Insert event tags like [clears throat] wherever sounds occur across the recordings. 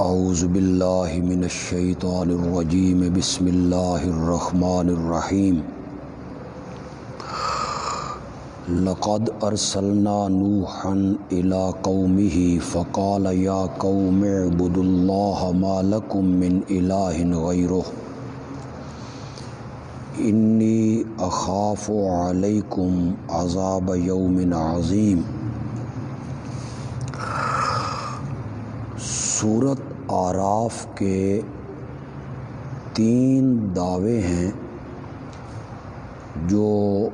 اعوذ باللہ من الشیطان الرجیم بسم اللہ الرحمن الرحیم لقد ارسلنا نوحا الى قومه فقال یا قوم اعبدوا اللہ ما لکم من الہ غیرہ انی اخاف علیکم عذاب یوم عظیم صورت آراف کے تین دعوے ہیں جو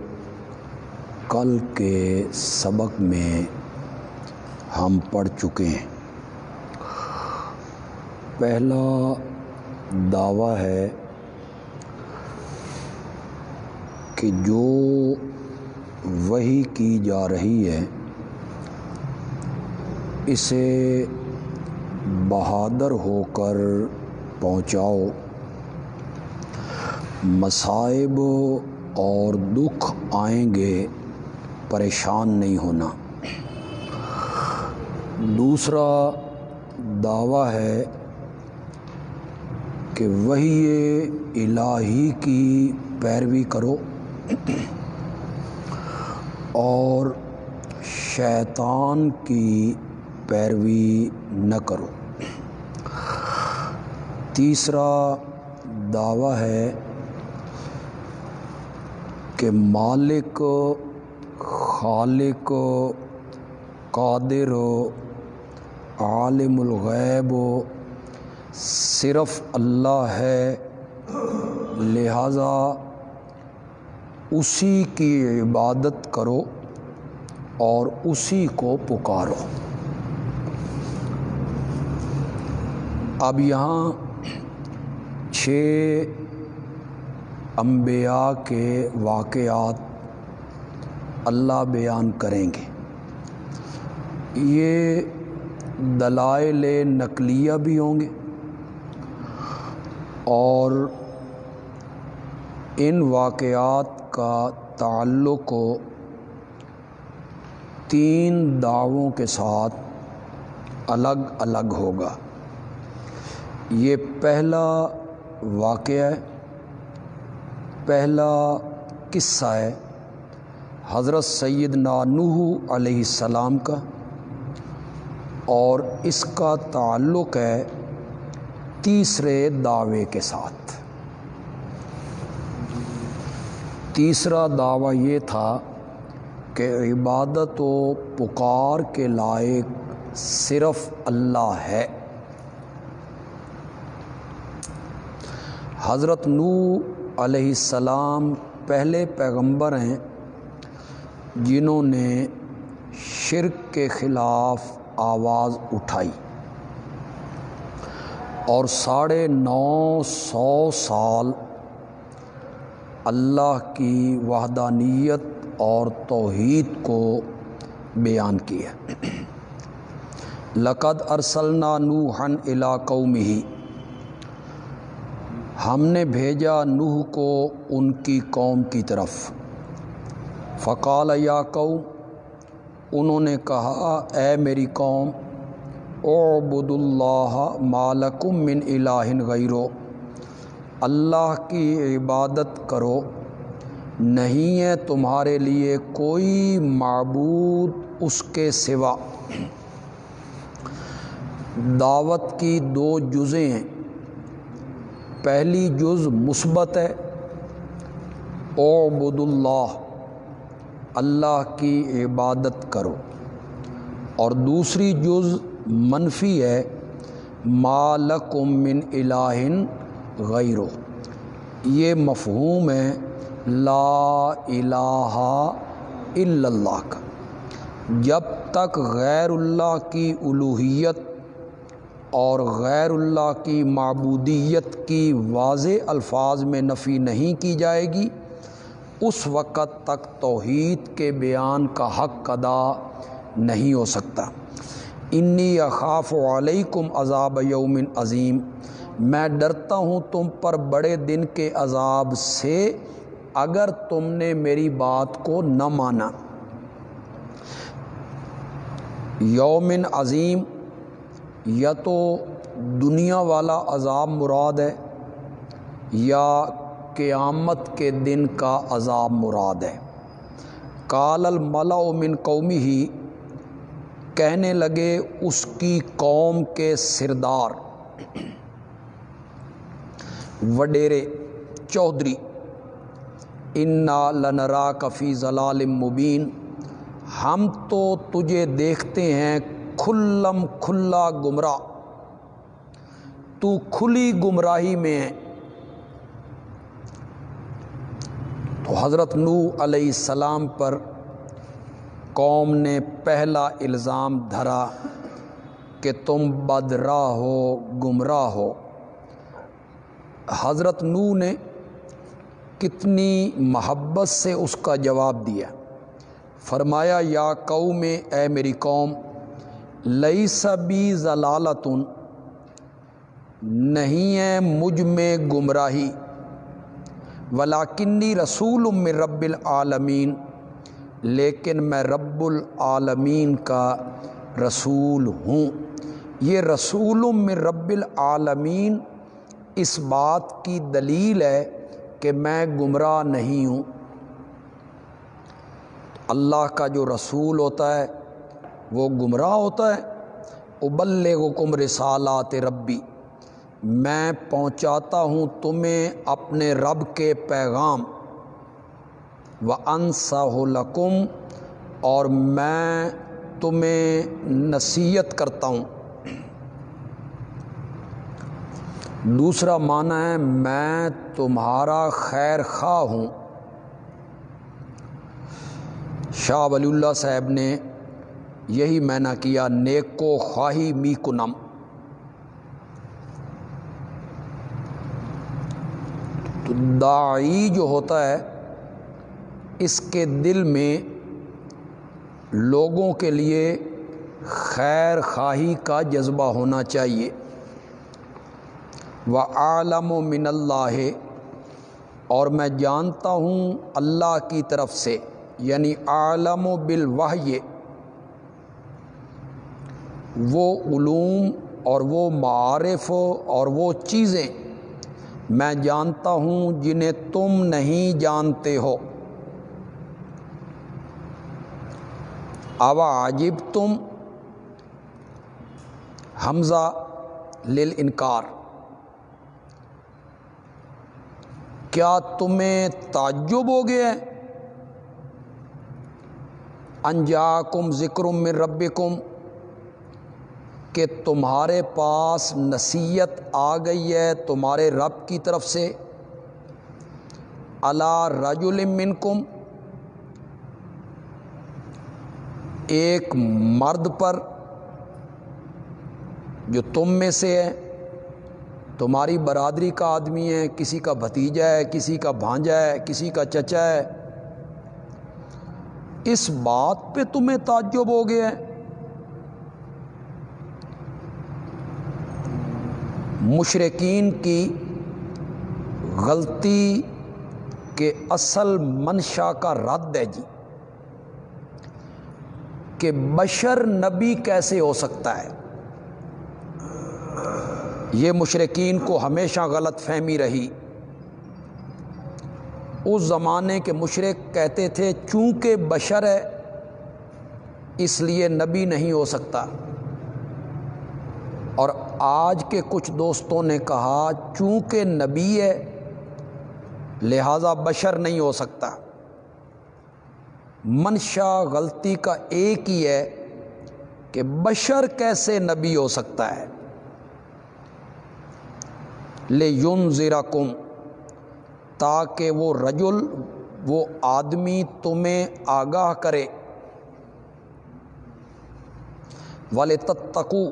کل کے سبق میں ہم پڑھ چکے ہیں۔ پہلا دعویٰ ہے کہ جو وہی کی جا رہی ہے اسے بہادر ہو کر پہنچاؤ۔ مصائب اور دکھ آئیں گے، پریشان نہیں ہونا۔ دوسرا دعویٰ ہے کہ وہی الہی کی پیروی کرو اور شیطان کی پیروی نہ کرو۔ تیسرا دعویٰ ہے کہ مالک خالق قادر عالم الغیب صرف اللہ ہے، لہذا اسی کی عبادت کرو اور اسی کو پکارو۔ اب یہاں چھ انبیاء کے واقعات اللہ بیان کریں گے۔ یہ دلائل نقلیہ بھی ہوں گے اور ان واقعات کا تعلق تین دعووں کے ساتھ الگ الگ ہوگا۔ یہ پہلا واقعہ ہے۔ پہلا قصہ ہے حضرت سید نوح علیہ السلام کا اور اس کا تعلق ہے تیسرے دعوے کے ساتھ۔ تیسرا دعویٰ یہ تھا کہ عبادت و پکار کے لائق صرف اللہ ہے۔ حضرت نو علیہ السلام پہلے پیغمبر ہیں جنہوں نے شرک کے خلاف آواز اٹھائی اور ساڑھے نو سو سال اللہ کی وحدانیت اور توحید کو بیان کیا لقد ارسلنا نوحن علاقوں میں ہی ہم نے بھیجا نوح کو ان کی قوم کی طرف۔ فقال یا قوم، انہوں نے کہا، اے میری قوم اعبد اللہ مالکم من الہ غیرو اللہ کی عبادت کرو، نہیں ہے تمہارے لیے کوئی معبود اس کے سوا۔ دعوت کی دو جزیں ہیں۔ پہلی جز مثبت ہے۔ اعبد اللہ اللہ کی عبادت کرو۔ اور دوسری جز منفی ہے مالکم من الہ غیرو یہ مفہوم ہے لا الہ الا اللہ کا۔ جب تک غیر اللہ کی الوحیت اور غیر اللہ کی معبودیت کی واضح الفاظ میں نفی نہیں کی جائے گی۔ اس وقت تک توحید کے بیان کا حق ادا نہیں ہو سکتا۔ انی اخاف علیکم عذاب یوم عظیم۔ میں ڈرتا ہوں تم پر بڑے دن کے عذاب سے اگر تم نے میری بات کو نہ مانا۔ یومن عظیم۔ یا تو دنیا والا عذاب مراد ہے، یا قیامت کے دن کا عذاب مراد ہے۔ کال الملا من قومی ہی کہنے لگے اس کی قوم کے سردار۔ وڈیرے، چودھری، انا لنرا کفی ضلال مبین ہم تو تجھے دیکھتے ہیں کھلم کھلا گمراہ۔ تو کھلی گمراہی میں ہے تو حضرت نو علیہ السلام پر قوم نے پہلا الزام دھرا کہ تم بدراہ ہو، گمراہ ہو۔ حضرت نو نے کتنی محبت سے اس کا جواب دیا۔ فرمایا، یا قوم میں اے میری قوم لئی سبی ضلالتن، نہیں ہے مجھ میں گمراہی ولاکنی رسول من رب العالمین، لیکن میں رب العالمین کا رسول ہوں۔ یہ رسول من رب العالمین اس بات کی دلیل ہے کہ میں گمراہ نہیں ہوں۔ اللہ کا جو رسول ہوتا ہے وہ گمراہ ہوتا ہے ابل کم رسالات ربی، میں پہنچاتا ہوں تمہیں اپنے رب کے پیغام و انصحلکم اور میں تمہیں نصیحت کرتا ہوں۔ دوسرا معنی ہے، میں تمہارا خیر خواہ ہوں۔ شاہ ولی اللہ صاحب نے یہی معنی کیا، نیکو خواہی می کنم تو داعی جو ہوتا ہے، اس کے دل میں لوگوں کے لیے خیر خواہی کا جذبہ ہونا چاہیے۔ و عالم و من اللہ، اور میں جانتا ہوں اللہ کی طرف سے یعنی عالم و بالوحی۔ وہ علوم اور وہ معارف اور وہ چیزیں میں جانتا ہوں جنہیں تم نہیں جانتے ہو۔ اوا تم حمزہ لل انکار کیا تمہیں تعجب ہو گیا انجا کم ذکر میں رب کم کہ تمہارے پاس نصیحت آ گئی ہے تمہارے رب کی طرف سے۔ اللہ رج منکم، ایک مرد پر جو تم میں سے ہے، تمہاری برادری کا آدمی ہے، کسی کا بھتیجا ہے، کسی کا بھانجا ہے، کسی کا چچا ہے۔ اس بات پہ تمہیں تعجب ہو گیا ہے۔ مشرقین کی غلطی کے اصل منشا کا رد ہے جی کہ بشر نبی کیسے ہو سکتا ہے؟ یہ مشرقین کو ہمیشہ غلط فہمی رہی۔ اس زمانے کے مشرق کہتے تھے، چونکہ بشر ہے، اس لیے نبی نہیں ہو سکتا۔ اور آج کے کچھ دوستوں نے کہا، چونکہ نبی ہے، لہذا بشر نہیں ہو سکتا۔ منشا غلطی کا ایک ہی ہے کہ بشر کیسے نبی ہو سکتا ہے۔ لے یون زیرا کم تاکہ وہ رجل، وہ آدمی تمہیں آگاہ کرے۔ والے تتکو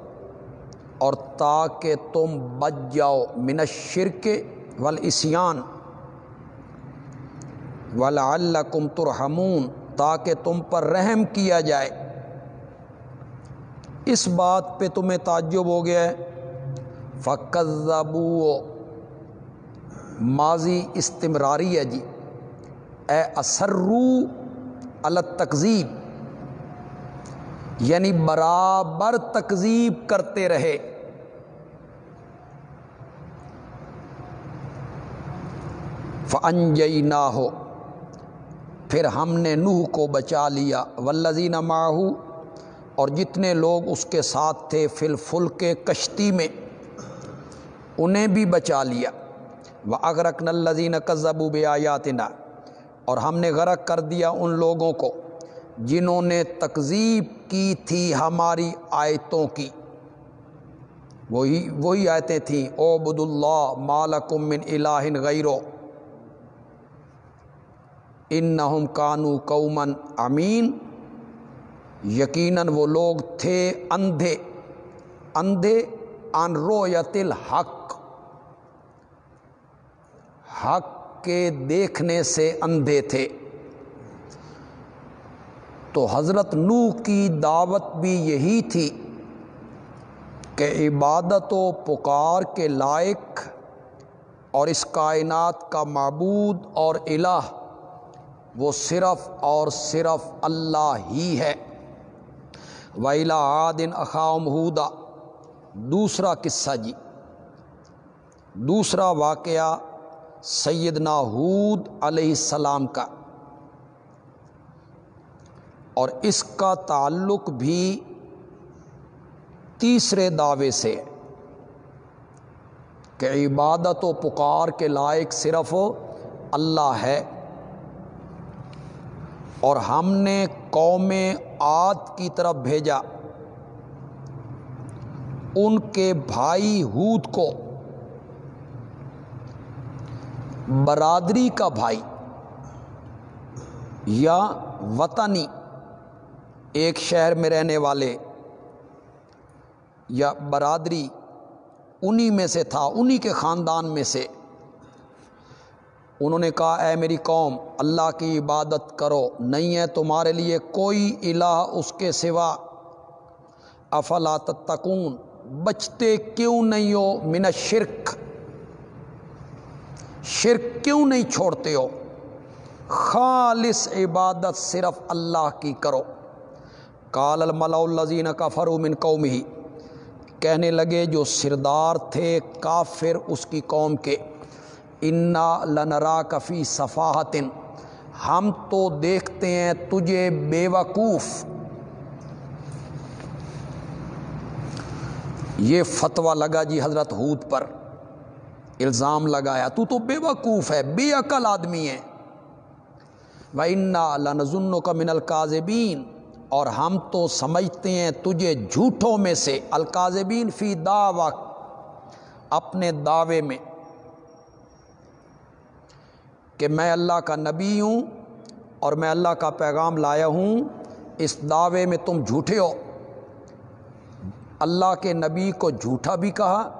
اور تاکہ تم بچ جاؤ من شرک ول اسیان ولا تاکہ تم پر رحم کیا جائے۔ اس بات پہ تمہیں تعجب ہو گیا ہے۔ فقضبو ماضی استمراری ہے جی۔ اے اسرو التقزیب یعنی برابر تکذیب کرتے رہے۔ فنجئی نہ ہو پھر ہم نے نوح کو بچا لیا۔ ولزین ماہو اور جتنے لوگ اس کے ساتھ تھے فل فل کے کشتی میں، انہیں بھی بچا لیا۔ وہ اغرق نلزین کزبو بے آیاتنا اور ہم نے غرق کر دیا ان لوگوں کو۔ جنہوں نے تکذیب کی تھی ہماری آیتوں کی۔ وہی وہی آیتیں تھیں۔ او بد اللہ مالکم من الہ غیرو ان نہم کانو قومن امین۔ یقیناً وہ لوگ تھے اندھے اندھے ان رویت الحق۔ حق کے دیکھنے سے اندھے تھے۔ تو حضرت نو کی دعوت بھی یہی تھی کہ عبادت و پکار کے لائق اور اس کائنات کا معبود اور الہ وہ صرف اور صرف اللہ ہی ہے۔ ویلا عادن اخام ہودا دوسرا قصہ جی۔ دوسرا واقعہ سیدنا حود علیہ السلام کا۔ اور اس کا تعلق بھی تیسرے دعوے سے کہ عبادت و پکار کے لائق صرف اللہ ہے اور ہم نے قوم آد کی طرف بھیجا ان کے بھائی ہود کو، برادری کا بھائی یا وطنی۔ ایک شہر میں رہنے والے یا برادری انہی میں سے تھا، انہی کے خاندان میں سے۔ انہوں نے کہا، اے میری قوم، اللہ کی عبادت کرو، نہیں ہے تمہارے لیے کوئی الہ اس کے سوا۔ افلا تتقون، بچتے کیوں نہیں ہو؟ من شرک شرک کیوں نہیں چھوڑتے ہو؟ خالص عبادت صرف اللہ کی کرو۔ کال الملا الزین کا من قوم ہی کہنے لگے، جو سردار تھے کافر اس کی قوم کے۔ انا لنرا کفی صفاحتن ہم تو دیکھتے ہیں تجھے بے وقوف۔ یہ فتویٰ لگا جی حضرت حود پر۔ الزام لگایا، تو تو بے وقوف ہے، بے عقل آدمی ہے۔ و انا لنظن کا من القاضبین اور ہم تو سمجھتے ہیں تجھے جھوٹوں میں سے القاضبین فی دعوی، اپنے دعوے میں، کہ میں اللہ کا نبی ہوں اور میں اللہ کا پیغام لایا ہوں، اس دعوے میں تم جھوٹے ہو۔ اللہ کے نبی کو جھوٹا بھی کہا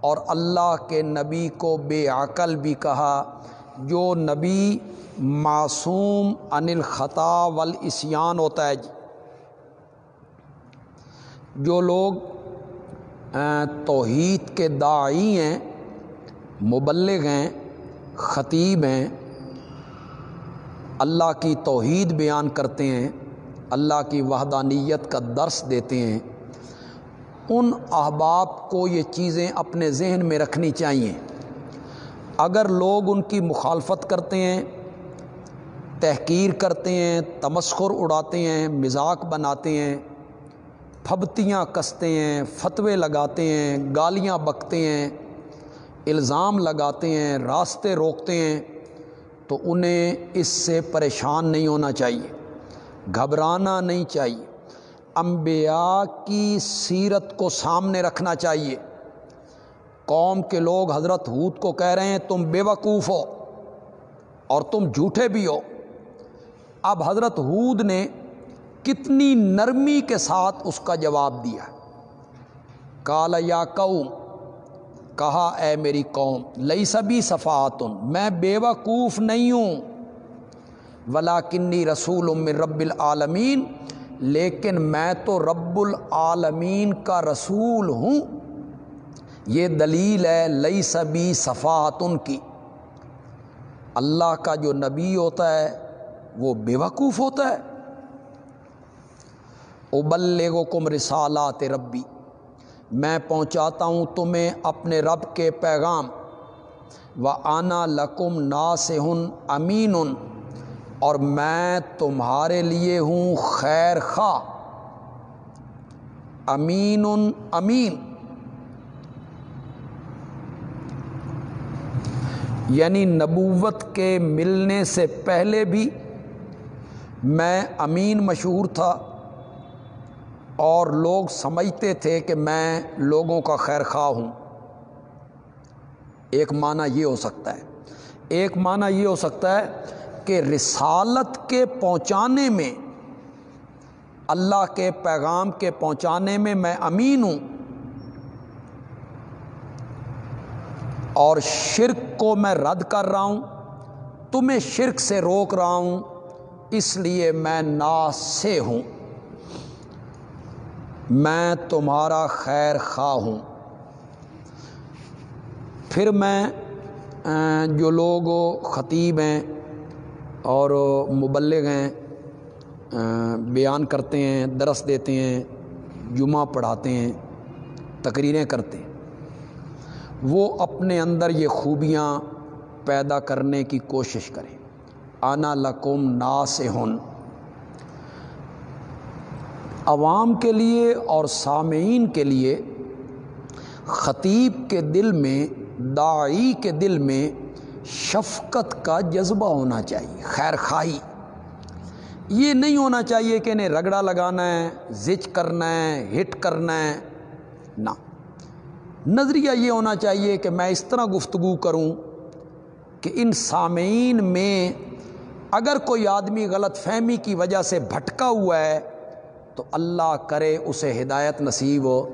اور اللہ کے نبی کو بے عقل بھی کہا۔ جو نبی معصوم ان الخطا والاسیان ہوتا ہے جی۔ جو لوگ توحید کے داعی ہیں، مبلغ ہیں، خطیب ہیں، اللہ کی توحید بیان کرتے ہیں، اللہ کی وحدانیت کا درس دیتے ہیں، ان احباب کو یہ چیزیں اپنے ذہن میں رکھنی چاہیے۔ اگر لوگ ان کی مخالفت کرتے ہیں تحقیر کرتے ہیں، تمسخر اڑاتے ہیں مزاق بناتے ہیں، پھبتیاں کستے ہیں، فتوے لگاتے ہیں، گالیاں بکتے ہیں، الزام لگاتے ہیں، راستے روکتے ہیں، تو انہیں اس سے پریشان نہیں ہونا چاہیے، گھبرانا نہیں چاہیے۔ انبیاء کی سیرت کو سامنے رکھنا چاہیے۔ قوم کے لوگ حضرت حود کو کہہ رہے ہیں، تم بے وقوف ہو اور تم جھوٹے بھی ہو۔ اب حضرت حود نے کتنی نرمی کے ساتھ اس کا جواب دیا۔ کالا یا قوم، کہا، اے میری قوم لئی سبھی صفاتن، میں بے وقوف نہیں ہوں۔ ولا کنی رسول من رب العالمین، لیکن میں تو رب العالمین کا رسول ہوں۔ یہ دلیل ہے لئی سبھی صفاتن کی۔ اللہ کا جو نبی ہوتا ہے وہ بے وقوف ہوتا ہے۔ ابلغ کم رسالات ربی، میں پہنچاتا ہوں تمہیں اپنے رب کے پیغام۔ و آنا لکم نا سے ہن امین اور میں تمہارے لیے ہوں خیر خواہ۔ امین امین یعنی نبوت کے ملنے سے پہلے بھی میں امین مشہور تھا اور لوگ سمجھتے تھے کہ میں لوگوں کا خیر خواہ ہوں۔ ایک معنی یہ ہو سکتا ہے، ایک معنی یہ ہو سکتا ہے کہ رسالت کے پہنچانے میں، اللہ کے پیغام کے پہنچانے میں میں امین ہوں اور شرک کو میں رد کر رہا ہوں، تمہیں شرک سے روک رہا ہوں۔ اس لیے میں نا سے ہوں۔ میں تمہارا خیر خواہ ہوں۔ پھر میں جو لوگ خطیب ہیں اور مبلغ ہیں بیان کرتے ہیں، درس دیتے ہیں، جمعہ پڑھاتے ہیں، تقریریں کرتے ہیں۔ وہ اپنے اندر یہ خوبیاں پیدا کرنے کی کوشش کریں۔ آنا لقم نا ہن عوام کے لیے اور سامعین کے لیے، خطیب کے دل میں، داعی کے دل میں شفقت کا جذبہ ہونا چاہیے، خیر خواہی۔ یہ نہیں ہونا چاہیے کہ انہیں رگڑا لگانا ہے، زچ کرنا ہے، ہٹ کرنا ہے۔ نہ۔ نظریہ یہ ہونا چاہیے کہ میں اس طرح گفتگو کروں کہ ان سامعین میں اگر کوئی آدمی غلط فہمی کی وجہ سے بھٹکا ہوا ہے، تو اللہ کرے اسے ہدایت نصیب ہو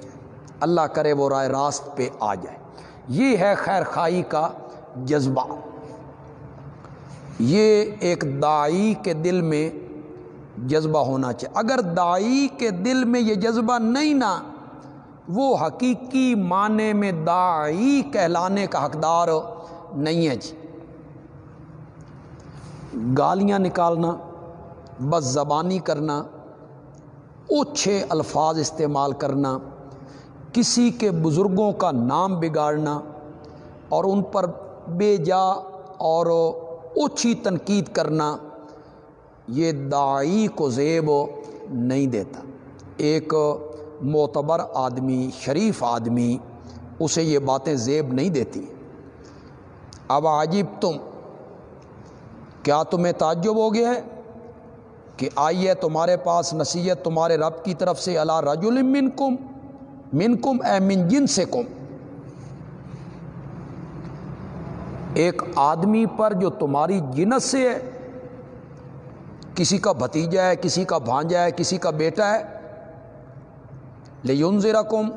جائے۔ اللہ کرے وہ رائے راست پہ آ جائے۔ یہ ہے خیر خائی کا جذبہ۔ یہ ایک دائی کے دل میں جذبہ ہونا چاہیے۔ اگر دائی کے دل میں یہ جذبہ نہیں نا، وہ حقیقی معنی میں دائی کہلانے کا حقدار نہیں ہے جی۔ گالیاں نکالنا، بس زبانی کرنا، اوچھے الفاظ استعمال کرنا، کسی کے بزرگوں کا نام بگاڑنا اور ان پر بے جا اور اوچھی تنقید کرنا، یہ دائی کو زیب نہیں دیتا۔ ایک معتبر آدمی، شریف آدمی، اسے یہ باتیں زیب نہیں دیتی۔ اب عجیب تم کیا تمہیں تعجب ہو گیا ہے کہ آئیے تمہارے پاس نصیحت تمہارے رب کی طرف سے اللہ رجل من کم من کم اے من جن سے کم ایک آدمی پر جو تمہاری جنت سے ہے، کسی کا بھتیجا ہے، کسی کا بھانجا ہے، کسی کا بیٹا ہے لیون رقم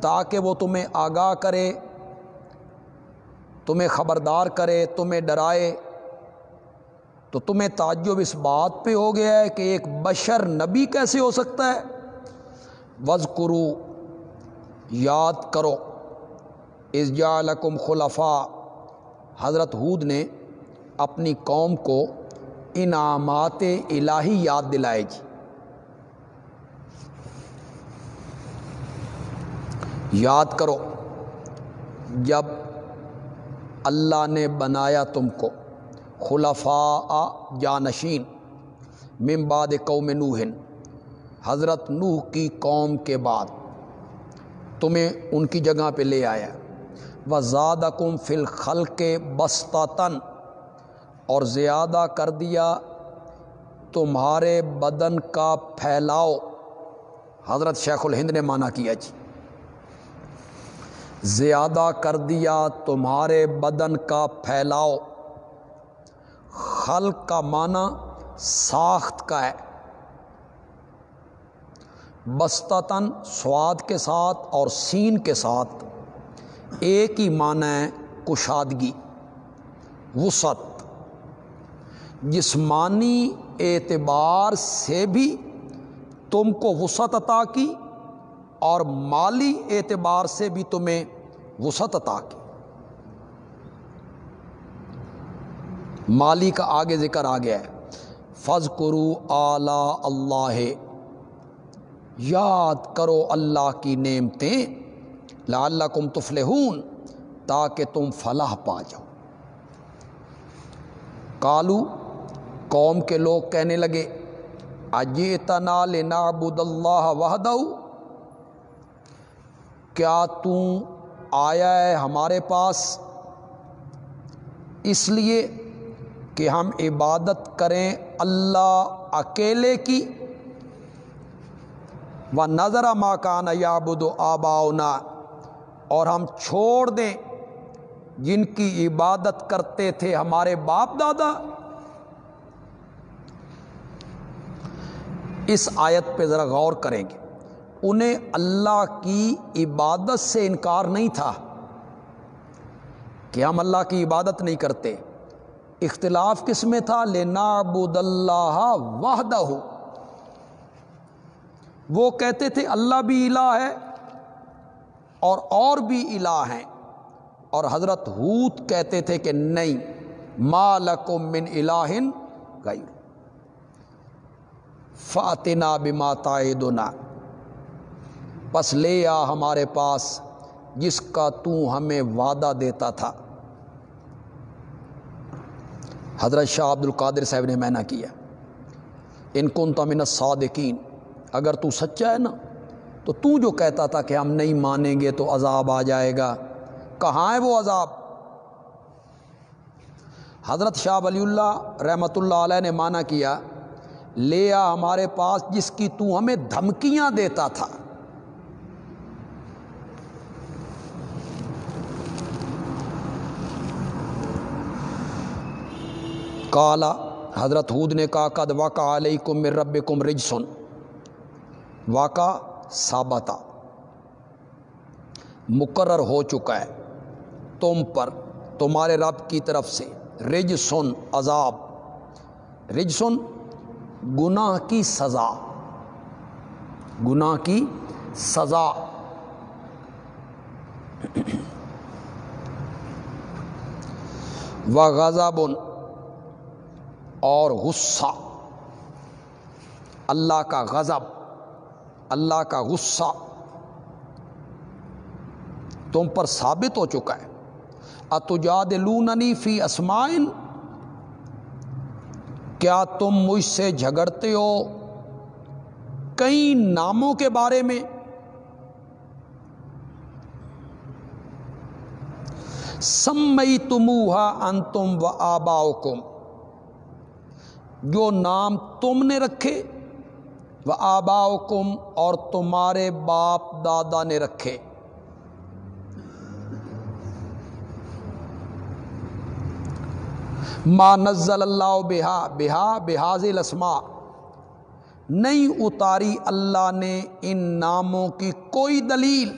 تاکہ وہ تمہیں آگاہ کرے، تمہیں خبردار کرے، تمہیں ڈرائے۔ تو تمہیں تعجب اس بات پہ ہو گیا ہے کہ ایک بشر نبی کیسے ہو سکتا ہے؟ وز کرو یاد کرو ازجالکم خلفا حضرت حود نے اپنی قوم کو انعامات الہی یاد دلائے جی۔ یاد کرو، جب اللہ نے بنایا تم کو خلفاء جانشین ممباد قوم نوہن حضرت نوح کی قوم کے بعد۔ تمہیں ان کی جگہ پہ لے آیا۔ و زیادہ کم فل خل کے بستاً اور زیادہ کر دیا تمہارے بدن کا پھیلاؤ۔ حضرت شیخ الہند نے مانا کیا جی۔ زیادہ کر دیا تمہارے بدن کا پھیلاؤ۔ خلق کا معنی ساخت کا ہے۔ بستتاً سواد کے ساتھ اور سین کے ساتھ ایک ہی معنی ہے کشادگی، وسعت۔ جسمانی اعتبار سے بھی تم کو وسعت عطا کی اور مالی اعتبار سے بھی تمہیں وسعت عطا کی۔ مالی کا آگے ذکر آ گیا ہے۔ فض کرو اعلی اللہ۔ یاد کرو اللہ کی نعمتیں۔ لعلکم تفلحون، تاکہ تم فلاح پا جاؤ۔ کالو قوم کے لوگ کہنے لگے اجے تنا نابود اللہ وحدہ؟ کیا تم آیا ہے ہمارے پاس؟ اس لیے کہ ہم عبادت کریں اللہ اکیلے کی۔ و نظر ماکان یابد و آباؤنا۔ اور ہم چھوڑ دیں جن کی عبادت کرتے تھے ہمارے باپ دادا۔ اس آیت پہ ذرا غور کریں گے۔ انہیں اللہ کی عبادت سے انکار نہیں تھا کہ ہم اللہ کی عبادت نہیں کرتے۔ اختلاف کس میں تھا؟ لینا ابود اللہ واہدہ ہو وہ کہتے تھے اللہ بھی الہ ہے اور اور بھی الہ ہیں۔ اور حضرت ہوت کہتے تھے کہ نہیں مالکم من الہن غیر۔ فاتنا بما تعدنا۔ پس لے آ ہمارے پاس، جس کا تو ہمیں وعدہ دیتا تھا۔ حضرت شاہ عبد القادر صاحب نے میں نہ کیا۔ ان کن تمن الصادقین، اگر تو سچا ہے نا، تو تو جو کہتا تھا کہ ہم نہیں مانیں گے تو عذاب آ جائے گا۔ کہاں ہے وہ عذاب؟ حضرت شاہ ولی اللہ رحمۃ اللہ علیہ نے مانا کیا، لے آ ہمارے پاس جس کی تو ہمیں دھمکیاں دیتا تھا۔ کالا حضرت ہود نے کہا، قد واقع علیہ کم رب کم رج سن واقع سابتا مقرر ہو چکا ہے تم پر، تمہارے رب کی طرف سے. رج سن عذاب. رج سن گناہ کی سزا. گناہ کی سزا. [clears throat] و غضبن اور غصہ۔ اللہ کا غضب، اللہ کا غصہ۔ تم پر ثابت ہو چکا ہے۔ اتجاد لوننی فی اسمائن؟ کیا تم مجھ سے جھگڑتے ہو کئی ناموں کے بارے میں؟ سمئی تموہا ان تم و آباؤکم۔ جو نام تم نے رکھے، وہ آباؤکم اور تمہارے باپ دادا نے رکھے۔ ما نزل اللہ بہا بہا بحاظ الاسما نہیں اتاری اللہ نے ان ناموں کی کوئی دلیل۔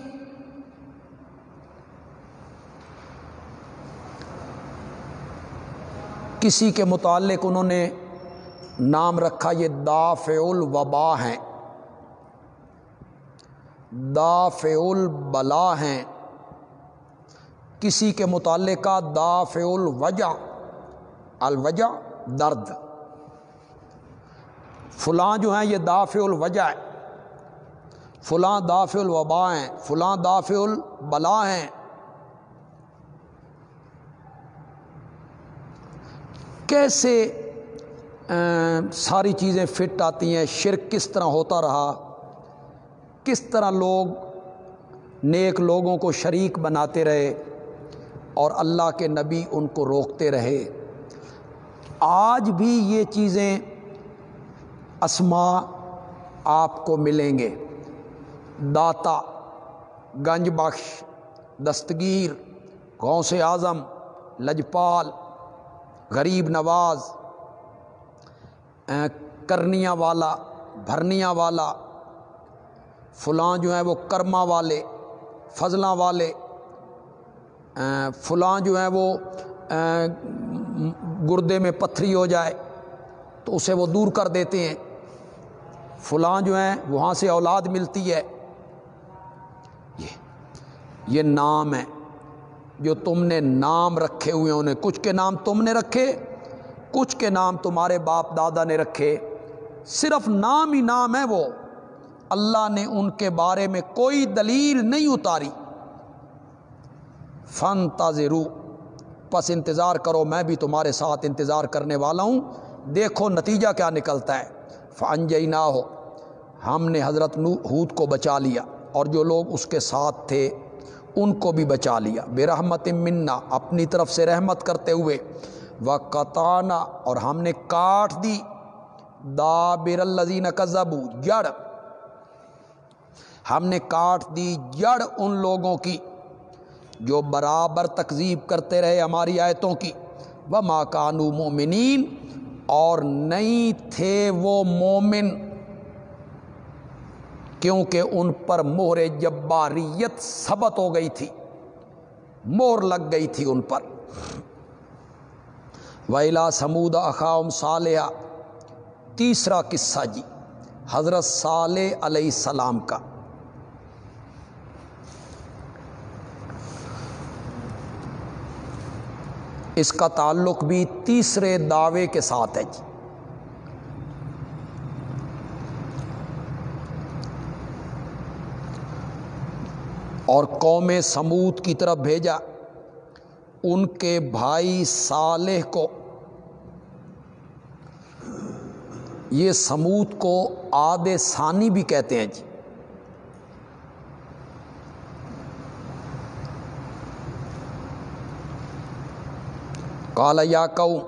کسی کے متعلق انہوں نے نام رکھا، یہ دافع الوبا ہیں۔ دافع البلا ہیں۔ کسی کے متعلق کا دافع الوجہ الوجہ درد۔ فلاں جو ہیں، یہ دافع الوجہ ہے فلاں دافع الوبا ہیں، فلاں دافع البلا ہیں۔ کیسے ساری چیزیں فٹ آتی ہیں، شرک کس طرح ہوتا رہا؟ کس طرح لوگ نیک لوگوں کو شریک بناتے رہے اور اللہ کے نبی ان کو روکتے رہے؟ آج بھی یہ چیزیں اسما آپ کو ملیں گے۔ داتا، گنج بخش، دستگیر، غوث اعظم، لجپال، غریب نواز کرنیاں والا، بھرنیاں والا، فلاں جو ہیں وہ کرما والے، فضلاں والے فلاں جو ہیں وہ گردے میں پتھری ہو جائے تو اسے وہ دور کر دیتے ہیں۔ فلاں جو ہیں وہاں سے اولاد ملتی ہے۔ یہ یہ نام ہے۔ جو تم نے نام رکھے ہوئے انہیں کچھ کے نام تم نے رکھے؟ کچھ کے نام تمہارے باپ دادا نے رکھے۔ صرف نام ہی نام ہے وہ۔ اللہ نے ان کے بارے میں کوئی دلیل نہیں اتاری۔ فن تازرو پس انتظار کرو، میں بھی تمہارے ساتھ انتظار کرنے والا ہوں۔ دیکھو نتیجہ کیا نکلتا ہے۔ فن نہ ہو ہم نے حضرت ہود کو بچا لیا اور جو لوگ اس کے ساتھ تھے، ان کو بھی بچا لیا۔ بے رحمت منا اپنی طرف سے رحمت کرتے ہوئے۔ وہ قطانہ اور ہم نے کاٹ دی۔ دا بر الزین جڑ۔ ہم نے کاٹ دی جڑ ان لوگوں کی جو برابر تکذیب کرتے رہے ہماری آیتوں کی۔ وہ ماکانو مومنین اور نہیں تھے وہ مومن۔ کیونکہ ان پر مہر جباریت ثبت ہو گئی تھی۔ مور لگ گئی تھی ان پر۔ ویلا سمود اخاؤم صالحہ تیسرا قصہ جی حضرت صالح علیہ السلام کا۔ اس کا تعلق بھی تیسرے دعوے کے ساتھ ہے جی۔ اور قوم سمود کی طرف بھیجا۔ ان کے بھائی صالح کو یہ سمود کو آد ثانی بھی کہتے ہیں جی۔ کالا یا قوم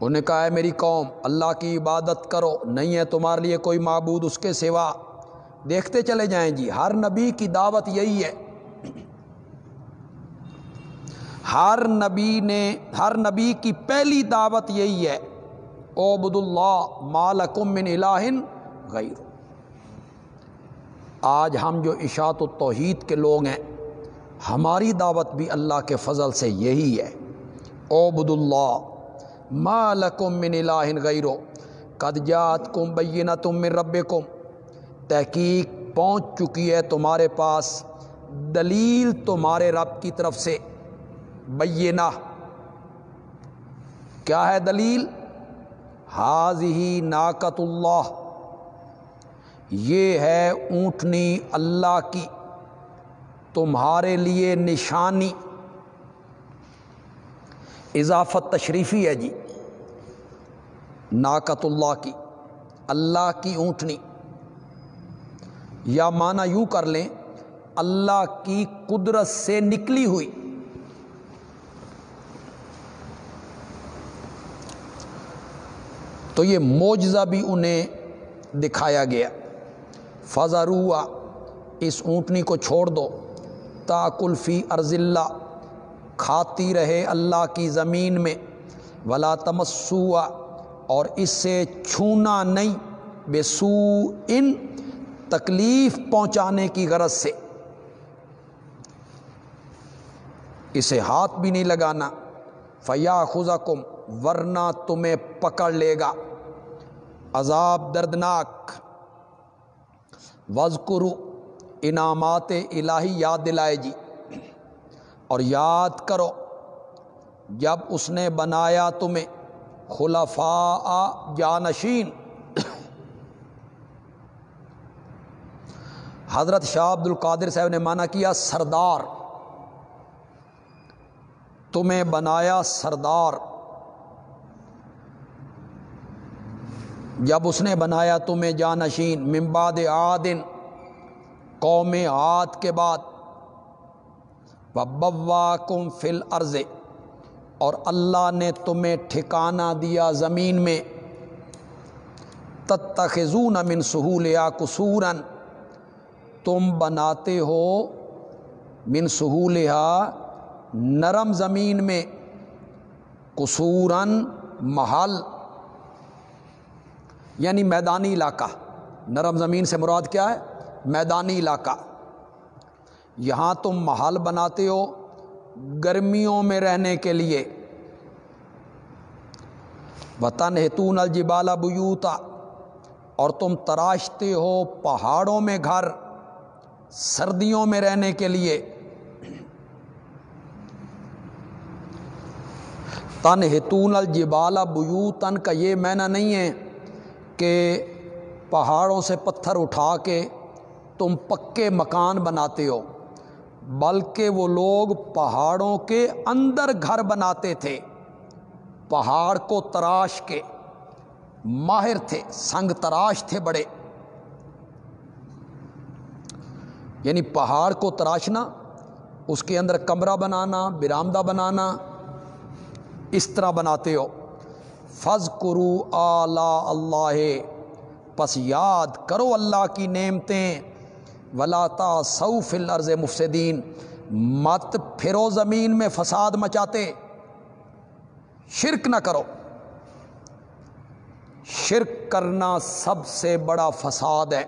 انہیں کہا ہے میری قوم، اللہ کی عبادت کرو، نہیں ہے تمہارے لیے کوئی معبود اس کے سوا۔ دیکھتے چلے جائیں جی ہر نبی کی دعوت یہی ہے۔ ہر نبی نے، ہر نبی کی پہلی دعوت یہی ہے۔ اوبد اللہ مالکم من الہن غیر۔ آج ہم جو اشاعت و توحید کے لوگ ہیں، ہماری دعوت بھی اللہ کے فضل سے یہی ہے۔ اوبد اللہ مالکم من الہن غیرو قد جات کم بینہ تم من رب تحقیق پہنچ چکی ہے تمہارے پاس۔ دلیل تمہارے رب کی طرف سے۔ بینہ۔ کیا ہے دلیل؟ حاض ہی ناقت اللہ۔ یہ ہے اونٹنی اللہ کی، تمہارے لیے نشانی۔ اضافت تشریفی ہے جی ناقت اللہ کی اللہ کی اونٹنی۔ یا معنی یوں کر لیں، اللہ کی قدرت سے نکلی ہوئی۔ تو یہ معجزہ بھی انہیں دکھایا گیا۔ فضا روا اس اونٹنی کو چھوڑ دو۔ تا کلفی ارض اللہ کھاتی رہے اللہ کی زمین میں۔ ولا تمسوا اور اس سے چھونا نہیں بے سو ان تکلیف پہنچانے کی غرض سے۔ اسے ہاتھ بھی نہیں لگانا۔ فیا خزا کم ورنہ تمہیں پکڑ لے گا۔ عذاب دردناک۔ وزقرو انعامات الہی یاد دلائے جی۔ اور یاد کرو، جب اس نے بنایا تمہیں خلفاء جانشین۔ حضرت شاہ عبد القادر صاحب نے مانا کیا سردار۔ تمہیں بنایا سردار۔ جب اس نے بنایا تمہیں جانشین ممباد آدن قوم آد کے بعد ببا کم فل عرض اور اللہ نے تمہیں ٹھکانہ دیا زمین میں، تتخذون من سہول یا قصوراً، تم بناتے ہو من سہول نرم زمین میں، قصوراً محل۔ یعنی میدانی علاقہ۔ نرم زمین سے مراد کیا ہے؟ میدانی علاقہ۔ یہاں تم محل بناتے ہو گرمیوں میں رہنے کے لیے۔ وطن ہتون الجبالا بیوتا اور تم تراشتے ہو پہاڑوں میں گھر سردیوں میں رہنے کے لیے۔ تن ہتون الجبالا بیوتن کا یہ مینا نہیں ہے کہ پہاڑوں سے پتھر اٹھا کے تم پکے مکان بناتے ہو، بلکہ وہ لوگ پہاڑوں کے اندر گھر بناتے تھے۔ پہاڑ کو تراش کے ماہر تھے، سنگ تراش تھے بڑے۔ یعنی پہاڑ کو تراشنا، اس کے اندر کمرہ بنانا، برامدہ بنانا، اس طرح بناتے ہو۔ فض کرو آلہ اللہ۔ پس یاد کرو اللہ کی نعمتیں۔ ولاتا سعف العرض مفسدین مت پھرو زمین میں فساد مچاتے۔ شرک نہ کرو۔ شرک کرنا سب سے بڑا فساد ہے۔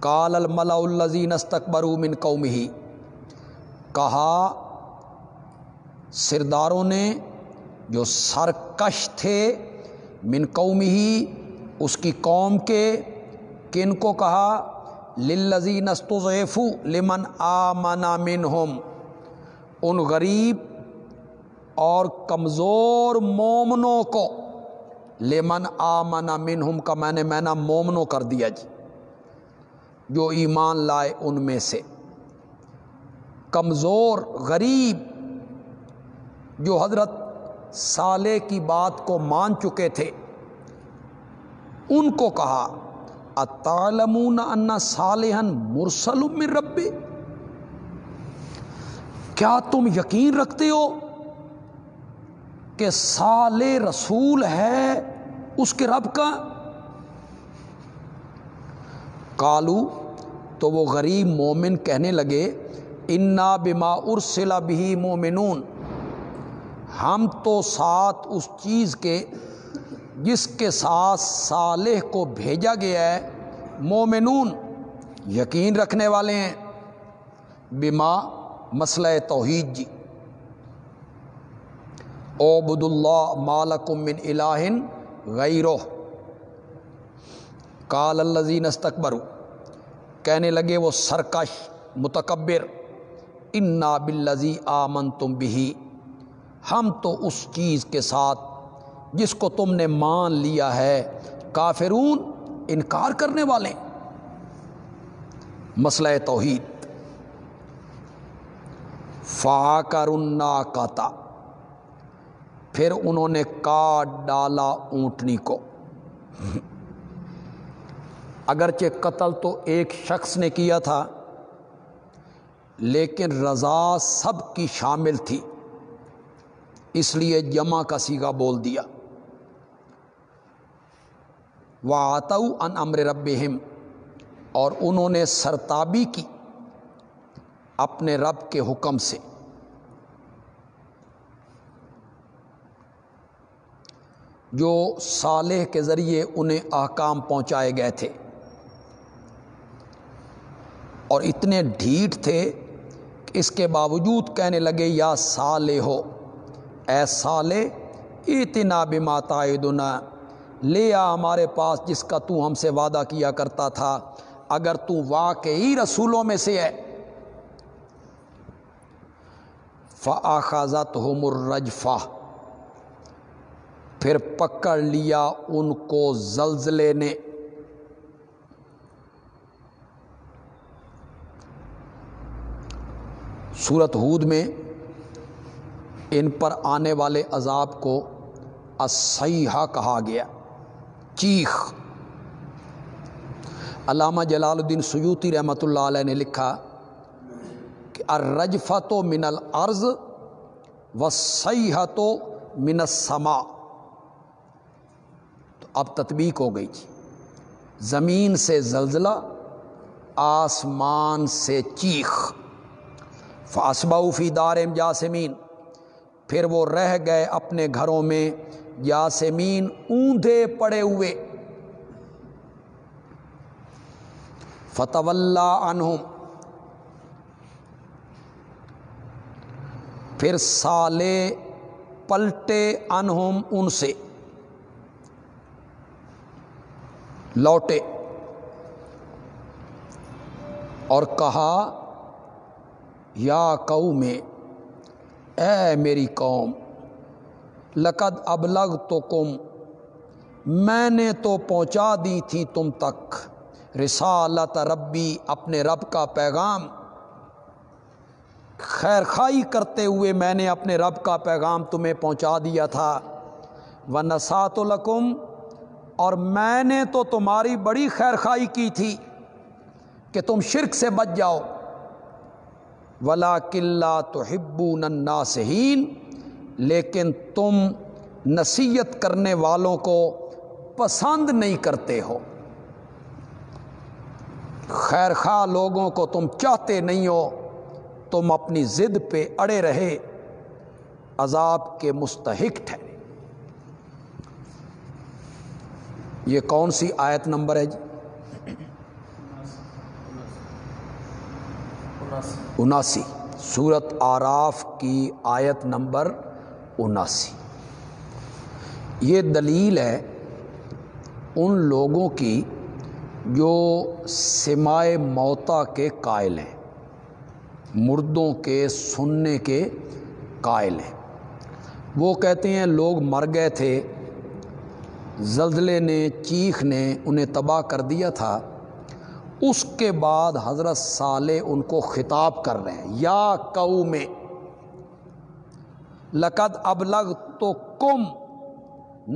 کال الملا الزین استقبر من قوم ہی کہا، سرداروں نے جو سرکش تھے، من قوم ہی اس کی قوم کے، کن کو کہا؟ للزی نستیفو لمن آ منا من ان غریب اور کمزور مومنوں کو، لمن آ منا من کا میں نے مینا مومنوں کر دیا جی جو ایمان لائے ان میں سے۔ کمزور، غریب، جو حضرت سالے کی بات کو مان چکے تھے۔ ان کو کہا اتالمون انا صالحن مرسل من رب کیا تم یقین رکھتے ہو کہ سال رسول ہے اس کے رب کا؟ کالو تو وہ غریب مومن کہنے لگے، انا بما ارسلا بھی مومنون ہم تو ساتھ اس چیز کے جس کے ساتھ صالح کو بھیجا گیا ہے، مومنون یقین رکھنے والے ہیں۔ بما مسئلہ توحید جی۔ او بد اللہ مالکم من الہن غیرو کال الزین استقبر کہنے لگے وہ سرکش، متکبر۔ انا بلزی آمن تم بھی ہم تو اس چیز کے ساتھ جس کو تم نے مان لیا ہے کافرون انکار کرنے والے۔ مسئلہ توحید۔ فا کرنا کاتا پھر انہوں نے کاٹ ڈالا اونٹنی کو۔ اگرچہ قتل تو ایک شخص نے کیا تھا، لیکن رضا سب کی شامل تھی۔ اس لیے جمع کا سیگا بول دیا۔ وہ آتا ان امر رب اور انہوں نے سرتابی کی اپنے رب کے حکم سے۔ جو صالح کے ذریعے انہیں احکام پہنچائے گئے تھے۔ اور اتنے ڈھیٹ تھے کہ اس کے باوجود کہنے لگے، یا سالے ہو۔ اے سالے اتنا بھی ماتا لے آ ہمارے پاس جس کا تو ہم سے وعدہ کیا کرتا تھا۔ اگر تو واقعی رسولوں میں سے ہے۔ فاخذت ہو مرجفا پھر پکڑ لیا ان کو زلزلے نے۔ صورت ہود میں ان پر آنے والے عذاب کو اسیحا کہا گیا۔ چیخ۔ علامہ جلال الدین سیوتی رحمۃ اللہ علیہ نے لکھا کہ ارجفت و من العرض و سیحت و من السما تو اب تطبیق ہو گئی جی۔ زمین سے زلزلہ، آسمان سے چیخ۔ فاسباؤ فی دار جاسمین پھر وہ رہ گئے اپنے گھروں میں یاسمین اوندھے پڑے ہوئے۔ فتح اللہ عنہم۔ پھر سالے پلٹے انہم ان سے۔ لوٹے۔ اور کہا، یا کو میں اے میری قوم، لقد ابلغ تو کم میں نے تو پہنچا دی تھی تم تک۔ رسالت ربی، اپنے رب کا پیغام۔ خیر خائی کرتے ہوئے میں نے اپنے رب کا پیغام تمہیں پہنچا دیا تھا۔ و نسات القم اور میں نے تو تمہاری بڑی خیر خائی کی تھی کہ تم شرک سے بچ جاؤ۔ ولا قلعہ تو ہبو نناسین لیکن تم نصیحت کرنے والوں کو پسند نہیں کرتے ہو۔ خیر خواہ لوگوں کو تم چاہتے نہیں ہو، تم اپنی ضد پہ اڑے رہے، عذاب کے مستحق ٹھہرے یہ کون سی آیت نمبر ہے جی؟ اناسی۔ سورت آراف کی آیت نمبر اناسی۔ یہ دلیل ہے ان لوگوں کی جو سمائے موتا کے قائل ہیں، مردوں کے سننے کے قائل ہیں۔ وہ کہتے ہیں، لوگ مر گئے تھے، زلزلے نے، چیخ نے انہیں تباہ کر دیا تھا۔ اس کے بعد حضرت صالح ان کو خطاب کر رہے ہیں، یا کو میں لقد اب لگ تو کم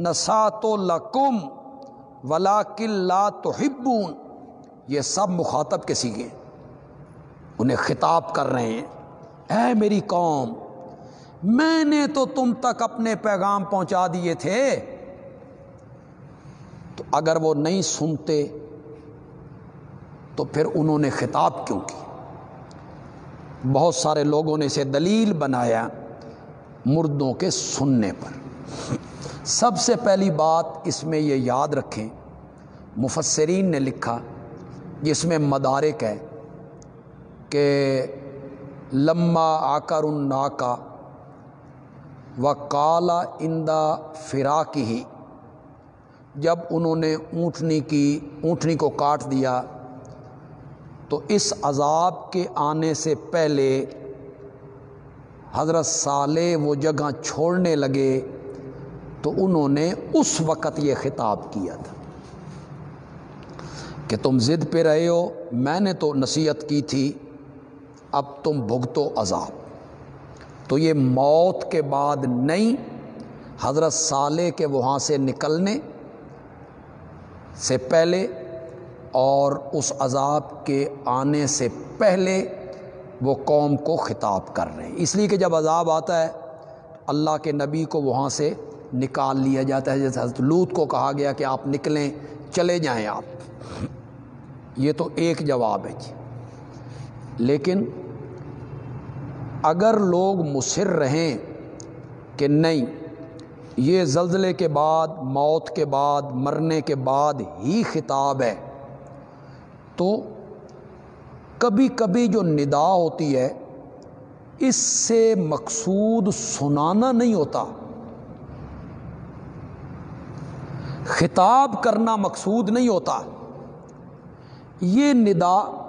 نسا تو لکم ولا لا تو ہبون یہ سب مخاطب کے سیگے انہیں خطاب کر رہے ہیں، اے میری قوم، میں نے تو تم تک اپنے پیغام پہنچا دیے تھے، تو اگر وہ نہیں سنتے تو پھر انہوں نے خطاب کیوں کی؟ بہت سارے لوگوں نے اسے دلیل بنایا مردوں کے سننے پر۔ سب سے پہلی بات اس میں یہ یاد رکھیں، مفسرین نے لکھا، جس میں مدارک ہے کہ لما آکر الناکا و کالا اندا فراق ہی جب انہوں نے اونٹنی کی، اونٹنی کو کاٹ دیا تو اس عذاب کے آنے سے پہلے حضرت صالح وہ جگہ چھوڑنے لگے تو انہوں نے اس وقت یہ خطاب کیا تھا کہ تم ضد پہ رہے ہو، میں نے تو نصیحت کی تھی، اب تم بھگتو عذاب۔ تو یہ موت کے بعد نہیں، حضرت صالح کے وہاں سے نکلنے سے پہلے اور اس عذاب کے آنے سے پہلے وہ قوم کو خطاب کر رہے ہیں۔ اس لیے کہ جب عذاب آتا ہے، اللہ کے نبی کو وہاں سے نکال لیا جاتا ہے۔ جیسے حضرت لوت کو کہا گیا کہ آپ نکلیں، چلے جائیں آپ۔ یہ تو ایک جواب ہے جی۔ لیکن اگر لوگ مصر رہیں کہ نہیں، یہ زلزلے کے بعد، موت کے بعد، مرنے کے بعد ہی خطاب ہے۔ تو کبھی کبھی جو ندا ہوتی ہے، اس سے مقصود سنانا نہیں ہوتا۔ خطاب کرنا مقصود نہیں ہوتا۔ یہ ندا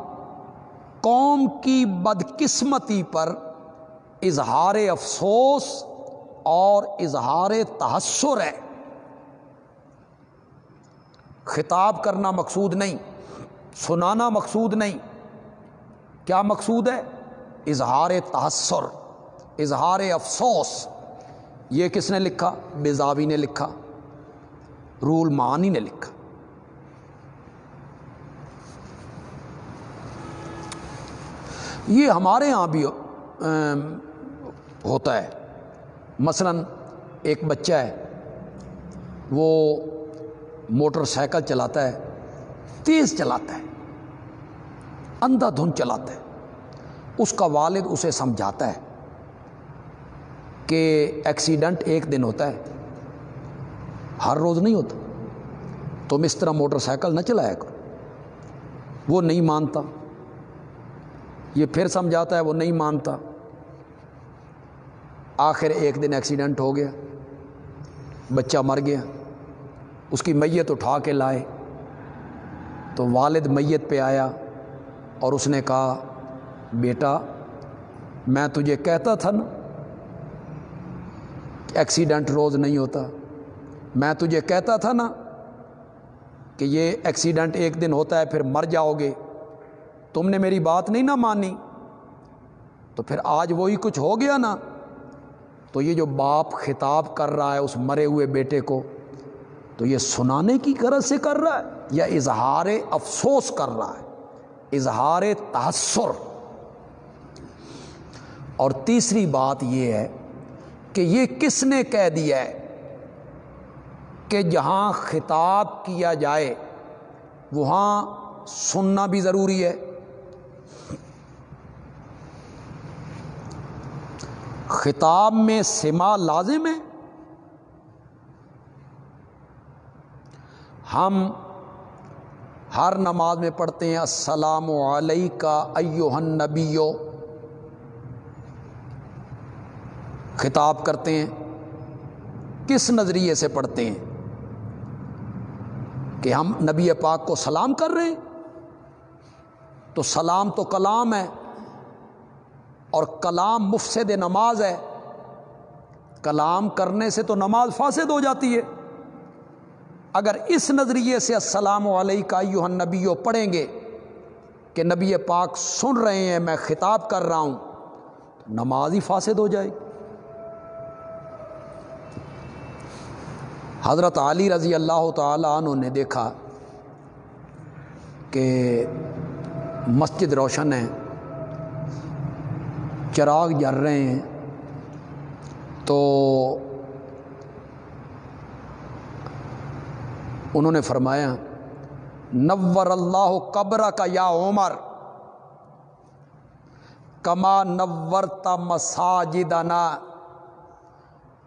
قوم کی بدقسمتی پر اظہار افسوس اور اظہار تحسر ہے۔ خطاب کرنا مقصود نہیں۔ سنانا مقصود نہیں۔ کیا مقصود ہے؟ اظہار تحسر، اظہار افسوس۔ یہ کس نے لکھا؟ بیزاوی نے لکھا۔ رول مانی نے لکھا۔ یہ ہمارے یہاں بھی ہوتا ہے۔ مثلا ایک بچہ ہے، وہ موٹر سائیکل چلاتا ہے، تیز چلاتا ہے۔ اندھا دھن چلاتا ہے اس کا والد اسے سمجھاتا ہے کہ ایکسیڈنٹ ایک دن ہوتا ہے، ہر روز نہیں ہوتا۔ تم اس طرح موٹر سائیکل نہ چلایا کرو۔ وہ نہیں مانتا۔ یہ پھر سمجھاتا ہے وہ نہیں مانتا۔ آخر ایک دن ایکسیڈنٹ ہو گیا۔ بچہ مر گیا۔ اس کی میت اٹھا کے لائے۔ تو والد میت پہ آیا۔ اور اس نے کہا، بیٹا، میں تجھے کہتا تھا نا، ایکسیڈنٹ روز نہیں ہوتا، میں تجھے کہتا تھا نا کہ یہ ایکسیڈنٹ ایک دن ہوتا ہے، پھر مر جاؤ گے، تم نے میری بات نہیں نہ مانی، تو پھر آج وہی کچھ ہو گیا نا، تو یہ جو باپ خطاب کر رہا ہے اس مرے ہوئے بیٹے کو، تو یہ سنانے کی غرض سے کر رہا ہے یا اظہار افسوس کر رہا ہے؟ اظہار تحسر اور تیسری بات یہ ہے کہ یہ کس نے کہہ دیا ہے کہ جہاں خطاب کیا جائے، وہاں سننا بھی ضروری ہے۔ خطاب میں سما لازم ہے۔ ہم ہر نماز میں پڑھتے ہیں، السلام علیکہ ایوہن نبیو خطاب کرتے ہیں، کس نظریے سے پڑھتے ہیں؟ کہ ہم نبی پاک کو سلام کر رہے ہیں؟ تو سلام تو کلام ہے، اور کلام مفسد نماز ہے۔ کلام کرنے سے تو نماز فاسد ہو جاتی ہے۔ اگر اس نظریے سے السلام علیہ نبی پڑھیں گے کہ نبی پاک سن رہے ہیں، میں خطاب کر رہا ہوں، تو نماز ہی فاسد ہو جائے حضرت علی رضی اللہ تعالی عنہ نے دیکھا کہ مسجد روشن ہے، چراغ جل رہے ہیں، تو انہوں نے فرمایا، نور اللہ قبر کا یا عمر، کما نور تا مساجد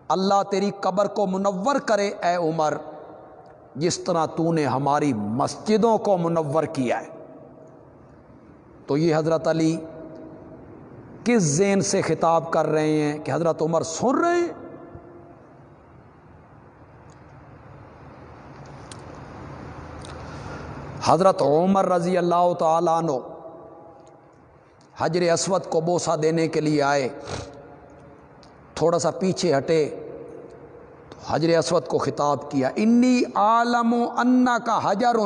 اللہ تیری قبر کو منور کرے اے عمر، جس طرح تو نے ہماری مسجدوں کو منور کیا ہے۔ تو یہ حضرت علی کس زین سے خطاب کر رہے ہیں کہ حضرت عمر سن رہے ہیں؟ حضرت عمر رضی اللہ تعالیٰ عنہ حجر اسود کو بوسا دینے کے لیے آئے، تھوڑا سا پیچھے ہٹے، تو حجر اسود کو خطاب کیا، انی عالم و انا کا حجر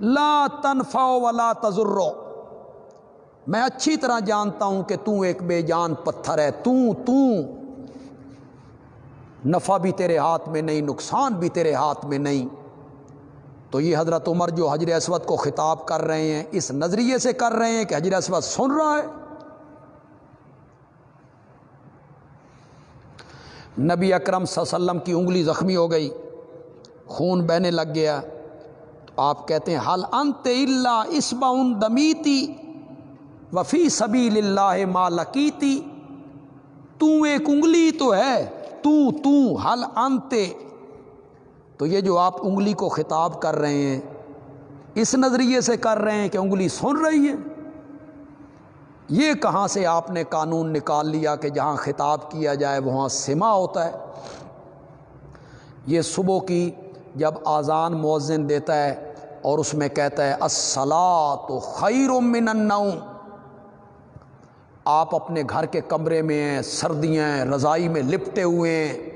لا تنفع ولا تجرو میں اچھی طرح جانتا ہوں کہ تو ایک بے جان پتھر ہے، تو تو، نفع بھی تیرے ہاتھ میں نہیں، نقصان بھی تیرے ہاتھ میں نہیں۔ تو یہ حضرت عمر جو حجر اسود کو خطاب کر رہے ہیں، اس نظریے سے کر رہے ہیں کہ حجر اسود سن رہا ہے۔ نبی اکرم صلی اللہ علیہ وسلم کی انگلی زخمی ہو گئی، خون بہنے لگ گیا۔ تو آپ کہتے ہیں حل انت اللہ اسباؤن دمیتی وفی سبی اللہ مالکیتی تو ایک انگلی تو ہے۔ تو تو حل انتے تو یہ جو آپ انگلی کو خطاب کر رہے ہیں، اس نظریے سے کر رہے ہیں کہ انگلی سن رہی ہے۔ یہ کہاں سے آپ نے قانون نکال لیا کہ جہاں خطاب کیا جائے وہاں سما ہوتا ہے؟ یہ صبح کی جب آزان مؤذن دیتا ہے اور اس میں کہتا ہے السلا تو خیر من النوم۔ آپ اپنے گھر کے کمرے میں ہیں، سردیاں ہیں، رضائی میں لپٹے ہوئے ہیں۔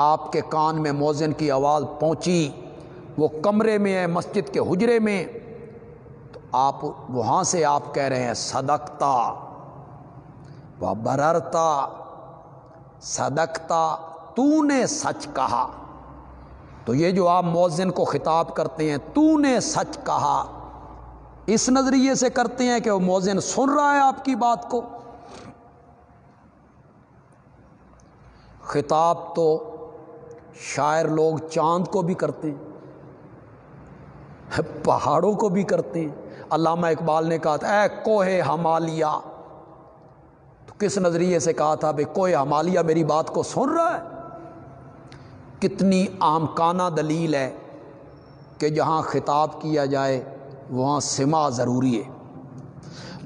آپ کے کان میں موزن کی آواز پہنچی، وہ کمرے میں ہے، مسجد کے حجرے میں۔ تو آپ وہاں سے آپ کہہ رہے ہیں، صدقتا۔ و بررتا صدقتا تو نے سچ کہا۔ تو یہ جو آپ موزن کو خطاب کرتے ہیں تو نے سچ کہا۔ اس نظریے سے کرتے ہیں کہ وہ موزن سن رہا ہے آپ کی بات کو۔ خطاب تو شاعر لوگ چاند کو بھی کرتے ہیں، پہاڑوں کو بھی کرتے ہیں۔ علامہ اقبال نے کہا تھا، اے کوہ ہمالیہ۔ تو کس نظریے سے کہا تھا بھائی کوہ ہمالیہ میری بات کو سن رہا ہے؟ کتنی آمکانہ دلیل ہے کہ جہاں خطاب کیا جائے، وہاں سما ضروری ہے۔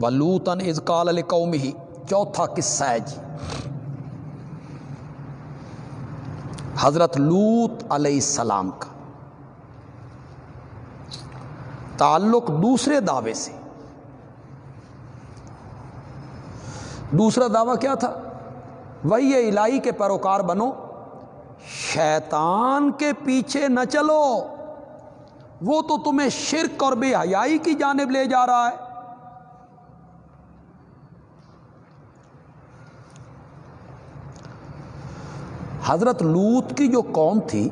ولوتن ازکال علی قوم ہی چوتھا قصہ ہے جی۔ حضرت لوت علیہ السلام کا۔ تعلق دوسرے دعوے سے۔ دوسرا دعویٰ کیا تھا؟ وہی الہی کے پیروکار بنو۔ شیطان کے پیچھے نہ چلو۔ وہ تو تمہیں شرک اور بے حیائی کی جانب لے جا رہا ہے۔ حضرت لوت کی جو قوم تھی،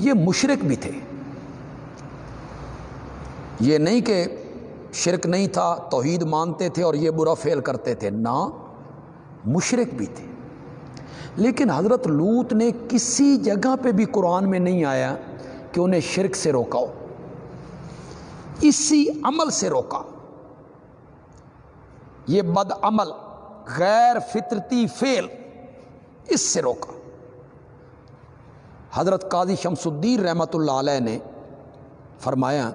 یہ مشرق بھی تھے۔ یہ نہیں کہ شرک نہیں تھا، توحید مانتے تھے اور یہ برا فیل کرتے تھے، نہ مشرق بھی تھے۔ لیکن حضرت لوت نے کسی جگہ پہ بھی قرآن میں نہیں آیا کہ انہیں شرک سے روکاؤ۔ اسی عمل سے روکا۔ یہ بد عمل، غیر فطرتی فیل اس سے روکا۔ حضرت قاضی شمس الدین رحمۃ اللہ علیہ نے فرمایا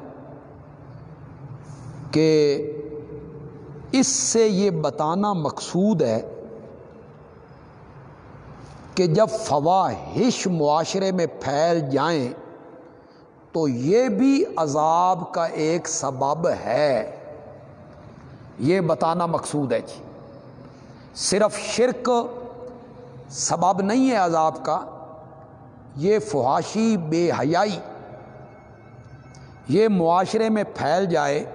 کہ اس سے یہ بتانا مقصود ہے کہ جب فواہش معاشرے میں پھیل جائیں تو یہ بھی عذاب کا ایک سبب ہے۔ یہ بتانا مقصود ہے جی۔ صرف شرک سبب نہیں ہے عذاب کا، یہ فحاشی بے حیائی، یہ معاشرے میں پھیل جائے۔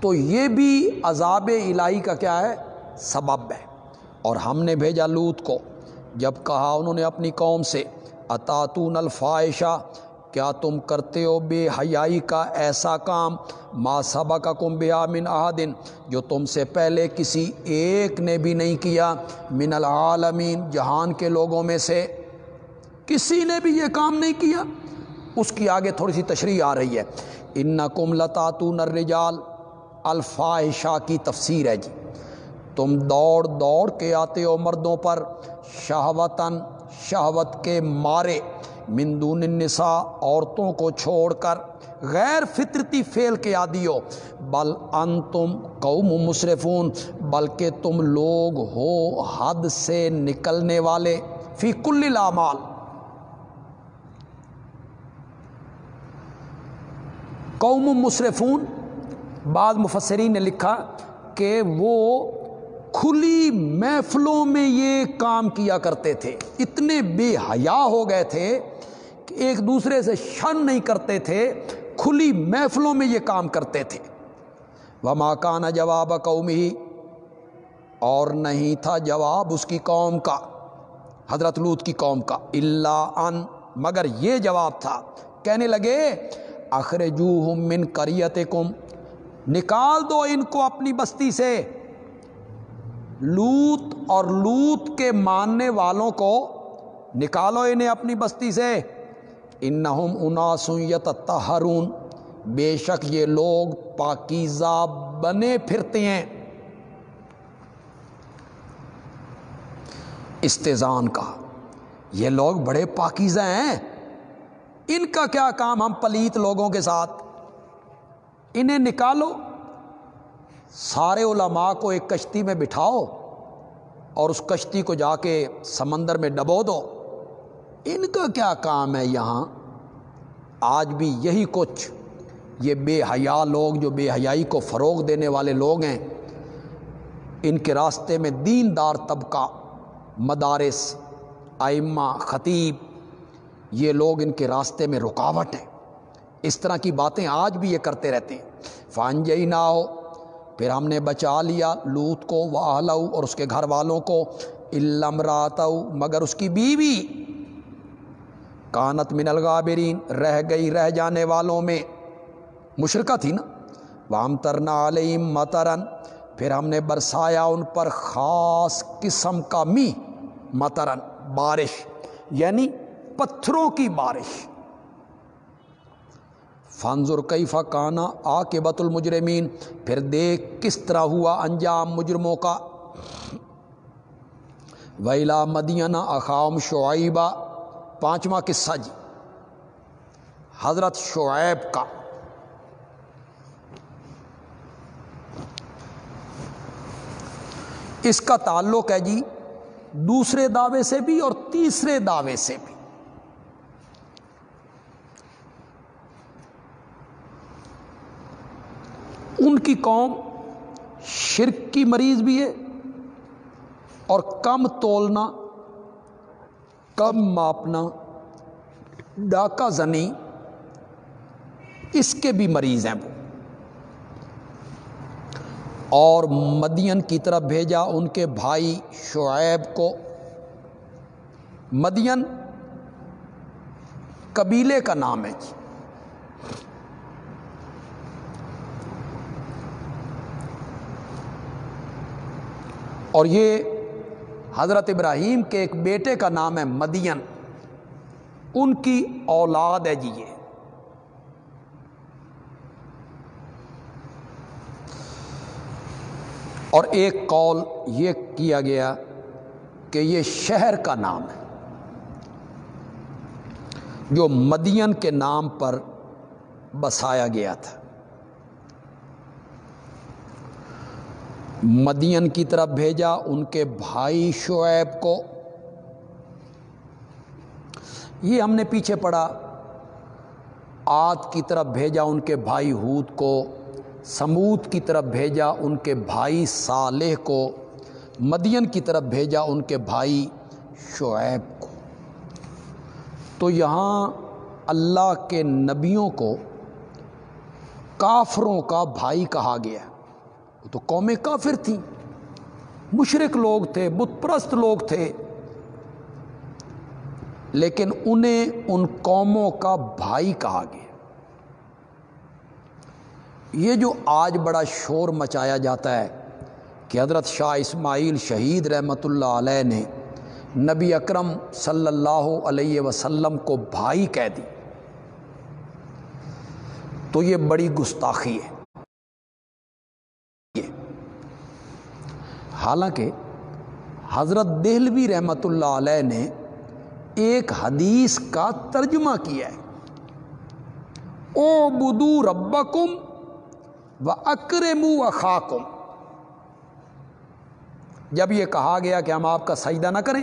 تو یہ بھی عذاب الہی کا کیا ہے؟ سبب ہے۔ اور ہم نے بھیجا لوت کو، جب کہا انہوں نے اپنی قوم سے اطاطون الفائشہ کیا تم کرتے ہو بے حیائی کا ایسا کام؟ ما صبا کا کم بیا من احدن جو تم سے پہلے کسی ایک نے بھی نہیں کیا من العالمین، جہان کے لوگوں میں سے۔ کسی نے بھی یہ کام نہیں کیا۔ اس کی آگے تھوڑی سی تشریح آ رہی ہے۔ ان کم لتاتون الرجال، الفاحشہ کی تفسیر ہے جی۔ تم دوڑ دوڑ کے آتے ہو مردوں پر، شہوتاً شہوت کے مارے۔ مندون النساء، عورتوں کو چھوڑ کر غیر فطرتی فیل کے عادی ہو۔ بل ان تم قوم مصرفون بلکہ تم لوگ ہو حد سے نکلنے والے۔ فی کل الامال۔ قوم مصرفون بعض مفسرین نے لکھا کہ وہ کھلی محفلوں میں یہ کام کیا کرتے تھے۔ اتنے بے حیا ہو گئے تھے ایک دوسرے سے شن نہیں کرتے تھے، کھلی محفلوں میں یہ کام کرتے تھے۔ وہ ماکانہ جواب قوم ہی اور نہیں تھا جواب اس کی قوم کا، حضرت لوت کی قوم کا اللہ ان، مگر یہ جواب تھا۔ کہنے لگے اخرجو من کریت کم نکال دو ان کو اپنی بستی سے۔ لوت اور لوت کے ماننے والوں کو نکالو انہیں اپنی بستی سے۔ ان اناسویت تہرون بے شک یہ لوگ پاکیزہ بنے پھرتے ہیں۔ استضان کا۔ یہ لوگ بڑے پاکیزہ ہیں۔ ان کا کیا کام ہم پلیت لوگوں کے ساتھ؟ انہیں نکالو۔ سارے علماء کو ایک کشتی میں بٹھاؤ اور اس کشتی کو جا کے سمندر میں ڈبو دو۔ ان کا کیا کام ہے یہاں؟ آج بھی یہی کچھ۔ یہ بے حیا لوگ جو بے حیائی کو فروغ دینے والے لوگ ہیں، ان کے راستے میں دین دار طبقہ، مدارس آئمہ خطیب، یہ لوگ ان کے راستے میں رکاوٹ ہیں۔ اس طرح کی باتیں آج بھی یہ کرتے رہتے ہیں۔ فانجئی نہ ہو پھر ہم نے بچا لیا لوت کو وہ اور اس کے گھر والوں کو علم رات مگر اس کی بیوی کانت من الغابرین، رہ گئی رہ جانے والوں میں۔ مشرقہ تھی نا؟ وام ترنا علیم مترن پھر ہم نے برسایا ان پر خاص قسم کا می مترن بارش یعنی پتھروں کی بارش۔ فانزر کئی فکانہ آ کے بت المجرمین، پھر دیکھ کس طرح ہوا انجام مجرموں کا۔ ویلا مدینہ اخام شعیبہ پانچواں قصہ جی۔ حضرت شعیب کا۔ اس کا تعلق ہے جی دوسرے دعوے سے بھی اور تیسرے دعوے سے بھی۔ ان کی قوم شرک کی مریض بھی ہے اور کم تولنا کم ماپنا، ڈاکہ زنی، اس کے بھی مریض ہیں وہ۔ اور مدین کی طرف بھیجا ان کے بھائی شعیب کو۔ مدین قبیلے کا نام ہے جی۔ اور یہ حضرت ابراہیم کے ایک بیٹے کا نام ہے مدین۔ ان کی اولاد ہے جی یہ۔ اور ایک قول یہ کیا گیا کہ یہ شہر کا نام ہے، جو مدین کے نام پر بسایا گیا تھا۔ مدین کی طرف بھیجا، ان کے بھائی شعیب کو۔ یہ ہم نے پیچھے پڑا آد کی طرف بھیجا، ان کے بھائی ہود کو۔ سمود کی طرف بھیجا، ان کے بھائی صالح کو۔ مدین کی طرف بھیجا، ان کے بھائی شعیب کو۔ تو یہاں اللہ کے نبیوں کو کافروں کا بھائی کہا گیا۔ وہ تو قومیں کافر تھیں۔ مشرق لوگ تھے، بت پرست لوگ تھے۔ لیکن انہیں ان قوموں کا بھائی کہا گیا۔ یہ جو آج بڑا شور مچایا جاتا ہے کہ حضرت شاہ اسماعیل شہید رحمۃ اللہ علیہ نے نبی اکرم صلی اللہ علیہ وسلم کو بھائی کہہ دی۔ تو یہ بڑی گستاخی ہے۔ حالانکہ حضرت دہلوی رحمۃ اللہ علیہ نے ایک حدیث کا ترجمہ کیا ہے۔ او بدو ربکم و اکرم و خاکم جب یہ کہا گیا کہ ہم آپ کا سجدہ نہ کریں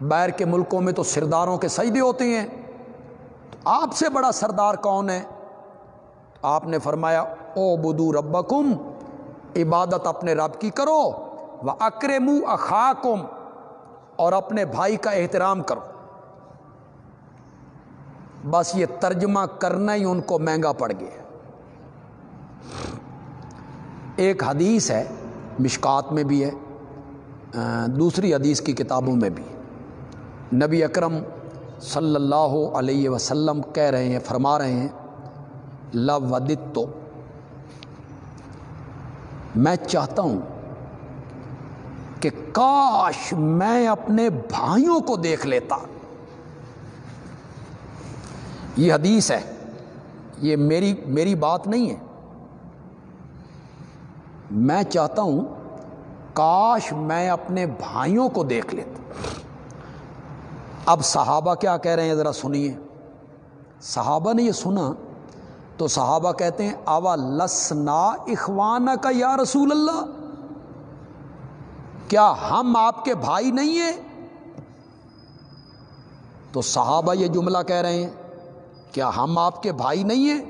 بیر کے ملکوں میں تو سرداروں کے سجدے ہوتے ہیں۔ تو آپ سے بڑا سردار کون ہے؟ آپ نے فرمایا او بدو ربکم عبادت اپنے رب کی کرو و اکرم اخاکم اور اپنے بھائی کا احترام کرو۔ بس یہ ترجمہ کرنا ہی ان کو مہنگا پڑ گیا ایک حدیث ہے، مشکات میں بھی ہے دوسری حدیث کی کتابوں میں بھی۔ نبی اکرم صلی اللہ علیہ وسلم کہہ رہے ہیں، فرما رہے ہیں لودت تو میں چاہتا ہوں کہ کاش میں اپنے بھائیوں کو دیکھ لیتا۔ یہ حدیث ہے، یہ میری میری بات نہیں ہے۔ میں چاہتا ہوں کاش میں اپنے بھائیوں کو دیکھ لیتا۔ اب صحابہ کیا کہہ رہے ہیں؟ ذرا سنیے۔ صحابہ نے یہ سنا تو صحابہ کہتے ہیں، آوا لسنا اخوانہ کا یا رسول اللہ؟ کیا ہم آپ کے بھائی نہیں ہیں؟ تو صحابہ یہ جملہ کہہ رہے ہیں، کیا ہم آپ کے بھائی نہیں ہیں؟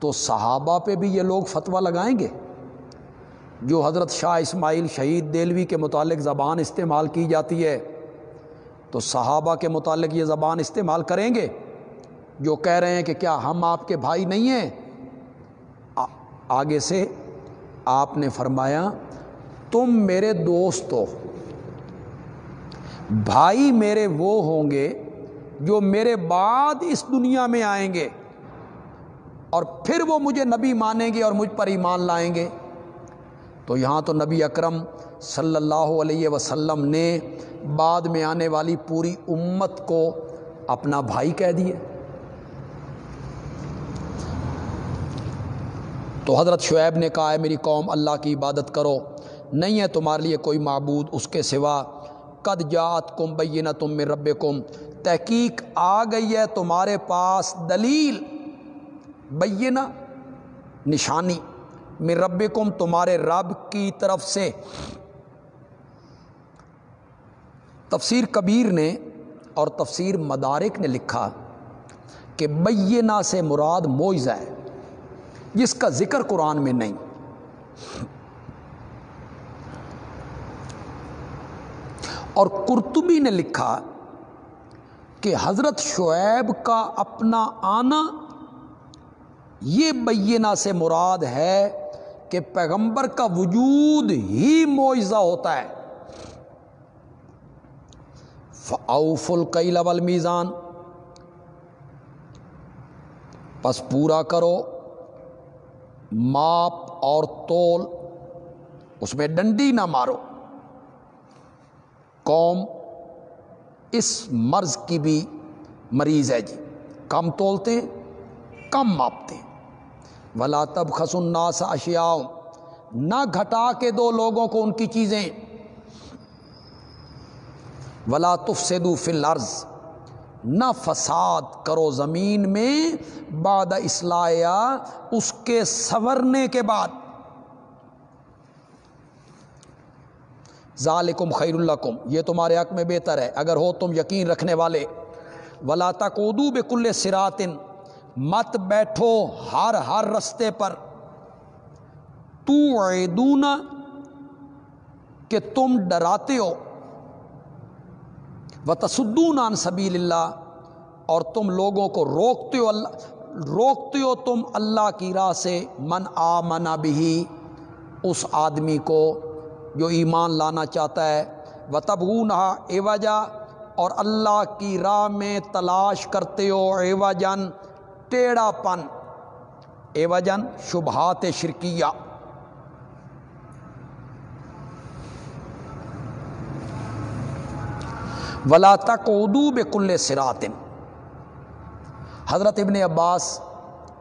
تو صحابہ پہ بھی یہ لوگ فتویٰ لگائیں گے۔ جو حضرت شاہ اسماعیل شہید دلوی کے متعلق زبان استعمال کی جاتی ہے، تو صحابہ کے متعلق یہ زبان استعمال کریں گے۔ جو کہہ رہے ہیں کہ کیا ہم آپ کے بھائی نہیں ہیں؟ آگے سے آپ نے فرمایا، تم میرے دوست ہو۔ بھائی میرے وہ ہوں گے جو میرے بعد اس دنیا میں آئیں گے اور پھر وہ مجھے نبی مانیں گے اور مجھ پر ایمان لائیں گے۔ تو یہاں تو نبی اکرم صلی اللہ علیہ وسلم نے بعد میں آنے والی پوری امت کو اپنا بھائی کہہ دیے تو حضرت شعیب نے کہا ہے میری قوم، اللہ کی عبادت کرو۔ نہیں ہے تمہارے لیے کوئی معبود اس کے سوا۔ قد جات کم بینہ تم میں رب کم تحقیق آ گئی ہے تمہارے پاس دلیل، بینہ نشانی۔ میں رب کم تمہارے رب کی طرف سے۔ تفسیر کبیر نے اور تفسیر مدارک نے لکھا کہ بینہ سے مراد معیزہ ہے۔ جس کا ذکر قرآن میں نہیں۔ اور کرتبی نے لکھا کہ حضرت شعیب کا اپنا آنا یہ بینہ سے مراد ہے کہ پیغمبر کا وجود ہی معجزہ ہوتا ہے۔ اوف القیل والمیزان۔ پس پورا کرو۔ ماپ اور تول، اس میں ڈنڈی نہ مارو۔ قوم اس مرض کی بھی مریض ہے جی۔ کم تولتے، کم ماپتے۔ ولا تب خس الناس اشیاؤ نہ گھٹا کے دو لوگوں کو ان کی چیزیں۔ ولا تفسدو فی الارض نہ فساد کرو زمین میں، بعد اصلاح اس کے سورنے کے بعد۔ ذالکم خیر الکم یہ تمہارے حق میں بہتر ہے، اگر ہو تم یقین رکھنے والے۔ ولا تقودو بکل سراتن مت بیٹھو ہر ہر رستے پر۔ تو کہ تم ڈراتے ہو۔ و تصدون عن سبیل اللہ اور تم لوگوں کو روکتے ہو اللہ روکتے ہو تم اللہ کی راہ سے من آ منا بھی اس آدمی کو جو ایمان لانا چاہتا ہے۔ و تبغون اے اور اللہ کی راہ میں تلاش کرتے ہو، اے وجن ٹیڑھا پن۔ اے وجن شبہات شرکیہ۔ ولا تک اردو بکل سراتن حضرت ابن عباس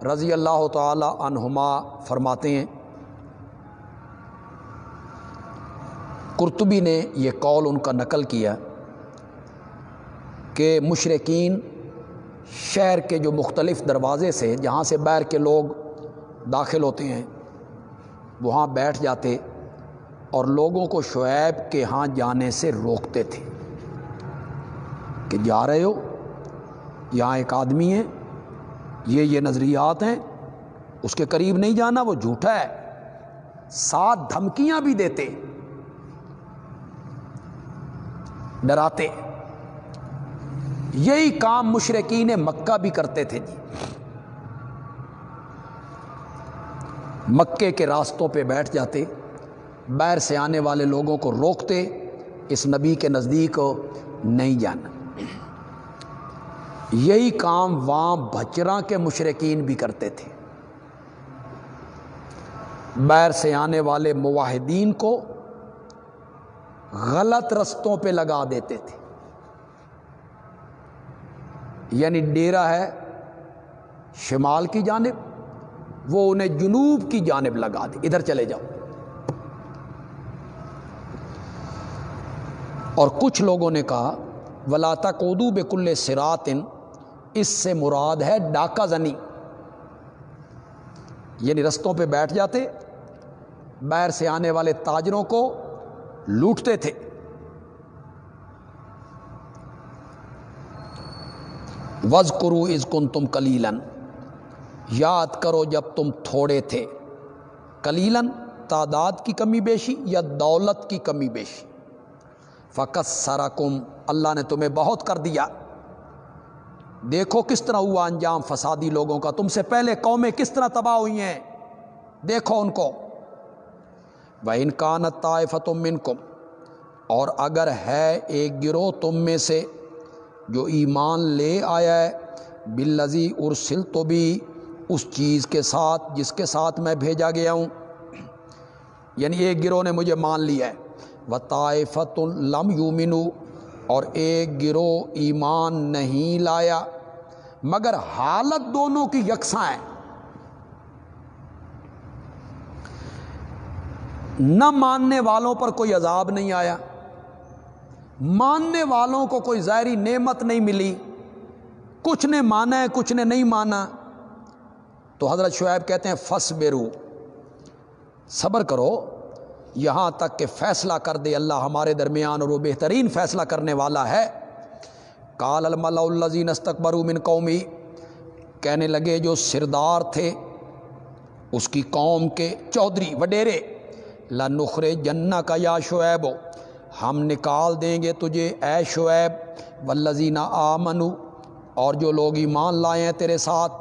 رضی اللہ تعالی عنہما فرماتے ہیں کرتبی نے یہ قول ان کا نقل کیا کہ مشرقین شہر کے جو مختلف دروازے سے جہاں سے بیر کے لوگ داخل ہوتے ہیں، وہاں بیٹھ جاتے اور لوگوں کو شعیب کے ہاں جانے سے روکتے تھے۔ کہ جا رہے ہو، یہاں ایک آدمی ہے یہ یہ نظریات ہیں، اس کے قریب نہیں جانا، وہ جھوٹا ہے۔ سات دھمکیاں بھی دیتے، ڈراتے۔ یہی کام مشرقین مکہ بھی کرتے تھے جی۔ مکے کے راستوں پہ بیٹھ جاتے بیر سے آنے والے لوگوں کو روکتے، اس نبی کے نزدیک نہیں جانا۔ یہی کام وہاں بچراں کے مشرقین بھی کرتے تھے۔ بیر سے آنے والے مواحدین کو غلط رستوں پہ لگا دیتے تھے۔ یعنی ڈیرا ہے شمال کی جانب، وہ انہیں جنوب کی جانب لگا دی ادھر چلے جاؤ۔ اور کچھ لوگوں نے کہا ولاتا کودو بکل سراتن اس سے مراد ہے ڈاکہ زنی۔ یعنی رستوں پہ بیٹھ جاتے بیر سے آنے والے تاجروں کو لوٹتے تھے۔ وز کرو از کن تم کلیلن یاد کرو جب تم تھوڑے تھے۔ کلیلن تعداد کی کمی بیشی یا دولت کی کمی بیشی۔ فقط سارا کم اللہ نے تمہیں بہت کر دیا۔ دیکھو کس طرح ہوا انجام فسادی لوگوں کا۔ تم سے پہلے قومیں کس طرح تباہ ہوئی ہیں؟ دیکھو ان کو۔ وہ انکان طائفت من کم اور اگر ہے ایک گروہ تم میں سے جو ایمان لے آیا ہے بلزی ارسل تو بھی اس چیز کے ساتھ، جس کے ساتھ میں بھیجا گیا ہوں۔ یعنی ایک گروہ نے مجھے مان لیا ہے۔ وہ طائفت الم یومنو اور ایک گروہ ایمان نہیں لایا۔ مگر حالت دونوں کی یکساں ہے۔ نہ ماننے والوں پر کوئی عذاب نہیں آیا، ماننے والوں کو کوئی ظاہری نعمت نہیں ملی۔ کچھ نے مانا ہے، کچھ نے نہیں مانا۔ تو حضرت شعیب کہتے ہیں فس بیرو، صبر کرو۔ یہاں تک کہ فیصلہ کر دے، اللہ ہمارے درمیان اور وہ بہترین فیصلہ کرنے والا ہے۔ کال المل الزین استقبر من قومی کہنے لگے جو سردار تھے، اس کی قوم کے چودھری وڈیرے لنخر جنا کا یا شعیب، ہم نکال دیں گے تجھے اے شعیب ولزینہ آمنو اور جو لوگ ایمان لائے ہیں تیرے ساتھ،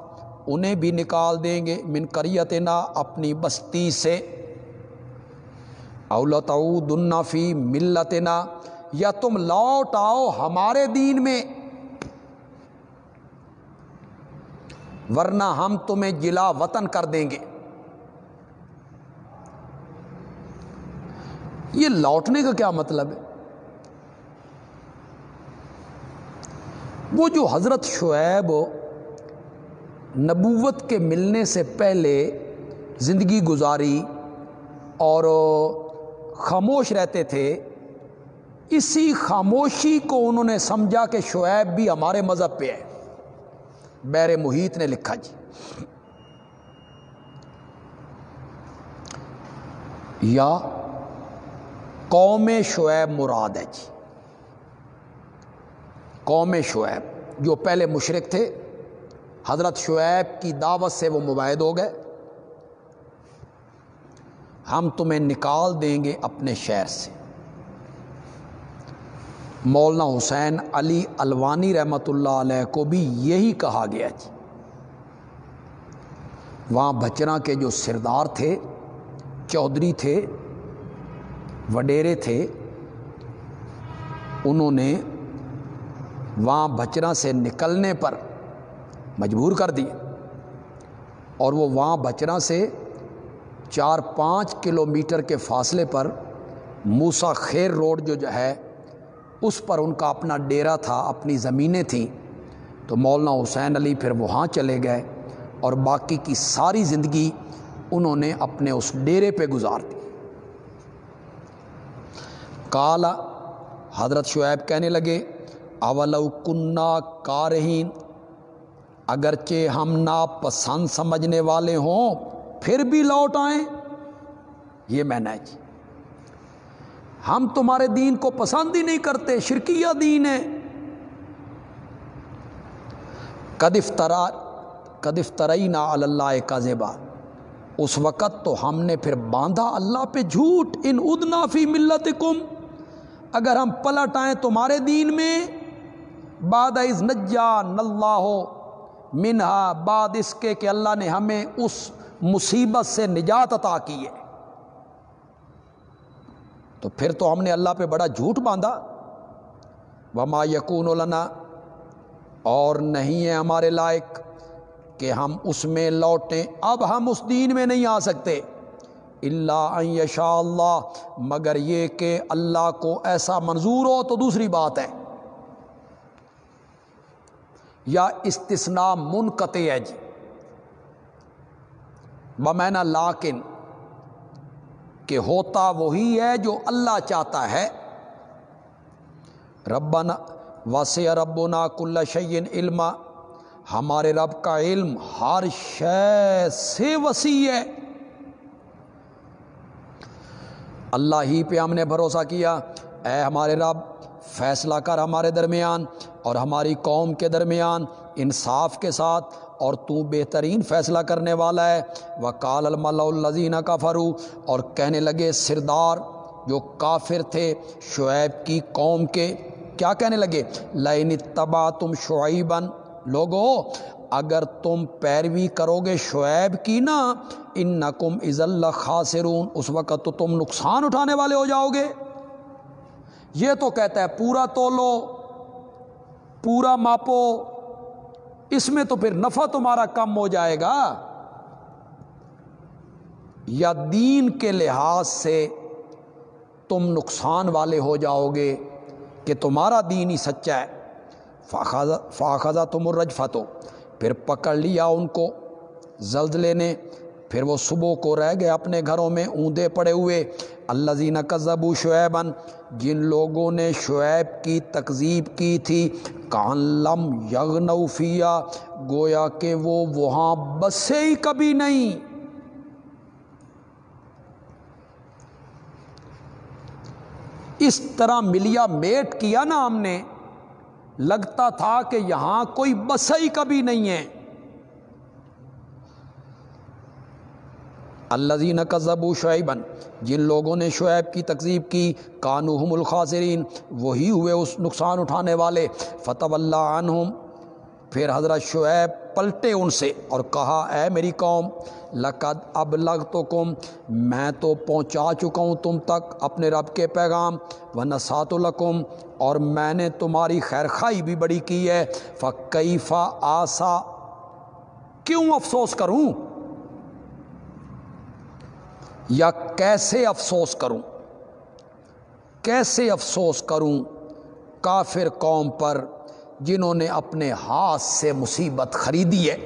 انہیں بھی نکال دیں گے من کریت نا اپنی بستی سے۔ اولت فی ملت نا یا تم لوٹ آؤ ہمارے دین میں ورنہ ہم تمہیں جلا وطن کر دیں گے۔ یہ لوٹنے کا کیا مطلب ہے؟ وہ جو حضرت شعیب نبوت کے ملنے سے پہلے زندگی گزاری اور خاموش رہتے تھے اسی خاموشی کو انہوں نے سمجھا کہ شعیب بھی ہمارے مذہب پہ ہے۔ بیر محیط نے لکھا جی۔ یا قوم شعیب مراد ہے جی۔ قوم شعیب جو پہلے مشرق تھے، حضرت شعیب کی دعوت سے وہ مباحد ہو گئے۔ ہم تمہیں نکال دیں گے اپنے شہر سے۔ مولانا حسین علی الوانی رحمۃ اللہ علیہ کو بھی یہی کہا گیا جی۔ وہاں بچرا کے جو سردار تھے، چودھری تھے، وڈیرے تھے، انہوں نے وہاں بچرا سے نکلنے پر مجبور کر دی اور وہ وہاں بچرا سے چار پانچ کلو میٹر کے فاصلے پر موسا خیر روڈ جو ہے اس پر ان کا اپنا ڈیرا تھا، اپنی زمینیں تھیں۔ تو مولانا حسین علی پھر وہاں چلے گئے اور باقی کی ساری زندگی انہوں نے اپنے اس ڈیرے پہ گزار دی۔ کالا حضرت شعیب کہنے لگے، اولو کنہ کارہین، اگرچہ ہم ناپسند سمجھنے والے ہوں، پھر بھی لوٹ آئیں۔ یہ میں نے جی۔ ہم تمہارے دین کو پسند ہی نہیں کرتے، شرکیہ دین ہے۔ کدف ترا کدف ترئی نا اللہ کا اس وقت تو ہم نے پھر باندھا اللہ پہ جھوٹ، ان ادنا فی ملت کم اگر ہم پلٹ آئیں تمہارے دین میں باد از نجا نلہ منہا، بعد اس کے کہ اللہ نے ہمیں اس مصیبت سے نجات عطا کی ہے۔ تو پھر تو ہم نے اللہ پہ بڑا جھوٹ باندھا۔ وما یقون لنا۔ اور نہیں ہے ہمارے لائق کہ ہم اس میں لوٹیں۔ اب ہم اس دین میں نہیں آ سکتے۔ اللہ یشا اللہ مگر یہ کہ اللہ کو ایسا منظور ہو تو دوسری بات ہے۔ یا استثنا منقطع ہے جی۔ بمینا لاکن کہ ہوتا وہی ہے جو اللہ چاہتا ہے۔ ربنا واسع ربنا کل شعین علم ہمارے رب کا علم ہر شے سے وسیع ہے۔ اللہ ہی پہ ہم نے بھروسہ کیا۔ اے ہمارے رب، فیصلہ کر ہمارے درمیان اور ہماری قوم کے درمیان، انصاف کے ساتھ اور تو بہترین فیصلہ کرنے والا ہے۔ وہ کال الزینہ کا فرو اور کہنے لگے، سردار جو کافر تھے شعیب کی قوم کے، کیا کہنے لگے؟ لین تبا تم شعیبن لوگو، اگر تم پیروی کرو گے شعیب کی نا ان نقم از اللہ خاصرون اس وقت تو تم نقصان اٹھانے والے ہو جاؤ گے۔ یہ تو کہتا ہے، پورا تولو، پورا ماپو اس میں تو پھر نفع تمہارا کم ہو جائے گا۔ یا دین کے لحاظ سے تم نقصان والے ہو جاؤ گے کہ تمہارا دین ہی سچا ہے۔ فاخذہ تم الرج فتو پھر پکڑ لیا ان کو زلزلے نے پھر وہ صبح کو رہ گئے اپنے گھروں میں اوندے پڑے ہوئے۔ اللہ زین کذبو شعیبن جن لوگوں نے شعیب کی تکذیب کی تھی، کان لم گویا کہ وہ وہاں بسے ہی کبھی نہیں۔ اس طرح ملیا میٹ کیا نا ہم نے، لگتا تھا کہ یہاں کوئی بسئی کبھی نہیں ہے۔ الزین قذب شعیبن جن لوگوں نے شعیب کی تکذیب کی کانوہم الخاصرین وہی ہوئے اس نقصان اٹھانے والے۔ فتح اللہ عنہم، پھر حضرت شعیب پلٹے ان سے اور کہا، اے میری قوم، لقد اب لگ تو کم میں تو پہنچا چکا ہوں تم تک اپنے رب کے پیغام و نسات القم اور میں نے تمہاری خیر خائی بھی بڑی کی ہے۔ فقیفہ آسا، کیوں افسوس کروں؟ یا کیسے افسوس کروں؟ کیسے افسوس کروں کافر قوم پر جنہوں نے اپنے ہاتھ سے مصیبت خریدی ہے؟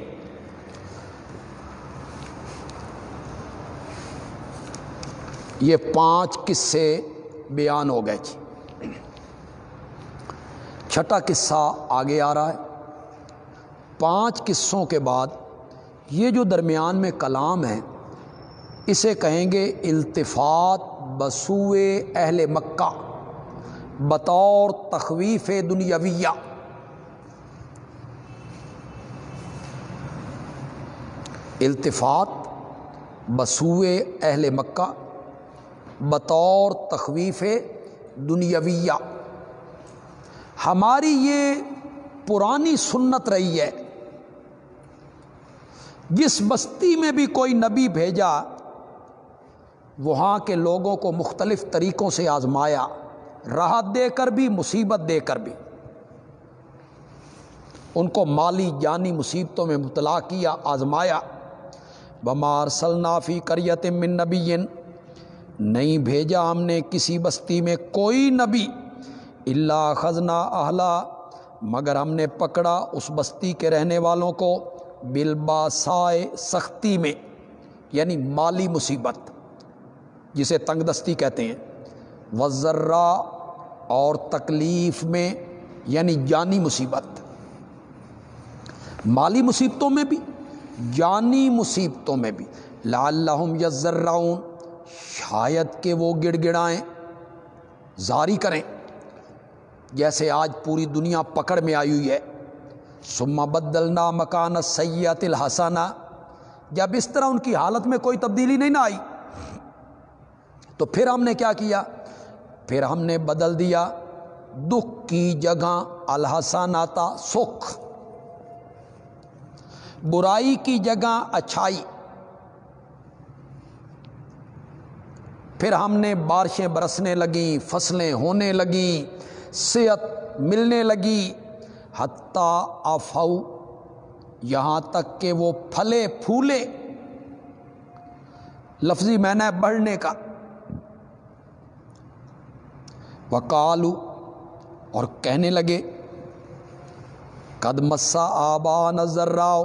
یہ پانچ قصے بیان ہو گئے جی۔ چھٹا قصہ آگے آ رہا ہے۔ پانچ قصوں کے بعد یہ جو درمیان میں کلام ہے اسے کہیں گے التفات بسوئے اہل مکہ، بطور تخویف دنیاویہ۔ التفات بسوئے اہل مکہ، بطور تخویف دنیاویہ۔ ہماری یہ پرانی سنت رہی ہے۔ جس بستی میں بھی کوئی نبی بھیجا وہاں کے لوگوں کو مختلف طریقوں سے آزمایا، راحت دے کر بھی، مصیبت دے کر بھی۔ ان کو مالی جانی مصیبتوں میں مبتلا کیا، آزمایا۔ بمار سلنافی کریت من نبی نہیں بھیجا ہم نے کسی بستی میں کوئی نبی۔ اللہ خزنہ اہلا مگر ہم نے پکڑا اس بستی کے رہنے والوں کو بالباسائے سختی میں یعنی مالی مصیبت۔ جسے تنگ دستی کہتے ہیں۔ وزرا اور تکلیف میں یعنی جانی مصیبت۔ مالی مصیبتوں میں بھی، جانی مصیبتوں میں بھی۔ لعلہم یزرعون شاید کہ وہ گڑ گڑائیں زاری کریں۔ جیسے آج پوری دنیا پکڑ میں آئی ہوئی ہے۔ سما بدلنا مکان سیات الحسانہ جب اس طرح ان کی حالت میں کوئی تبدیلی نہیں نہ آئی تو پھر ہم نے کیا کیا؟ پھر ہم نے بدل دیا دکھ کی جگہ الحساناتا سکھ۔ برائی کی جگہ اچھائی۔ پھر ہم نے بارشیں برسنے لگیں، فصلیں ہونے لگیں، صحت ملنے لگی۔ حتیٰ آفو، یہاں تک کہ وہ پھلے پھولے۔ لفظی میں نے بڑھنے کا۔ وکالو اور کہنے لگے، قد مسا آبا نظر راؤ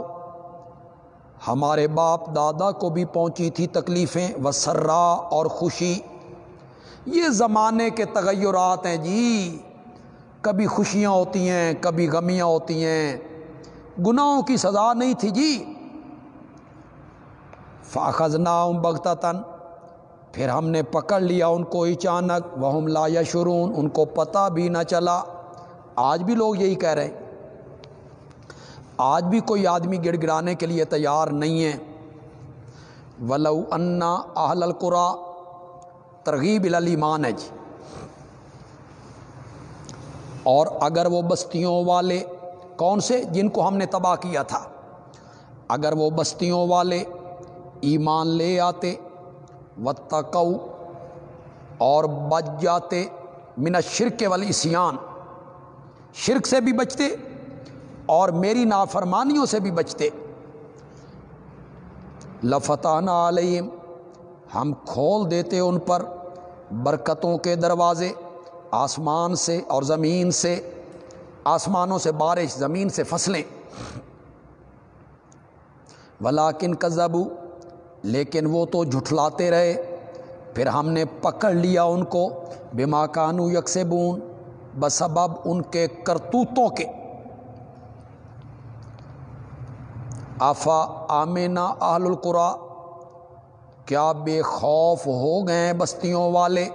ہمارے باپ دادا کو بھی پہنچی تھی تکلیفیں و سرا اور خوشی۔ یہ زمانے کے تغیرات ہیں جی۔ کبھی خوشیاں ہوتی ہیں، کبھی غمیاں ہوتی ہیں۔ گناہوں کی سزا نہیں تھی جی۔ فاخذ نام بگتا تن پھر ہم نے پکڑ لیا ان کو اچانک وہ لا یشرون ان کو پتہ بھی نہ چلا۔ آج بھی لوگ یہی کہہ رہے ہیں۔ آج بھی کوئی آدمی گڑ گڑانے کے لیے تیار نہیں ہے۔ ولو انا اہل القرا ترغیب الایمان ہے جی اور اگر وہ بستیوں والے، کون سے؟ جن کو ہم نے تباہ کیا تھا۔ اگر وہ بستیوں والے ایمان لے آتے و اور بچ جاتے من شرک والی سیان شرک سے بھی بچتے اور میری نافرمانیوں سے بھی بچتے۔ لفتانہ علیہم، ہم کھول دیتے ان پر برکتوں کے دروازے، آسمان سے اور زمین سے، آسمانوں سے بارش، زمین سے فصلیں۔ ولاکن کذبو لیکن وہ تو جھٹلاتے رہے۔ پھر ہم نے پکڑ لیا ان کو۔ بما کانو یکسبون۔ بسبب ان کے کرتوتوں کے۔ آفا آمینہ اہل القرا۔ کیا بے خوف ہو گئے بستیوں والے؟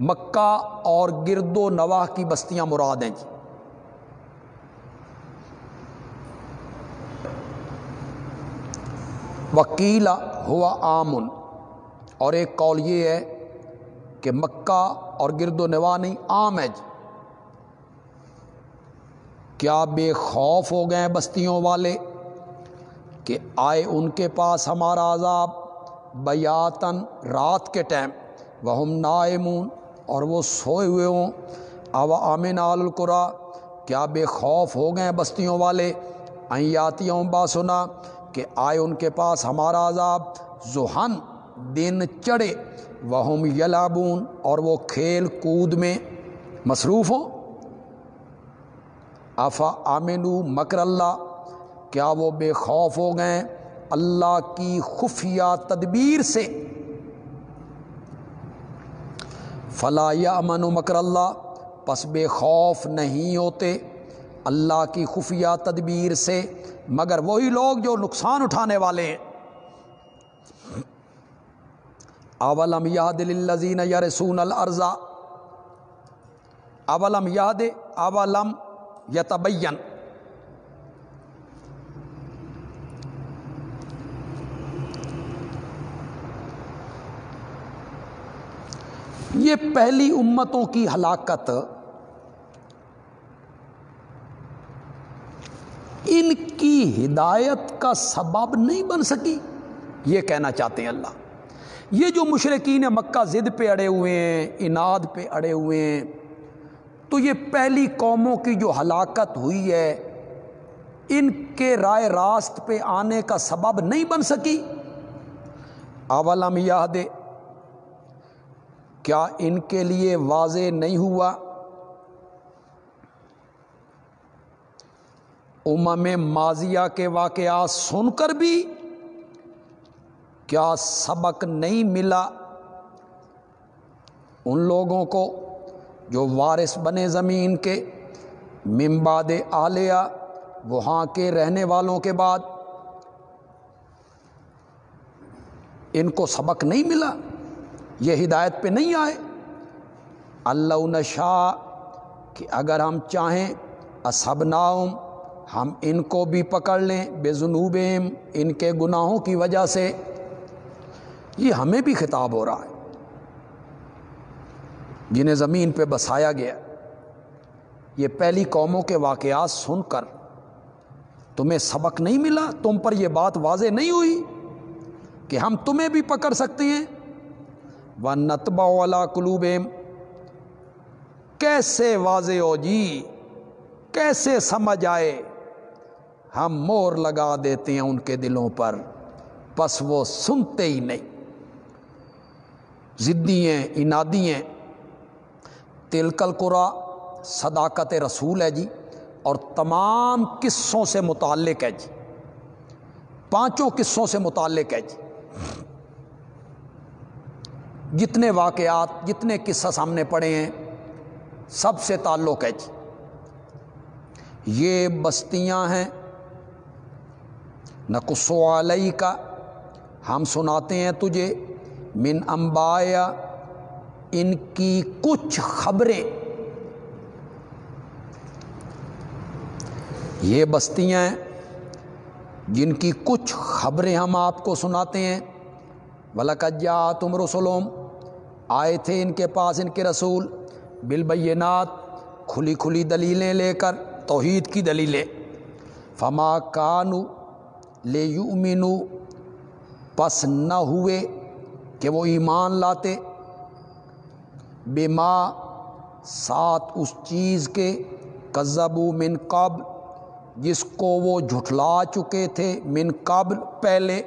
مکہ اور گرد و نواح کی بستیاں مراد ہیں جی۔ وکیلا ہوا آمن۔ اور ایک قول یہ ہے کہ مکہ اور گرد و نوا نہیں، عام ہے جی۔ کیا بے خوف ہو گئے بستیوں والے کہ آئے ان کے پاس ہمارا عذاب بیاتن رات کے ٹائم۔ وہ ہم نائمون، اور وہ سوئے ہوئے ہوں۔ اب آمن القرا، کیا بے خوف ہو گئے بستیوں والے؟ آتی ہوں با سنا کہ آئے ان کے پاس ہمارا عذاب ذہن دن چڑھے وہ یلابون اور وہ کھیل کود میں مصروف ہوں۔ افا آمنو، مکر اللہ، کیا وہ بے خوف ہو گئے؟ اللہ کی خفیہ تدبیر سے۔ فلا یا امن و مکر اللہ، پس بے خوف نہیں ہوتے۔ اللہ کی خفیہ تدبیر سے۔ مگر وہی لوگ جو نقصان اٹھانے والے ہیں۔ اولم یاد للذین یرسون الارضا اولم یاد، اولم یتبین۔ یہ پہلی امتوں کی ہلاکت ان کی ہدایت کا سبب نہیں بن سکی۔ یہ کہنا چاہتے ہیں اللہ۔ یہ جو مشرقین مکہ ضد پہ اڑے ہوئے ہیں، اناد پہ اڑے ہوئے ہیں، تو یہ پہلی قوموں کی جو ہلاکت ہوئی ہے، ان کے رائے راست پہ آنے کا سبب نہیں بن سکی۔ اولم یاد، کیا ان کے لیے واضح نہیں ہوا؟ امم ماضیہ کے واقعات سن کر بھی کیا سبق نہیں ملا ان لوگوں کو جو وارث بنے زمین کے ممباد عالیہ، وہاں کے رہنے والوں کے بعد ان کو سبق نہیں ملا، یہ ہدایت پہ نہیں آئے۔ اللہ نشا کہ اگر ہم چاہیں اسبناؤم ہم ان کو بھی پکڑ لیں بے جنوب ان کے گناہوں کی وجہ سے۔ یہ ہمیں بھی خطاب ہو رہا ہے۔ جنہیں زمین پہ بسایا گیا۔ یہ پہلی قوموں کے واقعات سن کر تمہیں سبق نہیں ملا، تم پر یہ بات واضح نہیں ہوئی کہ ہم تمہیں بھی پکڑ سکتے ہیں۔ وہ نتبا والا کلوب کیسے واضح ہو جی؟ کیسے سمجھ آئے؟ ہم مور لگا دیتے ہیں ان کے دلوں پر۔ پس وہ سنتے ہی نہیں۔ ضدی ہیں انادی ہیں تلکل قرا صداقت رسول ہے جی اور تمام قصوں سے متعلق ہے جی۔ پانچوں قصوں سے متعلق ہے جی۔ جتنے واقعات، جتنے قصہ سامنے پڑے ہیں، سب سے تعلق ہے جی۔ یہ بستیاں ہیں۔ نقص علیہ کا ہم سناتے ہیں تجھے، من امبایا ان کی کچھ خبریں۔ یہ بستیاں ہیں جن کی کچھ خبریں ہم آپ کو سناتے ہیں۔ ولکجا تم رسولوم آئے تھے ان کے پاس ان کے رسول۔ بالبینات کھلی کھلی دلیلیں لے کر، توحید کی دلیلیں۔ فما کانو لے یؤمنو پس نہ ہوئے کہ وہ ایمان لاتے بے ماں ساتھ اس چیز کے قزبو من قبل، جس کو وہ جھٹلا چکے تھے من قبل پہلے،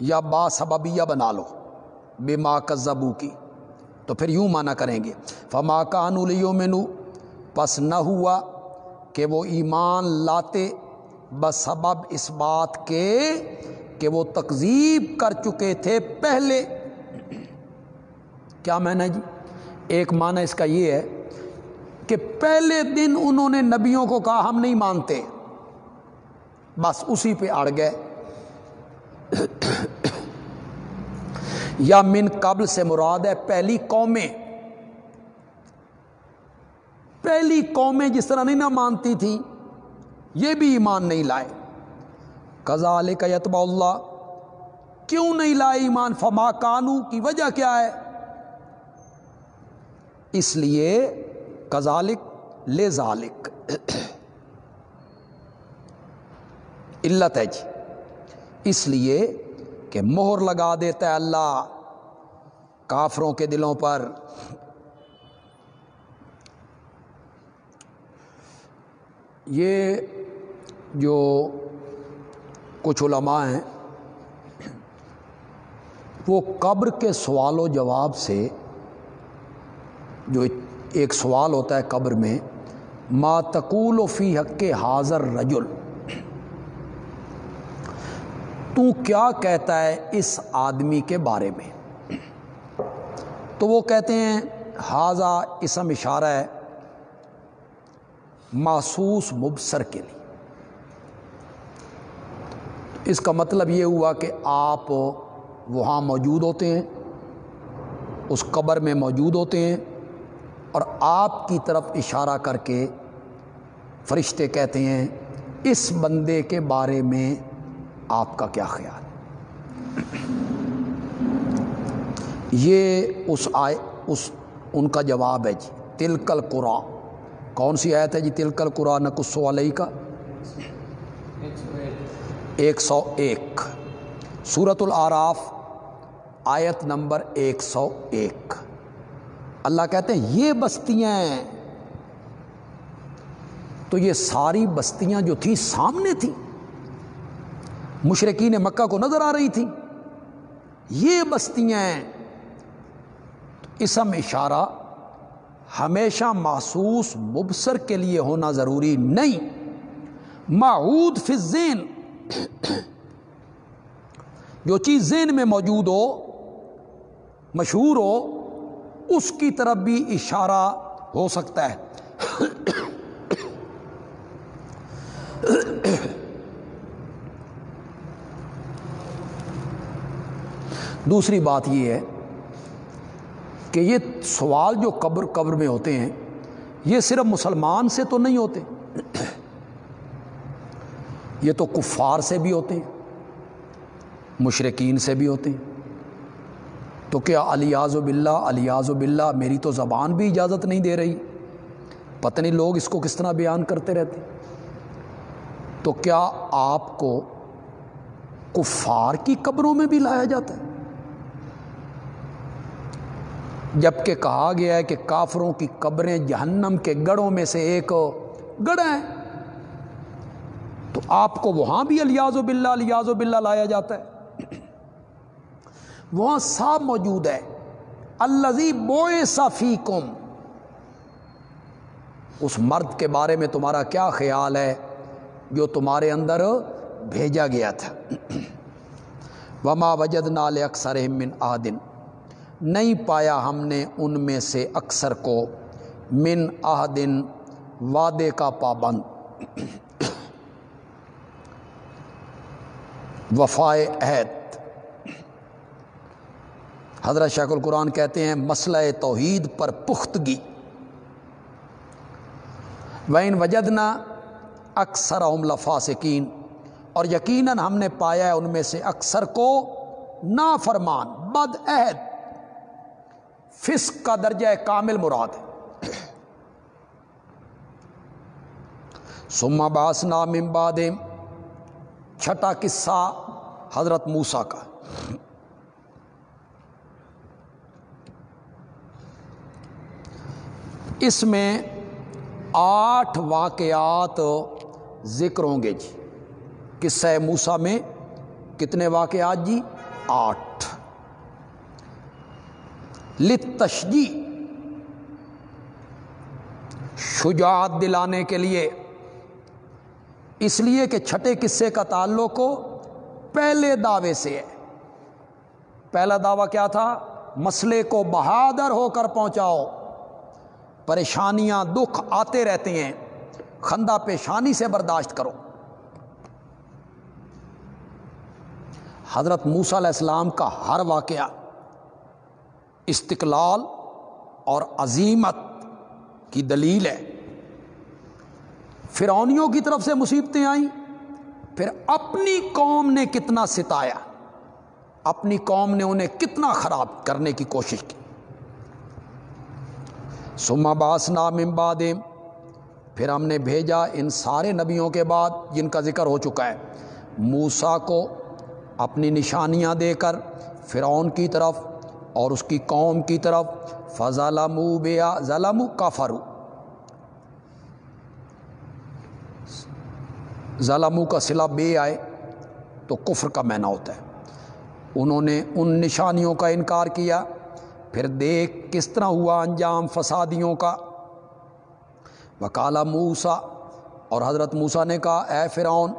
یا با سببیہ بنا لو بے ماں کزبو کی۔ تو پھر یوں مانا کریں گے، فما کا انولیوں مینو پس نہ ہوا کہ وہ ایمان لاتے بس سبب اس بات کے کہ وہ تقزیب کر چکے تھے پہلے۔ کیا میں نے جی؟ ایک معنی اس کا یہ ہے کہ پہلے دن انہوں نے نبیوں کو کہا ہم نہیں مانتے۔ بس اسی پہ اڑ گئے۔ یا من قبل سے مراد ہے پہلی قومیں۔ پہلی قومیں جس طرح نہیں نہ مانتی تھیں یہ بھی ایمان نہیں لائے۔ کزال کا یتبا اللہ، کیوں نہیں لائے ایمان؟ فما کانو، کی وجہ کیا ہے؟ اس لیے کزالک لے ذالک علت ہے جی۔ اس لیے کہ مہر لگا دیتا ہے اللہ کافروں کے دلوں پر۔ یہ جو کچھ علماء ہیں، وہ قبر کے سوال و جواب سے جو ایک سوال ہوتا ہے قبر میں، ما تقول و فی حق حاضر رجل تو کیا کہتا ہے اس آدمی کے بارے میں؟ تو وہ کہتے ہیں حاضہ اسم اشارہ ہے محسوس مبصر کے لیے۔ اس کا مطلب یہ ہوا کہ آپ وہاں موجود ہوتے ہیں، اس قبر میں موجود ہوتے ہیں اور آپ کی طرف اشارہ کر کے فرشتے کہتے ہیں، اس بندے کے بارے میں آپ کا کیا خیال یہ اس آئے، اس، ان کا جواب ہے جی تلکل قرآن کون سی آیت ہے جی؟ تلکل قرآن نقص علیہ کا ایک سو ایک۔ سورت العراف، آیت نمبر ایک سو ایک۔ اللہ کہتے ہیں، یہ بستیاں ہیں۔ تو یہ ساری بستیاں جو تھیں، سامنے تھیں۔ مشرقین مکہ کو نظر آ رہی تھیں۔ یہ بستیاں ہیں۔ اسم اشارہ ہمیشہ محسوس مبصر کے لیے ہونا ضروری نہیں۔ معود فزین جو چیز ذہن میں موجود ہو، مشہور ہو، اس کی طرف بھی اشارہ ہو سکتا ہے۔ دوسری بات یہ ہے کہ یہ سوال جو قبر قبر میں ہوتے ہیں، یہ صرف مسلمان سے تو نہیں ہوتے، یہ تو کفار سے بھی ہوتے ہیں مشرقین سے بھی ہوتے ہیں۔ تو کیا علیاز و بلّہ علیاز و بلّہ میری تو زبان بھی اجازت نہیں دے رہی۔ پتہ نہیں لوگ اس کو کس طرح بیان کرتے رہتے۔ تو کیا آپ کو کفار کی قبروں میں بھی لایا جاتا ہے؟ جبکہ کہا گیا ہے کہ کافروں کی قبریں جہنم کے گڑھوں میں سے ایک گڑھ ہے تو آپ کو وہاں بھی الیاز و بلّہ الیاز و بلّہ لایا جاتا ہے۔ وہاں صاحب موجود ہے۔ الزی بوئے صافی کم اس مرد کے بارے میں تمہارا کیا خیال ہے؟ جو تمہارے اندر بھیجا گیا تھا۔ وما وجد نال اکثر من آدن۔ نہیں پایا ہم نے ان میں سے اکثر کو۔ من آدن وعدے کا پابند۔ وفائے عہد۔ حضرت شیخ القرآن کہتے ہیں، مسئلہ توحید پر پختگی۔ وین وجدنا اکثر ام لفاسقین۔ اور یقیناً ہم نے پایا ہے ان میں سے اکثر کو نا فرمان بد عہد۔ فسق کا درجہ کامل مراد ہے۔ سما باس نام امباد چھٹا قصہ حضرت موسا کا۔ اس میں آٹھ واقعات ذکر ہوں گے جی۔ قصہ موسا میں کتنے واقعات جی؟ آٹھ۔ لتشجی شجاعت دلانے کے لیے۔ اس لیے کہ چھٹے قصے کا تعلق پہلے دعوے سے ہے۔ پہلا دعویٰ کیا تھا؟ مسئلے کو بہادر ہو کر پہنچاؤ۔ پریشانیاں دکھ آتے رہتے ہیں۔ خندہ پیشانی سے برداشت کرو۔ حضرت موسیٰ علیہ السلام کا ہر واقعہ استقلال اور عظیمت کی دلیل ہے۔ فرونیوں کی طرف سے مصیبتیں آئیں، پھر اپنی قوم نے کتنا ستایا، اپنی قوم نے انہیں کتنا خراب کرنے کی کوشش کی۔ سما باس نام امباد پھر ہم نے بھیجا ان سارے نبیوں کے بعد جن کا ذکر ہو چکا ہے۔ موسا کو اپنی نشانیاں دے کر فرعون کی طرف اور اس کی قوم کی طرف فضالم بیا ظلم کا فرو ظلم کا سلا بے آئے تو کفر کا معنی ہوتا ہے۔ انہوں نے ان نشانیوں کا انکار کیا۔ پھر دیکھ کس طرح ہوا انجام فسادیوں کا۔ وکالا موسا اور حضرت موسا نے کہا، اے فرعون،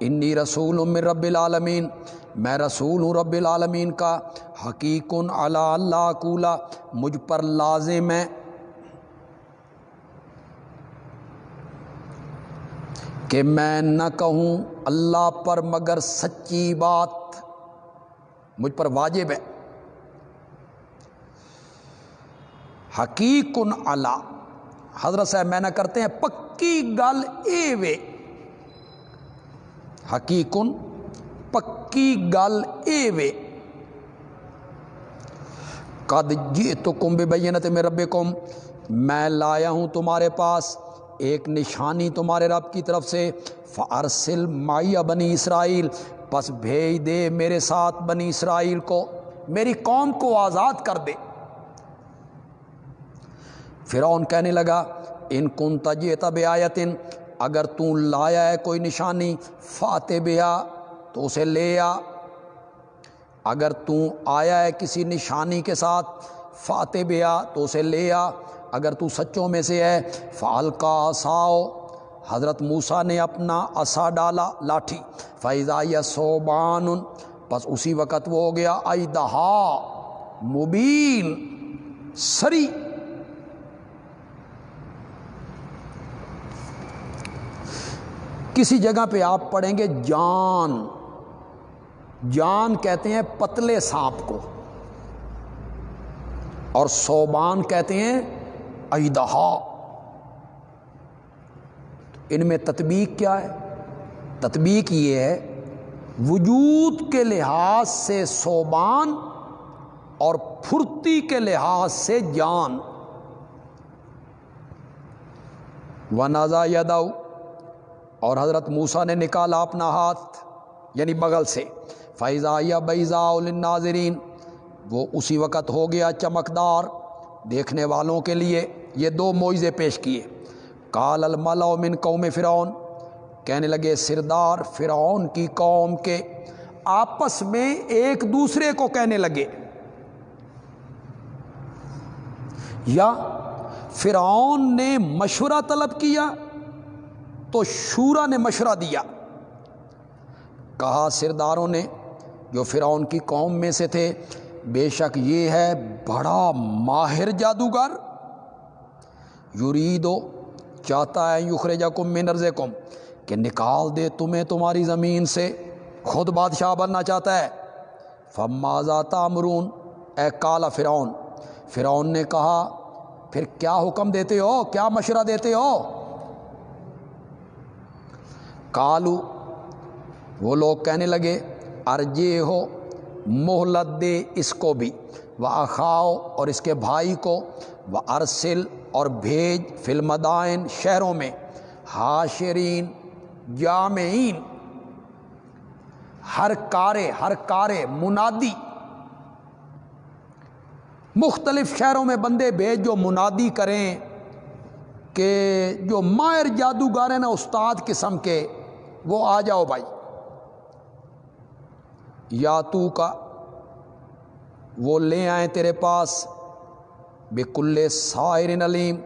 انی رسول من رب العالمین میں رسول ہوں رب العالمین کا حقیق علا اللہ کولا، مجھ پر لازم ہے کہ میں نہ کہوں اللہ پر مگر سچی بات، مجھ پر واجب ہے۔ حقیق اللہ حضرت صاحب میں نہ کرتے ہیں، پکی گل اے وے۔ حقیق پکی گل اے وے قد جی تو کم بے بینت میں رب کم میں لایا ہوں تمہارے پاس ایک نشانی تمہارے رب کی طرف سے فارسل مائیا بنی اسرائیل پس بھیج دے میرے ساتھ بنی اسرائیل کو میری قوم کو آزاد کر دے فرعون کہنے لگا ان کن تجے تب آیتن اگر تو لایا ہے کوئی نشانی فاتح بیا تو اسے لے آ۔ اگر تو آیا ہے کسی نشانی کے ساتھ فاتح بیا تو اسے لے آ۔ اگر تو سچوں میں سے ہے فال کا حضرت موسا نے اپنا اسا ڈالا، لاٹھی۔ فیضا یا صوبان۔ بس اسی وقت وہ ہو گیا آئی دہا مبین، سری۔ کسی جگہ پہ آپ پڑھیں گے، جان۔ جان کہتے ہیں پتلے سانپ کو اور صوبان کہتے ہیں ایدہا۔ ان میں تطبیق کیا ہے؟ تطبیق یہ ہے، وجود کے لحاظ سے صوبان اور پھرتی کے لحاظ سے جان۔ و نازا اور حضرت موسا نے نکالا اپنا ہاتھ یعنی بغل سے۔ فیضا یا بیضا ناظرین وہ اسی وقت ہو گیا چمکدار دیکھنے والوں کے لیے، یہ دو معیزے پیش کیے۔ کال الملا من قوم فرعون، کہنے لگے، سردار فرعون کی قوم کے آپس میں ایک دوسرے کو کہنے لگے۔ یا فرعون نے مشورہ طلب کیا تو شورا نے مشورہ دیا۔ کہا سرداروں نے جو فرعون کی قوم میں سے تھے، بے شک یہ ہے بڑا ماہر جادوگر۔ یریدو، چاہتا ہے یخرجہ کم میں کم کہ نکال دے تمہیں تمہاری زمین سے۔ خود بادشاہ بننا چاہتا ہے۔ فمازا تامرون اے کالا فرعون فرعون نے کہا، پھر کیا حکم دیتے ہو؟ کیا مشورہ دیتے ہو؟ کالو وہ لوگ کہنے لگے ارجے ہو محلت دے اس کو بھی وہ اخاؤ اور اس کے بھائی کو وہ ارسل اور بھیج فلمدائن شہروں میں، حاشرین، جامعین۔ ہر کارے ہر کارے، منادی۔ مختلف شہروں میں بندے بھیج جو منادی کریں کہ جو ماہر جادوگر ہیں نا استاد قسم کے، وہ آ جاؤ بھائی۔ یا تو کا، وہ لے آئیں تیرے پاس، بے کل سائر نلیم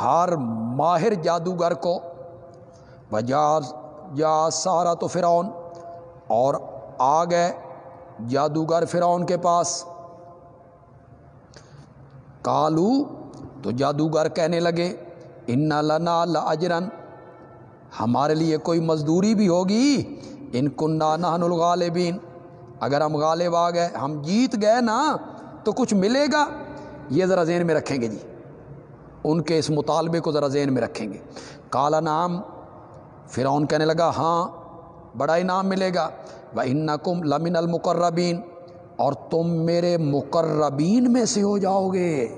ہر ماہر جادوگر کو۔ بجاز جا سارا تو فرعون، اور آ گئے جادوگر فرعون کے پاس۔ کالو تو جادوگر کہنے لگے، ان لنا لاجرن ہمارے لیے کوئی مزدوری بھی ہوگی؟ ان کنہ نہن الغالبین۔ اگر ہم غالب آ گئے، ہم جیت گئے نا، تو کچھ ملے گا۔ یہ ذرا ذہن میں رکھیں گے جی۔ ان کے اس مطالبے کو ذرا ذہن میں رکھیں گے۔ کالا نام فرعون کہنے لگا ہاں بڑا انعام ملے گا۔ و ان کم لمن المقربین۔ اور تم میرے مقربین میں سے ہو جاؤ گے۔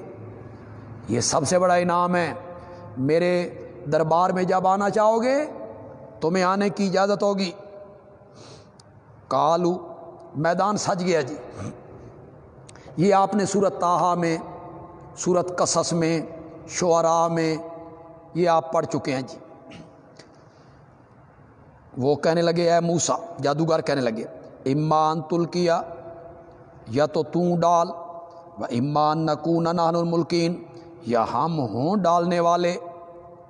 یہ سب سے بڑا انعام ہے۔ میرے دربار میں جب آنا چاہو گے، تمہیں آنے کی اجازت ہوگی۔ کالو میدان سج گیا جی۔ یہ آپ نے صورت تاہا میں صورت قصص میں، شعراء میں یہ آپ پڑھ چکے ہیں جی۔ وہ کہنے لگے، اے موسا جادوگر کہنے لگے امان تل کیا یا تو توں ڈال، و امان نقون نان الملکین، یا ہم ہوں ڈالنے والے۔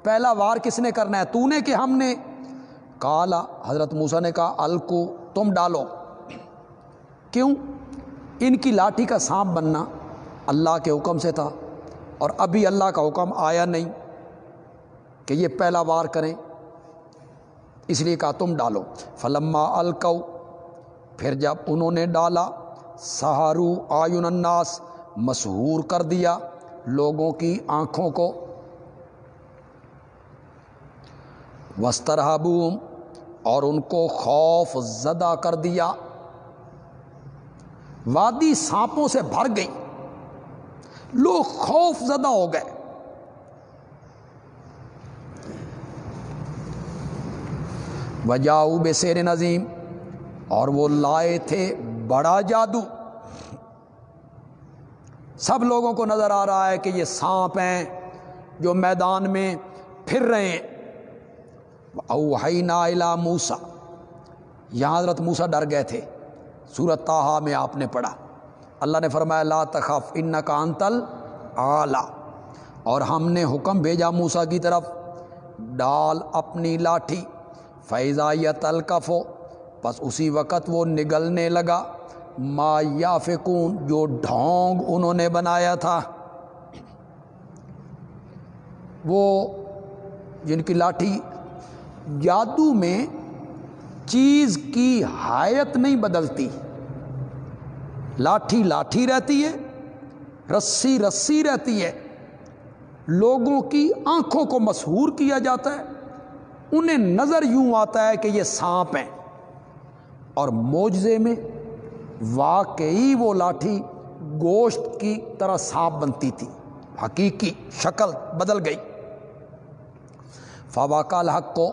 پہلا وار کس نے کرنا ہے؟ تو نے کہ ہم نے۔ کالا حضرت موسا نے کہا، الکو تم ڈالو۔ کیوں؟ ان کی لاٹھی کا سانپ بننا اللہ کے حکم سے تھا اور ابھی اللہ کا حکم آیا نہیں کہ یہ پہلا وار کریں۔ اس لیے کہا تم ڈالو۔ فلما الکو، پھر جب انہوں نے ڈالا، سہارو آیون الناس مشہور کر دیا لوگوں کی آنکھوں کو۔ وسترحبوم اور ان کو خوف زدہ کر دیا۔ وادی سانپوں سے بھر گئی۔ لوگ خوف زدہ ہو گئے۔ وجاؤ بے سیر نظیم۔ اور وہ لائے تھے بڑا جادو۔ سب لوگوں کو نظر آ رہا ہے کہ یہ سانپ ہیں جو میدان میں پھر رہے ہیں۔ اوہی نا موسا یہاں حضرت موسا ڈر گئے تھے۔ سورت تاہا میں آپ نے پڑھا۔ اللہ نے فرمایا، لا تخف ان کا انتل آلہ اور ہم نے حکم بھیجا موسا کی طرف، ڈال اپنی لاٹھی۔ فیضا یا تلکف ہو بس اسی وقت وہ نگلنے لگا۔ ما یا فکون جو ڈھونگ انہوں نے بنایا تھا۔ وہ جن کی لاٹھی جادو میں چیز کی حایت نہیں بدلتی۔ لاٹھی لاٹھی رہتی ہے، رسی رسی رہتی ہے۔ لوگوں کی آنکھوں کو مسحور کیا جاتا ہے۔ انہیں نظر یوں آتا ہے کہ یہ سانپ ہیں۔ اور موجے میں واقعی وہ لاٹھی گوشت کی طرح سانپ بنتی تھی۔ حقیقی شکل بدل گئی۔ فواقع الحق کو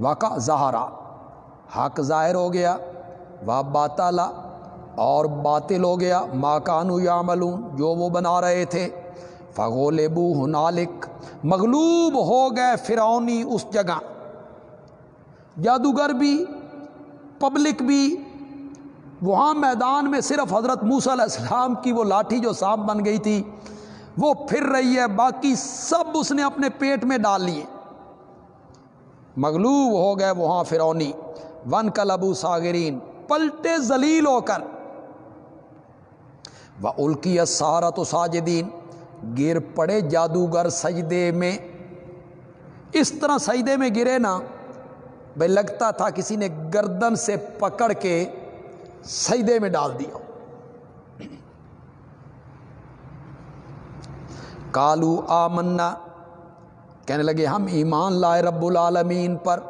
واقع زہرا حق ظاہر ہو گیا وا باطلا اور باطل ہو گیا۔ ماکانو یا ملون جو وہ بنا رہے تھے۔ فغول بو ہنالک، مغلوب ہو گئے فرعونی اس جگہ۔ جادوگر بھی، پبلک بھی، وہاں میدان میں صرف حضرت موسیٰ علیہ السلام کی وہ لاٹھی جو سانپ بن گئی تھی، وہ پھر رہی ہے، باقی سب اس نے اپنے پیٹ میں ڈال لیے۔ مغلوب ہو گئے وہاں فرونی ون کلبو ساگرین پلٹے ذلیل ہو کر۔ وہ الکی سارا تو ساجدین گر پڑے جادوگر سجدے میں۔ اس طرح سجدے میں گرے نا بھائی لگتا تھا کسی نے گردن سے پکڑ کے سجدے میں ڈال دیا۔ کالو آمنا کہنے لگے، ہم ایمان لائے رب العالمین پر۔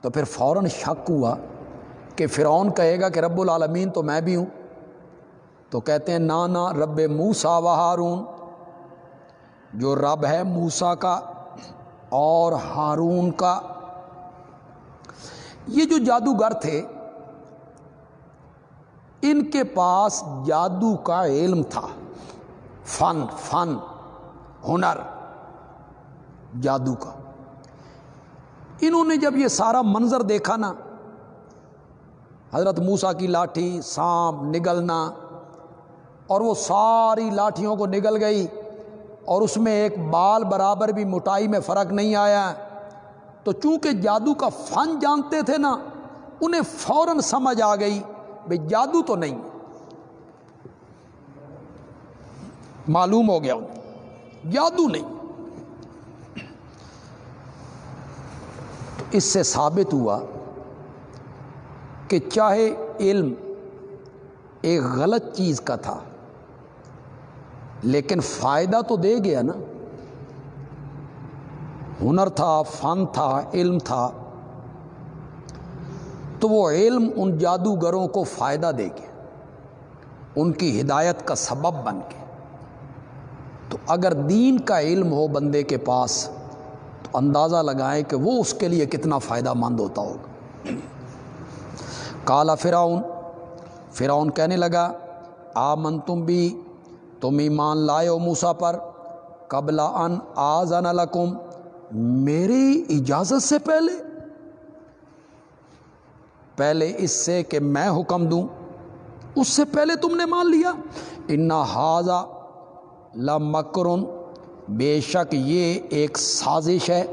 تو پھر فوراً شک ہوا کہ فرعون کہے گا کہ رب العالمین تو میں بھی ہوں۔ تو کہتے ہیں نانا رب موسا و ہارون۔ جو رب ہے موسا کا اور ہارون کا۔ یہ جو جادوگر تھے، ان کے پاس جادو کا علم تھا۔ فن فن۔ ہنر، جادو کا۔ انہوں نے جب یہ سارا منظر دیکھا نا، حضرت موسا کی لاٹھی سانپ نگلنا، اور وہ ساری لاٹھیوں کو نگل گئی، اور اس میں ایک بال برابر بھی موٹائی میں فرق نہیں آیا، تو چونکہ جادو کا فن جانتے تھے نا، انہیں فوراً سمجھ آ گئی بھائی جادو تو نہیں۔ معلوم ہو گیا انہیں۔ جادو نہیں۔ تو اس سے ثابت ہوا کہ چاہے علم ایک غلط چیز کا تھا، لیکن فائدہ تو دے گیا نا۔ ہنر تھا، فن تھا، علم تھا، تو وہ علم ان جادوگروں کو فائدہ دے گیا، ان کی ہدایت کا سبب بن کے تو اگر دین کا علم ہو بندے کے پاس، تو اندازہ لگائیں کہ وہ اس کے لیے کتنا فائدہ مند ہوتا ہوگا۔ کالا فراؤن فراؤن کہنے لگا آ من تم بھی تم ایمان لائے ہو موسا پر، قبل ان آزن لکم، میری اجازت سے پہلے۔ پہلے اس سے کہ میں حکم دوں، اس سے پہلے تم نے مان لیا۔ انا حاضہ لمکرن بے شک یہ ایک سازش ہے۔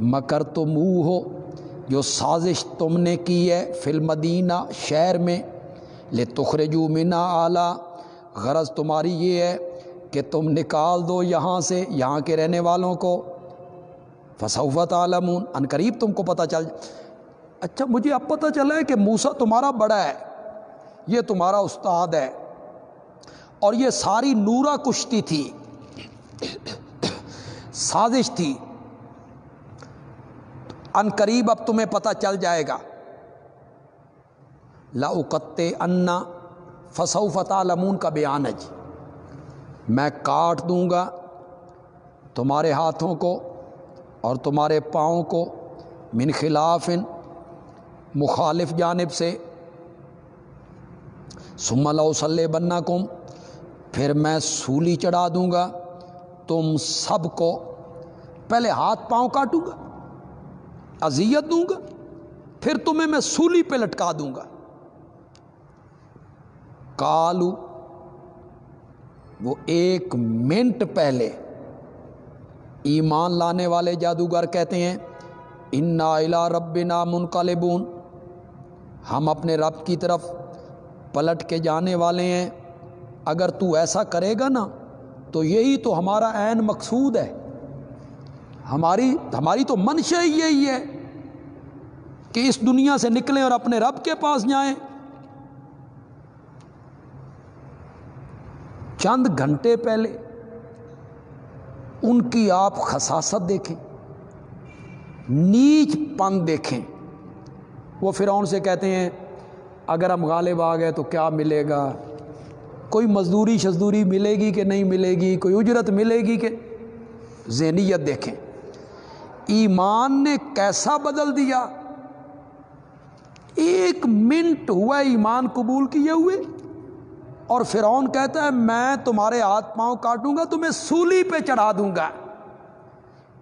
مکر تو منہ ہو، جو سازش تم نے کی ہے فل مدینہ شہر میں لے تخرجو منا اعلیٰ۔ غرض تمہاری یہ ہے کہ تم نکال دو یہاں سے، یہاں کے رہنے والوں کو۔ فصوت عالمون ان قریب تم کو پتہ چل۔ اچھا مجھے اب پتہ چلا ہے کہ موسا تمہارا بڑا ہے، یہ تمہارا استاد ہے۔ اور یہ ساری نورا کشتی تھی۔ سازش تھی۔ ان قریب اب تمہیں پتہ چل جائے گا۔ لاقتے انا فصو فتح لمون کا بیان ہے جی۔ میں کاٹ دوں گا تمہارے ہاتھوں کو اور تمہارے پاؤں کو من خلاف مخالف جانب سے۔ سم اللہ بننا کم پھر میں سولی چڑھا دوں گا، تم سب کو پہلے ہاتھ پاؤں کاٹوں گا، اذیت دوں گا، پھر تمہیں میں سولی پہ لٹکا دوں گا۔ کالو، وہ ایک منٹ پہلے ایمان لانے والے جادوگر کہتے ہیں، انا الا رب نا منقلبون ہم اپنے رب کی طرف پلٹ کے جانے والے ہیں۔ اگر تو ایسا کرے گا نا، تو یہی تو ہمارا عین مقصود ہے۔ ہماری ہماری تو منشا ہی یہی ہے کہ اس دنیا سے نکلیں اور اپنے رب کے پاس جائیں۔ چند گھنٹے پہلے ان کی آپ خساست دیکھیں، نیچ پن دیکھیں۔ وہ فرعون سے کہتے ہیں، اگر ہم غالب آ گئے تو کیا ملے گا؟ کوئی مزدوری شزدوری ملے گی کہ نہیں ملے گی؟ کوئی اجرت ملے گی کہ؟ ذہنیت دیکھیں۔ ایمان نے کیسا بدل دیا؟ ایک منٹ ہوا ایمان قبول کیے ہوئے اور فرعون کہتا ہے، میں تمہارے ہاتھ پاؤں کاٹوں گا، تمہیں سولی پہ چڑھا دوں گا۔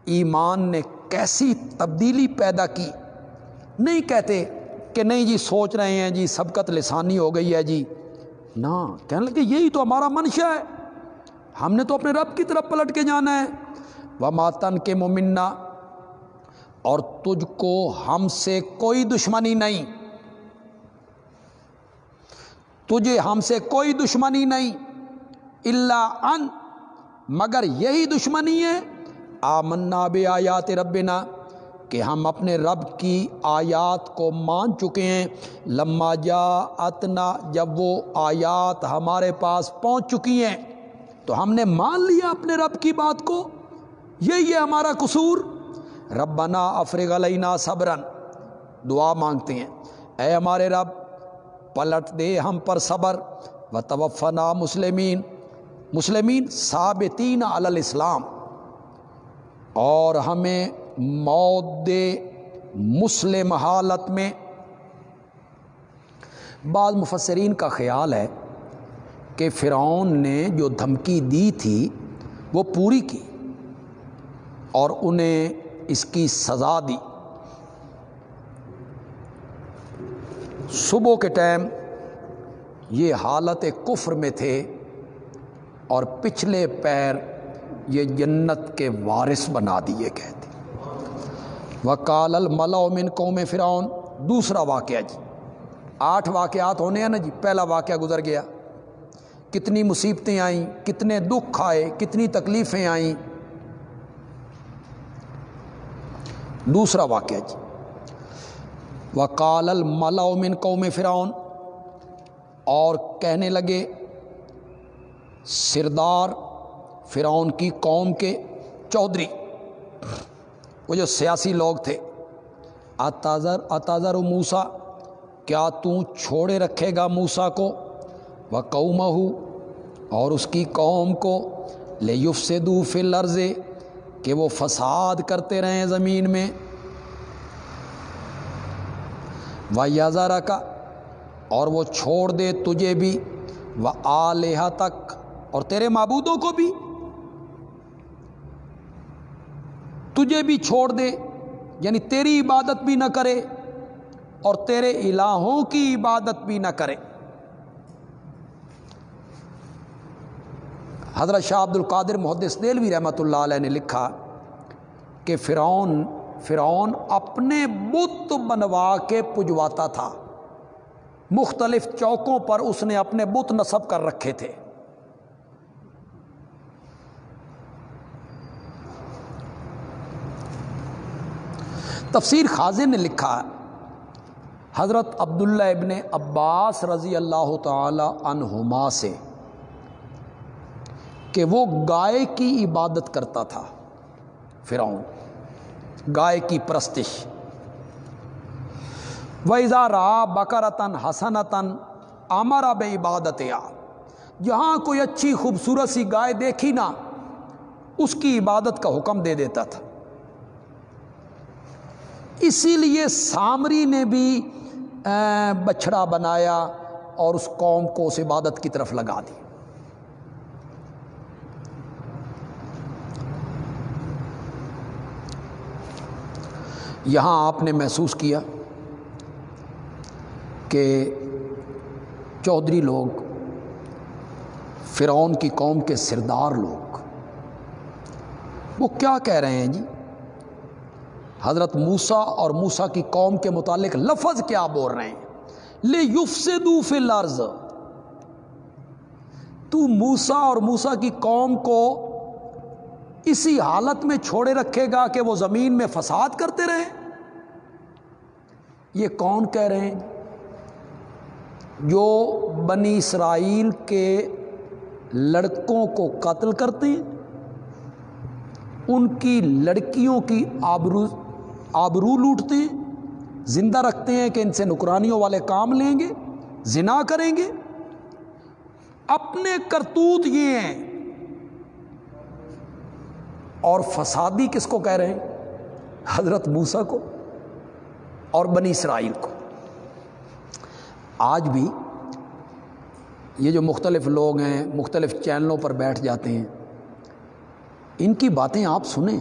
ایمان نے کیسی تبدیلی پیدا کی؟ نہیں کہتے کہ نہیں جی سوچ رہے ہیں جی سبقت لسانی ہو گئی ہے جی۔ نہ کہنے لگے، یہی تو ہمارا منشا ہے۔ ہم نے تو اپنے رب کی طرف پلٹ کے جانا ہے۔ وہ ماتن کے مومنا اور تجھ کو ہم سے کوئی دشمنی نہیں۔ تجھے ہم سے کوئی دشمنی نہیں اللہ ان، مگر یہی دشمنی ہے۔ آمنا بے آیات ربنا۔ کہ ہم اپنے رب کی آیات کو مان چکے ہیں۔ لما جا اتنا جب وہ آیات ہمارے پاس پہنچ چکی ہیں، تو ہم نے مان لیا اپنے رب کی بات کو۔ یہی ہے ہمارا قصور۔ ربنا افرغ علینا صبرن۔ دعا مانگتے ہیں۔ اے ہمارے رب، پلٹ دے ہم پر صبر۔ و توفنا مسلمین۔ مسلمین ثابتین علی الاسلام۔ اور ہمیں موت مسلم حالت میں۔ بعض مفسرین کا خیال ہے کہ فرعون نے جو دھمکی دی تھی، وہ پوری کی اور انہیں اس کی سزا دی۔ صبح کے ٹائم یہ حالت کفر میں تھے اور پچھلے پیر یہ جنت کے وارث بنا دیے گئے وکال الملا من قوم فرعون، دوسرا واقعہ جی۔ آٹھ واقعات ہونے ہیں نا جی پہلا واقعہ گزر گیا۔ کتنی مصیبتیں آئیں، کتنے دکھ آئے، کتنی تکلیفیں آئیں۔ دوسرا واقعہ جی۔ وکال الملا من قوم فرعون، اور کہنے لگے، سردار فرعون کی قوم کے چودھری۔ وہ جو سیاسی لوگ تھے۔ اتازر اتازر و موسا کیا تو چھوڑے رکھے گا موسا کو؟ وہ قوم اور اس کی قوم کو لے یوف سے دو فل کہ وہ فساد کرتے رہیں زمین میں۔ و کا، اور وہ چھوڑ دے تجھے بھی و آلیہ تک، اور تیرے معبودوں کو بھی۔ تجھے بھی چھوڑ دے یعنی تیری عبادت بھی نہ کرے اور تیرے الہوں کی عبادت بھی نہ کرے۔ حضرت شاہ عبد القادر محدث دلوی رحمۃ اللہ علیہ نے لکھا کہ فرعون فرعون اپنے بت بنوا کے پجواتا تھا۔ مختلف چوکوں پر اس نے اپنے بت نصب کر رکھے تھے۔ تفسیر خازن نے لکھا حضرت عبداللہ ابن عباس رضی اللہ تعالی عنہما سے کہ وہ گائے کی عبادت کرتا تھا۔ فرعون، گائے کی پرستش۔ ویزا را بکرتن حسنتن آمارا بے عبادت یا جہاں کوئی اچھی خوبصورت سی گائے دیکھی نا اس کی عبادت کا حکم دے دیتا تھا۔ اسی لیے سامری نے بھی بچھڑا بنایا اور اس قوم کو اس عبادت کی طرف لگا دی۔ یہاں آپ نے محسوس کیا کہ چودھری لوگ، فرعون کی قوم کے سردار لوگ، وہ کیا کہہ رہے ہیں جی؟ حضرت موسا اور موسا کی قوم کے متعلق لفظ کیا بول رہے ہیں؟ لے یوف سے دو فلرز تو موسا اور موسا کی قوم کو اسی حالت میں چھوڑے رکھے گا کہ وہ زمین میں فساد کرتے رہے؟ یہ کون کہہ رہے ہیں؟ جو بنی اسرائیل کے لڑکوں کو قتل کرتے ہیں، ان کی لڑکیوں کی آبرو آبرو لوٹتے ہیں، زندہ رکھتے ہیں کہ ان سے نکرانیوں والے کام لیں گے، زنا کریں گے۔ اپنے کرتوت یہ ہیں۔ اور فسادی کس کو کہہ رہے ہیں؟ حضرت موسا کو اور بنی اسرائیل کو۔ آج بھی یہ جو مختلف لوگ ہیں، مختلف چینلوں پر بیٹھ جاتے ہیں، ان کی باتیں آپ سنیں۔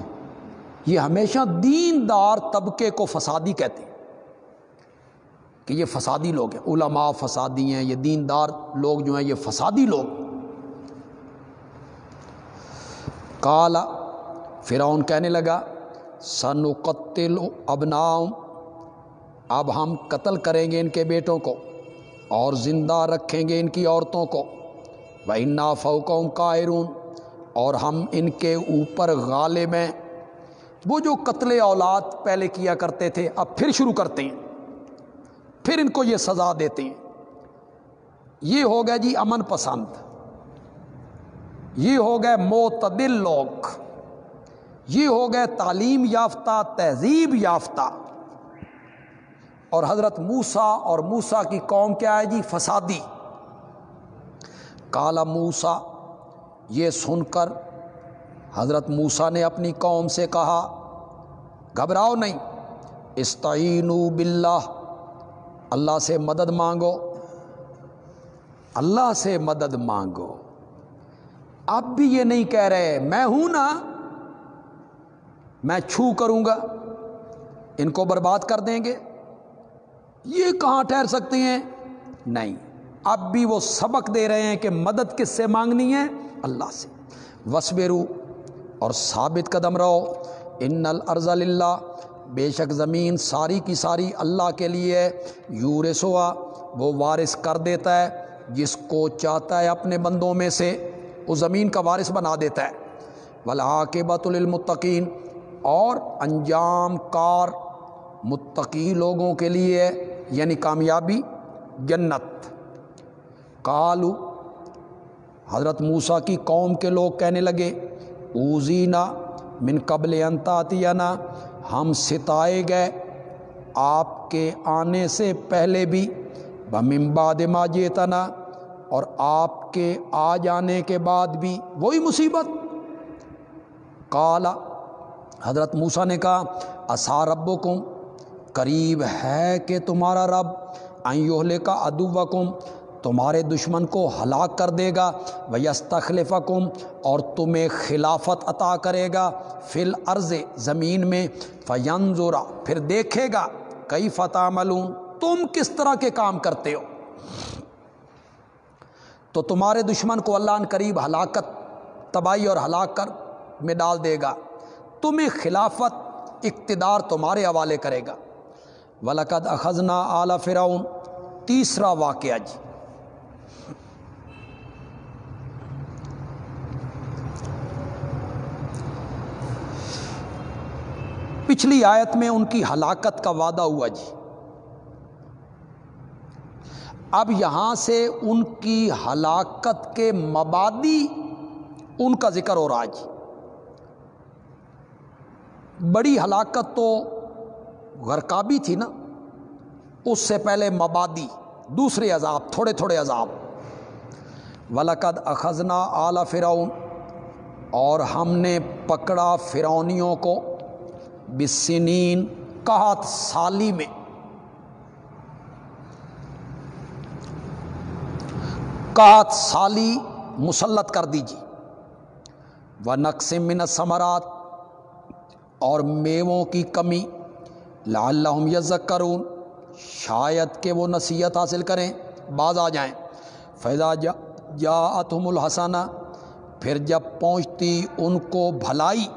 یہ ہمیشہ دیندار طبقے کو فسادی کہتے ہیں کہ یہ فسادی لوگ ہیں۔ علماء فسادی ہیں، یہ دیندار لوگ جو ہیں، یہ فسادی لوگ کالا فرعون کہنے لگا سن قتل ابناؤں، اب ہم قتل کریں گے ان کے بیٹوں کو اور زندہ رکھیں گے ان کی عورتوں کو۔ وہ انا فوقوں کائرون اور ہم ان کے اوپر غالب ہیں۔ وہ جو قتل اولاد پہلے کیا کرتے تھے، اب پھر شروع کرتے ہیں، پھر ان کو یہ سزا دیتے ہیں۔ یہ ہو گیا جی امن پسند، یہ ہو گئے معتدل لوگ، یہ ہو گئے تعلیم یافتہ، تہذیب یافتہ۔ اور حضرت موسا اور موسا کی قوم کیا ہے جی؟ فسادی۔ کالا موسا یہ سن کر حضرت موسا نے اپنی قوم سے کہا، گھبراؤ نہیں استعین باللہ، اللہ سے مدد مانگو۔ اللہ سے مدد مانگو۔ اب بھی یہ نہیں کہہ رہے، میں ہوں نا، میں چھو کروں گا، ان کو برباد کر دیں گے۔ یہ کہاں ٹھہر سکتے ہیں؟ نہیں اب بھی وہ سبق دے رہے ہیں کہ مدد کس سے مانگنی ہے؟ اللہ سے۔ وسبرو اور ثابت قدم رہو۔ ان الارض اللہ بے شک زمین ساری کی ساری اللہ کے لیے یور سوا وہ وارث کر دیتا ہے، جس کو چاہتا ہے اپنے بندوں میں سے اس زمین کا وارث بنا دیتا ہے۔ ولا کے بت المطقین اور انجام کار متقی لوگوں کے لیے یعنی کامیابی، جنت۔ کالو حضرت موسا کی قوم کے لوگ کہنے لگے اوزینا من قبل انتاتینا ہم ستائے گئے آپ کے آنے سے پہلے بھی بمباد ما جیتنا اور آپ کے آ جانے کے بعد بھی وہی مصیبت۔ کالا حضرت موسا نے کہا اصا رب قریب ہے کہ تمہارا رب آئیں کا ادو تمہارے دشمن کو ہلاک کر دے گا ویس اور تمہیں خلافت عطا کرے گا۔ فل عرض زمین میں۔ فینزورا پھر دیکھے گا۔ کئی فتح ملوم تم کس طرح کے کام کرتے ہو؟ تو تمہارے دشمن کو اللہ قریب ہلاکت، تباہی اور ہلاک کر میں ڈال دے گا۔ تمہیں خلافت، اقتدار تمہارے حوالے کرے گا۔ ولقد اخذنا اعلیٰ فراؤن تیسرا واقعہ جی۔ پچھلی آیت میں ان کی ہلاکت کا وعدہ ہوا جی۔ اب یہاں سے ان کی ہلاکت کے مبادی ان کا ذکر ہو رہا جی۔ بڑی ہلاکت تو غرقابی تھی نا۔ اس سے پہلے مبادی، دوسرے عذاب، تھوڑے تھوڑے عذاب۔ ولقد اخذنا اعلی فرعون اور ہم نے پکڑا فرونیوں کو۔ بسنین کہت سالی میں۔ کہت سالی مسلط کر دیجیے و نقص من ثمرات اور میووں کی کمی۔ لعلہم یذکرون، شاید کہ وہ نصیحت حاصل کریں۔ باز آ جائیں۔ فیضا جا جاءتہم الحسنہ پھر جب پہنچتی ان کو بھلائی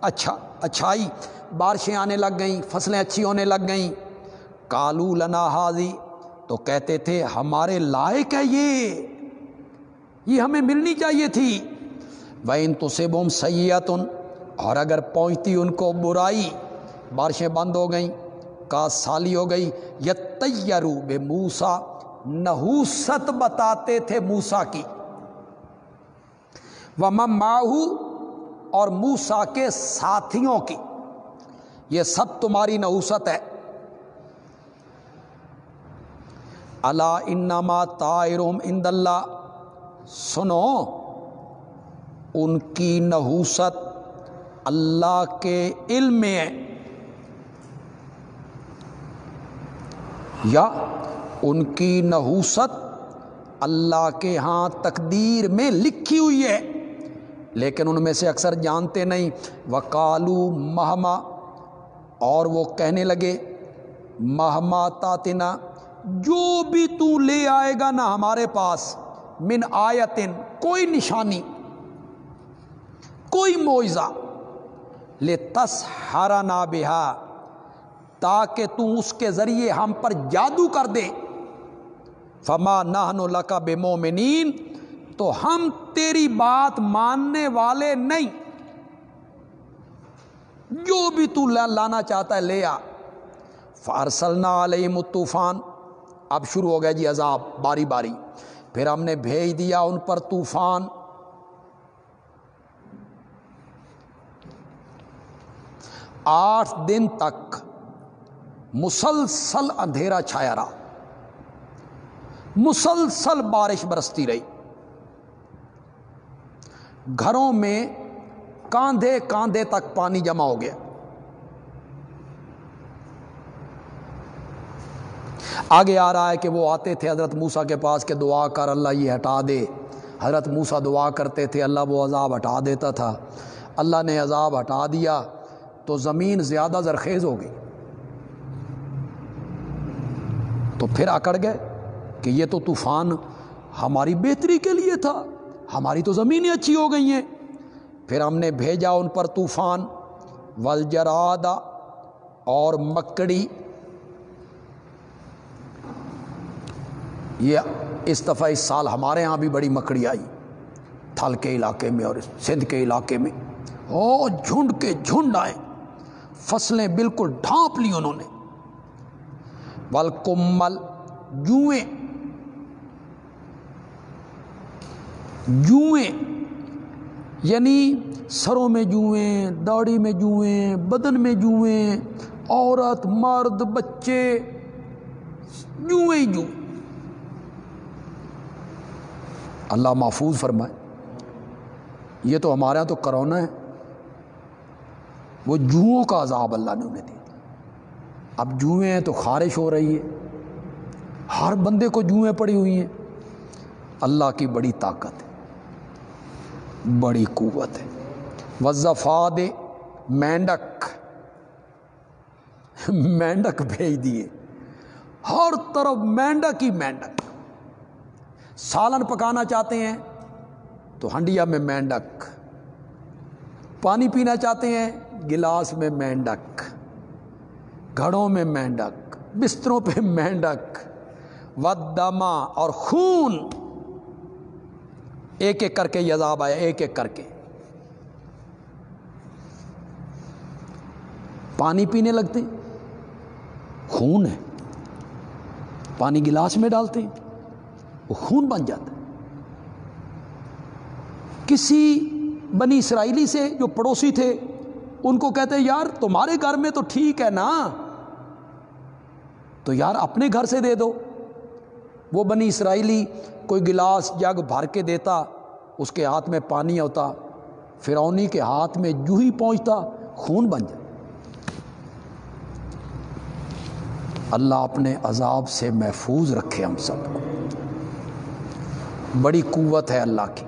اچھا اچھائی بارشیں آنے لگ گئیں، فصلیں اچھی ہونے لگ گئیں۔ کالو لنا حاضی تو کہتے تھے، ہمارے لائق ہے یہ۔ یہ ہمیں ملنی چاہیے تھی۔ ان تو سے بوم اور اگر پہنچتی ان کو برائی، بارشیں بند ہو گئیں کا سالی ہو گئی یا تیارو بے موسا نحوست بتاتے تھے موسا کی۔ وہ ماہو اور موسا کے ساتھیوں کی۔ یہ سب تمہاری نحوست ہے۔ اللہ انما تائرم اند اللہ۔ سنو، ان کی نحوست اللہ کے علم میں ہے۔ یا ان کی نحوست اللہ کے ہاں تقدیر میں لکھی ہوئی ہے، لیکن ان میں سے اکثر جانتے نہیں۔ وکالو مہما اور وہ کہنے لگے مہما تاتنا جو بھی تو لے آئے گا نا ہمارے پاس، من آیتن، کوئی نشانی، کوئی معاوضہ لے تس ہارا نا بہا، تاکہ تو اس کے ذریعے ہم پر جادو کر دے۔ فما نہن لکا بے مومنین تو ہم تیری بات ماننے والے نہیں۔ جو بھی تو لانا چاہتا ہے لے آ۔ فارسلنا علیہم طوفان اب شروع ہو گیا جی عذاب، باری باری۔ پھر ہم نے بھیج دیا ان پر طوفان۔ آٹھ دن تک مسلسل اندھیرا چھایا رہا۔ مسلسل بارش برستی رہی۔ گھروں میں کاندھے کاندھے تک پانی جمع ہو گیا۔ آگے آ رہا ہے کہ وہ آتے تھے حضرت موسا کے پاس کہ دعا کر اللہ یہ ہٹا دے۔ حضرت موسا دعا کرتے تھے، اللہ وہ عذاب ہٹا دیتا تھا۔ اللہ نے عذاب ہٹا دیا تو زمین زیادہ زرخیز ہو گئی۔ تو پھر اکڑ گئے کہ یہ تو طوفان ہماری بہتری کے لیے تھا، ہماری تو زمینیں اچھی ہو گئی ہیں۔ پھر ہم نے بھیجا ان پر طوفان ولجراد اور مکڑی۔ یہ اس دفعہ اس سال ہمارے ہاں بھی بڑی مکڑی آئی، تھل کے علاقے میں اور سندھ کے علاقے میں۔ او جھنڈ کے جھنڈ آئے، فصلیں بالکل ڈھانپ لی انہوں نے۔ ولکمل جوئیں۔ جوئیں۔ یعنی سروں میں جوئیں، داڑھی میں جوئیں، بدن میں جوئیں، عورت، مرد، بچے، جوئیں جو اللہ محفوظ فرمائے۔ یہ تو ہمارے یہاں تو کرونا ہے۔ وہ جوؤں کا عذاب اللہ نے انہیں دیا۔ اب جوئیں ہیں تو خارش ہو رہی ہے۔ ہر بندے کو جوئیں پڑی ہوئی ہیں۔ اللہ کی بڑی طاقت ہے۔ بڑی قوت ہے۔ وضفاد مینڈک مینڈک بھیج دیے۔ ہر طرف مینڈک ہی مینڈک۔ سالن پکانا چاہتے ہیں تو ہنڈیا میں مینڈک، پانی پینا چاہتے ہیں گلاس میں مینڈک، گھڑوں میں مینڈک، بستروں پہ مینڈک۔ ودما اور خون۔ ایک ایک کر کے یذاب آیا، ایک ایک کر کے۔ پانی پینے لگتے، خون ہے۔ پانی گلاس میں ڈالتے ہیں وہ خون بن جاتا۔ ہے کسی بنی اسرائیلی سے جو پڑوسی تھے، ان کو کہتے، یار، تمہارے گھر میں تو ٹھیک ہے نا؟ تو یار، اپنے گھر سے دے دو۔ وہ بنی اسرائیلی کوئی گلاس جگ بھر کے دیتا، اس کے ہاتھ میں پانی ہوتا فرونی کے ہاتھ میں جو ہی پہنچتا، خون بن جائے اللہ اپنے عذاب سے محفوظ رکھے ہم سب کو۔ بڑی قوت ہے اللہ کی۔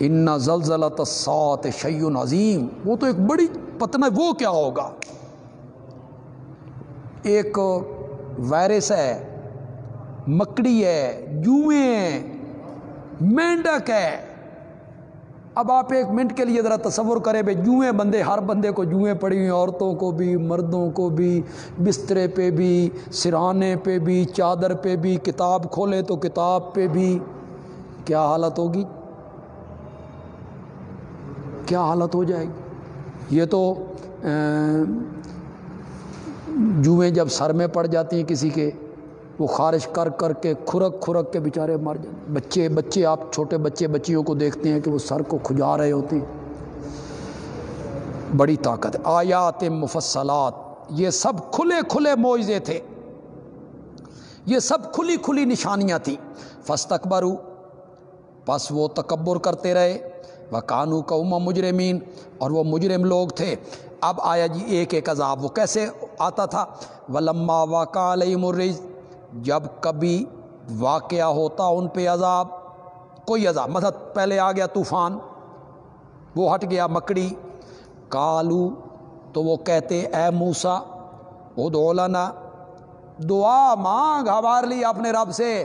ان زلزلہ سات شعین عظیم۔ وہ تو ایک بڑی پتن ہے، وہ کیا ہوگا؟ ایک وائرس ہے مکڑی ہے، جوئیں مینڈک ہے۔ اب آپ ایک منٹ کے لیے ذرا تصور کریں بھائی، جوئیں بندے، ہر بندے کو جوئیں پڑی ہوئی عورتوں کو بھی، مردوں کو بھی، بسترے پہ بھی، سرانے پہ بھی، چادر پہ بھی، کتاب کھولے تو کتاب پہ بھی۔ کیا حالت ہوگی؟ کیا حالت ہو جائے گی؟ یہ تو جوئیں جب سر میں پڑ جاتی ہیں کسی کے۔ وہ خارش کر کر کے کھرک کھرک کے بیچارے مر جاتے بچے بچے، آپ چھوٹے بچے، بچیوں کو دیکھتے ہیں کہ وہ سر کو کھجا رہے ہوتے ہیں۔ بڑی طاقت۔ آیات مفصلات۔ یہ سب کھلے کھلے معاوضے تھے۔ یہ سب کھلی کھلی نشانیاں تھیں۔ فسٹ اکبرو پس وہ تکبر کرتے رہے۔ وہ کانو کا مجرمین۔ اور وہ مجرم لوگ تھے۔ اب آیا جی ایک ایک عذاب۔ وہ کیسے آتا تھا؟ ولما واقع علیہ مرز جب کبھی واقعہ ہوتا ان پہ عذاب، کوئی عذاب مطلب پہلے آ گیا طوفان، وہ ہٹ گیا مکڑی۔ کالو تو وہ کہتے، اے موسا وہ دولانا دعا مانگ ہمارے لیے اپنے رب سے۔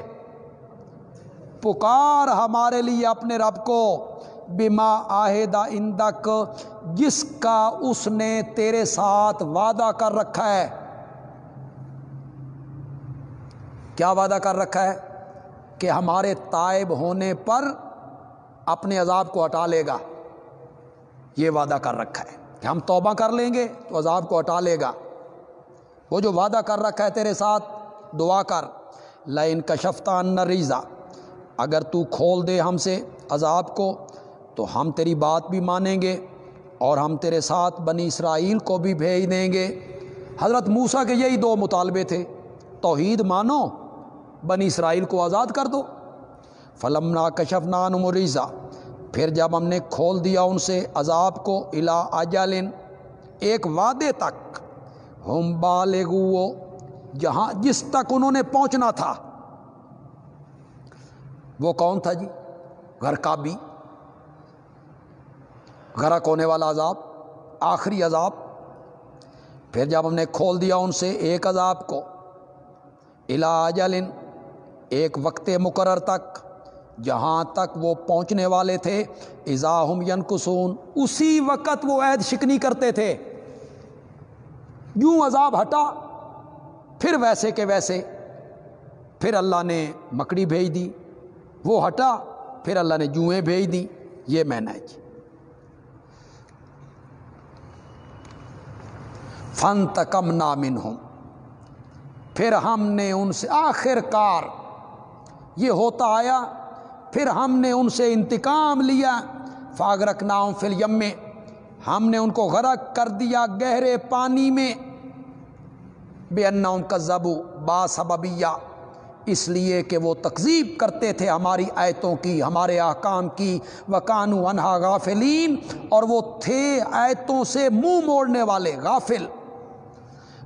پکار ہمارے لیے اپنے رب کو۔ بما آہدہ اندک، جس کا اس نے تیرے ساتھ وعدہ کر رکھا ہے۔ کیا وعدہ کر رکھا ہے کہ ہمارے تائب ہونے پر اپنے عذاب کو ہٹا لے گا؟ یہ وعدہ کر رکھا ہے کہ ہم توبہ کر لیں گے تو عذاب کو ہٹا لے گا۔ وہ جو وعدہ کر رکھا ہے تیرے ساتھ، دعا کر۔ لائن کشفتان نہ ریزا اگر تو کھول دے ہم سے عذاب کو، تو ہم تیری بات بھی مانیں گے اور ہم تیرے ساتھ بنی اسرائیل کو بھی بھیج دیں گے۔ حضرت موسا کے یہی دو مطالبے تھے۔ توحید مانو بنی اسرائیل کو آزاد کر دو۔ فلم نا کشف نان مریضا پھر جب ہم نے کھول دیا ان سے عذاب کو الا اجالن ایک وعدے تک، ہم بالغو، جہاں جس تک انہوں نے پہنچنا تھا۔ وہ کون تھا جی؟ گھر کا بھی۔ غرق ہونے والا عذاب، آخری عذاب۔ پھر جب ہم نے کھول دیا ان سے ایک عذاب کو الاجلن ایک وقت مقرر تک، جہاں تک وہ پہنچنے والے تھے اضاحم ینکسون، اسی وقت وہ عید شکنی کرتے تھے۔ یوں عذاب ہٹا، پھر ویسے کہ ویسے، پھر اللہ نے مکڑی بھیج دی۔ وہ ہٹا، پھر اللہ نے جوئیں بھیج دی۔ یہ میں نے فن تکم نامن ہوں پھر ہم نے ان سے آخر کار یہ ہوتا آیا، پھر ہم نے ان سے انتقام لیا۔ فاگ رکھنا فل یم میں ہم نے ان کو غرق کر دیا گہرے پانی میں۔ بے انا ان کا زبو باسببیہ اس لیے کہ وہ تقزیب کرتے تھے ہماری آیتوں کی، ہمارے احکام کی۔ وکانو انہا غافلین اور وہ تھے آیتوں سے منہ موڑنے والے غافل۔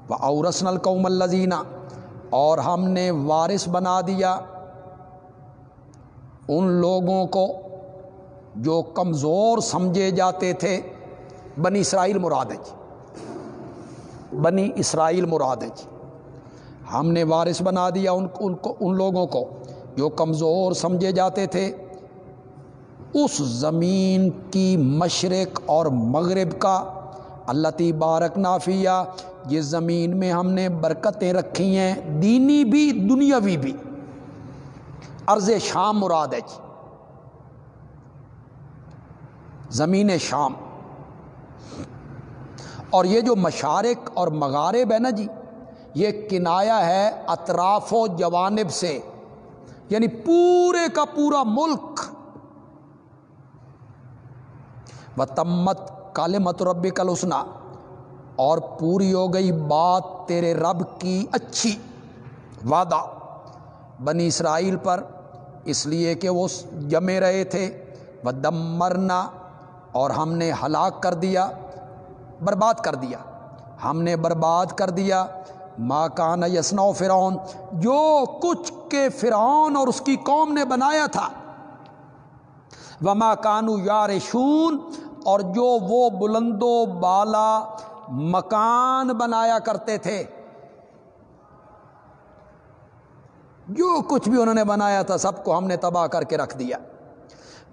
و اورسن القوم الزینہ اور ہم نے وارث بنا دیا۔ ان لوگوں کو جو کمزور سمجھے جاتے تھے، بنی اسرائیل مراد ہے جی۔ بنی اسرائیل مراد ہے جی۔ ہم نے وارث بنا دیا ان ان کو، ان لوگوں کو جو کمزور سمجھے جاتے تھے۔ اس زمین کی مشرق اور مغرب کا اللہ تی بارک نافیہ، جس زمین میں ہم نے برکتیں رکھی ہیں، دینی بھی، دنیاوی بھی۔ عرض شام مراد ہے جی۔ زمین شام۔ اور یہ جو مشارق اور مغارب ہے نا جی یہ کنایا ہے اطراف و جوانب سے۔ یعنی پورے کا پورا ملک۔ و تمت کال مت رب اور پوری ہو گئی بات تیرے رب کی اچھی۔ وعدہ۔ بنی اسرائیل پر اس لیے کہ وہ جمے رہے تھے۔ وہ دم مرنا اور ہم نے ہلاک کر دیا، برباد کر دیا۔ ہم نے برباد کر دیا۔ ماں کان یسنا فرعون، جو کچھ کے فرعون اور اس کی قوم نے بنایا تھا۔ وہ ماں کانو یار شون اور جو وہ بلند و بالا مکان بنایا کرتے تھے۔ جو کچھ بھی انہوں نے بنایا تھا، سب کو ہم نے تباہ کر کے رکھ دیا۔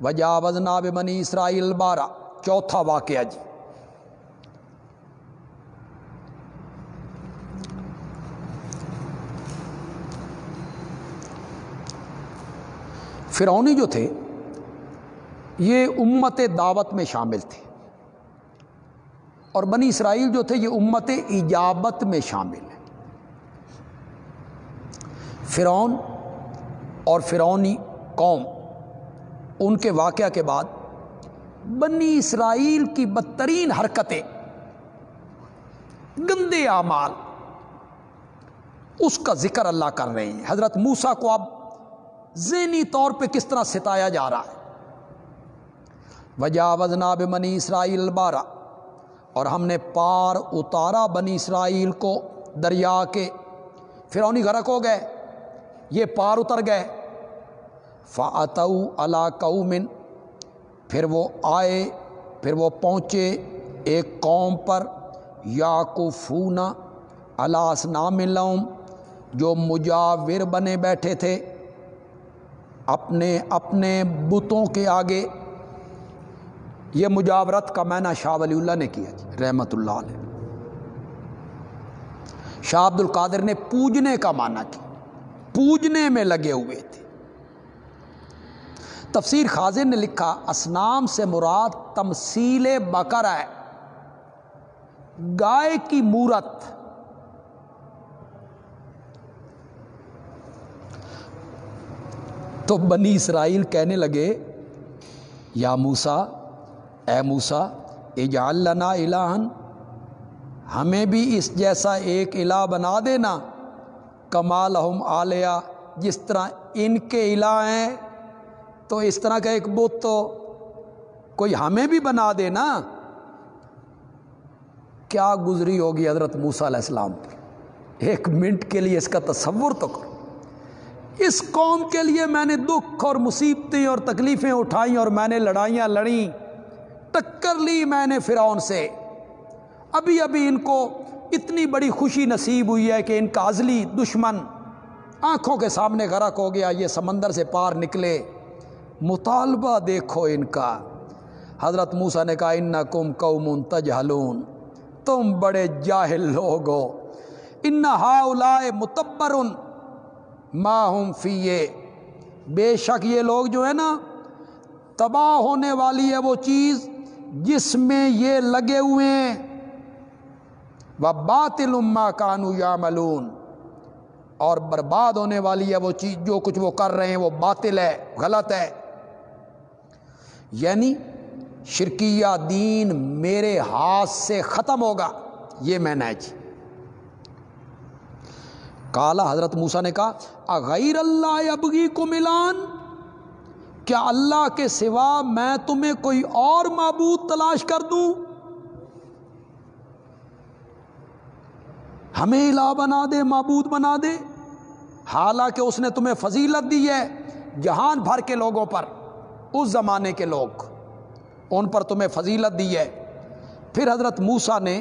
وجہ وزناب بنی اسرائیل بارہ چوتھا واقعہ جی۔ فرونی جو تھے، یہ امت دعوت میں شامل تھے۔ اور بنی اسرائیل جو تھے، یہ امت ایجابت میں شامل۔ ہے فرعون اور فرونی قوم، ان کے واقعہ کے بعد بنی اسرائیل کی بدترین حرکتیں، گندے اعمال، اس کا ذکر اللہ کر رہے ہیں۔ حضرت موسا کو اب ذہنی طور پہ کس طرح ستایا جا رہا ہے؟ وجہ وزناب بنی اسرائیل بارہ اور ہم نے پار اتارا بنی اسرائیل کو دریا کے۔ فرونی غرق ہو گئے۔ یہ پار اتر گئے۔ فعتو اللہ قومن پھر وہ آئے، پھر وہ پہنچے ایک قوم پر یا کو فونا الاس نام جو مجاور بنے بیٹھے تھے۔ اپنے اپنے بتوں کے آگے۔ یہ مجاورت کا معنی شاہ ولی اللہ نے کیا جی رحمت اللہ علیہ۔ شاہ عبد القادر نے پوجنے کا معنی کیا۔ پوجنے میں لگے ہوئے تھے۔ تفسیر خازن نے لکھا، اسنام سے مراد تمثیل بکر ہے۔ گائے کی مورت۔ تو بنی اسرائیل کہنے لگے، یا موسا اے موسا اجعل لنا الہن ہمیں بھی اس جیسا ایک الہ بنا دینا۔ کمال ہم عالیہ جس طرح ان کے الہ ہیں، تو اس طرح کا ایک بت تو کوئی ہمیں بھی بنا دینا کیا گزری ہوگی حضرت موسیٰ علیہ السلام؟ پر ایک منٹ کے لیے اس کا تصور تو کرو۔ اس قوم کے لیے میں نے دکھ اور مصیبتیں اور تکلیفیں اٹھائیں اور میں نے لڑائیاں لڑیں، ٹکر لی میں نے فرعون سے۔ ابھی ابھی ان کو اتنی بڑی خوشی نصیب ہوئی ہے کہ ان کا ازلی دشمن آنکھوں کے سامنے غرق ہو گیا، یہ سمندر سے پار نکلے۔ مطالبہ دیکھو ان کا۔ حضرت موسا نے کہا ان کم قوم تجہلون۔ تم بڑے جاہل لوگ ہو۔ ان ہا متبر ہم فیے بے شک یہ لوگ جو ہے نا، تباہ ہونے والی ہے وہ چیز جس میں یہ لگے ہوئے ہیں۔ وہ باطل اما کانو یا ملون اور برباد ہونے والی ہے وہ چیز جو کچھ وہ کر رہے ہیں، وہ باطل ہے، غلط ہے۔ یعنی شرکیہ دین میرے ہاتھ سے ختم ہوگا۔ یہ میں نے جی۔ کالا حضرت موسا نے کہا غیر اللہ ابگی کو ملان کیا اللہ کے سوا میں تمہیں کوئی اور معبود تلاش کر دوں؟ ہمیں الہ بنا دے، معبود بنا دے۔ حالانکہ اس نے تمہیں فضیلت دی ہے جہان بھر کے لوگوں پر، اس زمانے کے لوگ۔ ان پر تمہیں فضیلت دی ہے۔ پھر حضرت موسا نے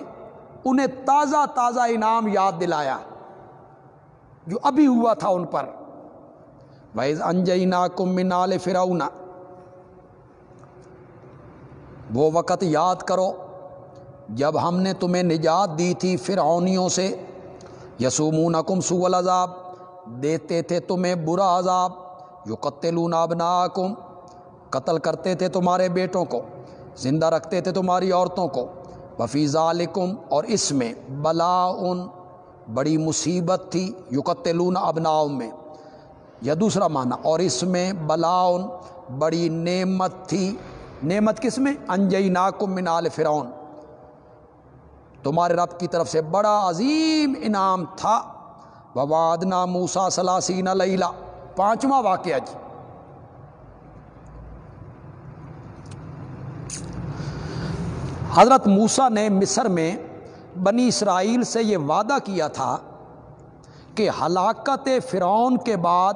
انہیں تازہ تازہ انعام یاد دلایا، جو ابھی ہوا تھا ان پر۔ ویز انجینا کم منال فراؤنا وہ وقت یاد کرو جب ہم نے تمہیں نجات دی تھی فرعونیوں سے یسومون کم العذاب، دیتے تھے تمہیں برا عذاب یو قتلون ابناکم، قتل کرتے تھے تمہارے بیٹوں کو، زندہ رکھتے تھے تمہاری عورتوں کو۔ وفیظ عالکم اور اس میں بلا ان بڑی مصیبت تھی یقتلون ابناؤ میں۔ یا دوسرا معنی، اور اس میں بلاؤن، بڑی نعمت تھی۔ نعمت کس میں؟ انجئی ناکم من آل فرعون۔ تمہارے رب کی طرف سے بڑا عظیم انعام تھا۔ ووادنا موسا سلاسین لیلا پانچواں واقعہ جی۔ حضرت موسا نے مصر میں بنی اسرائیل سے یہ وعدہ کیا تھا کہ ہلاکت فرعون کے بعد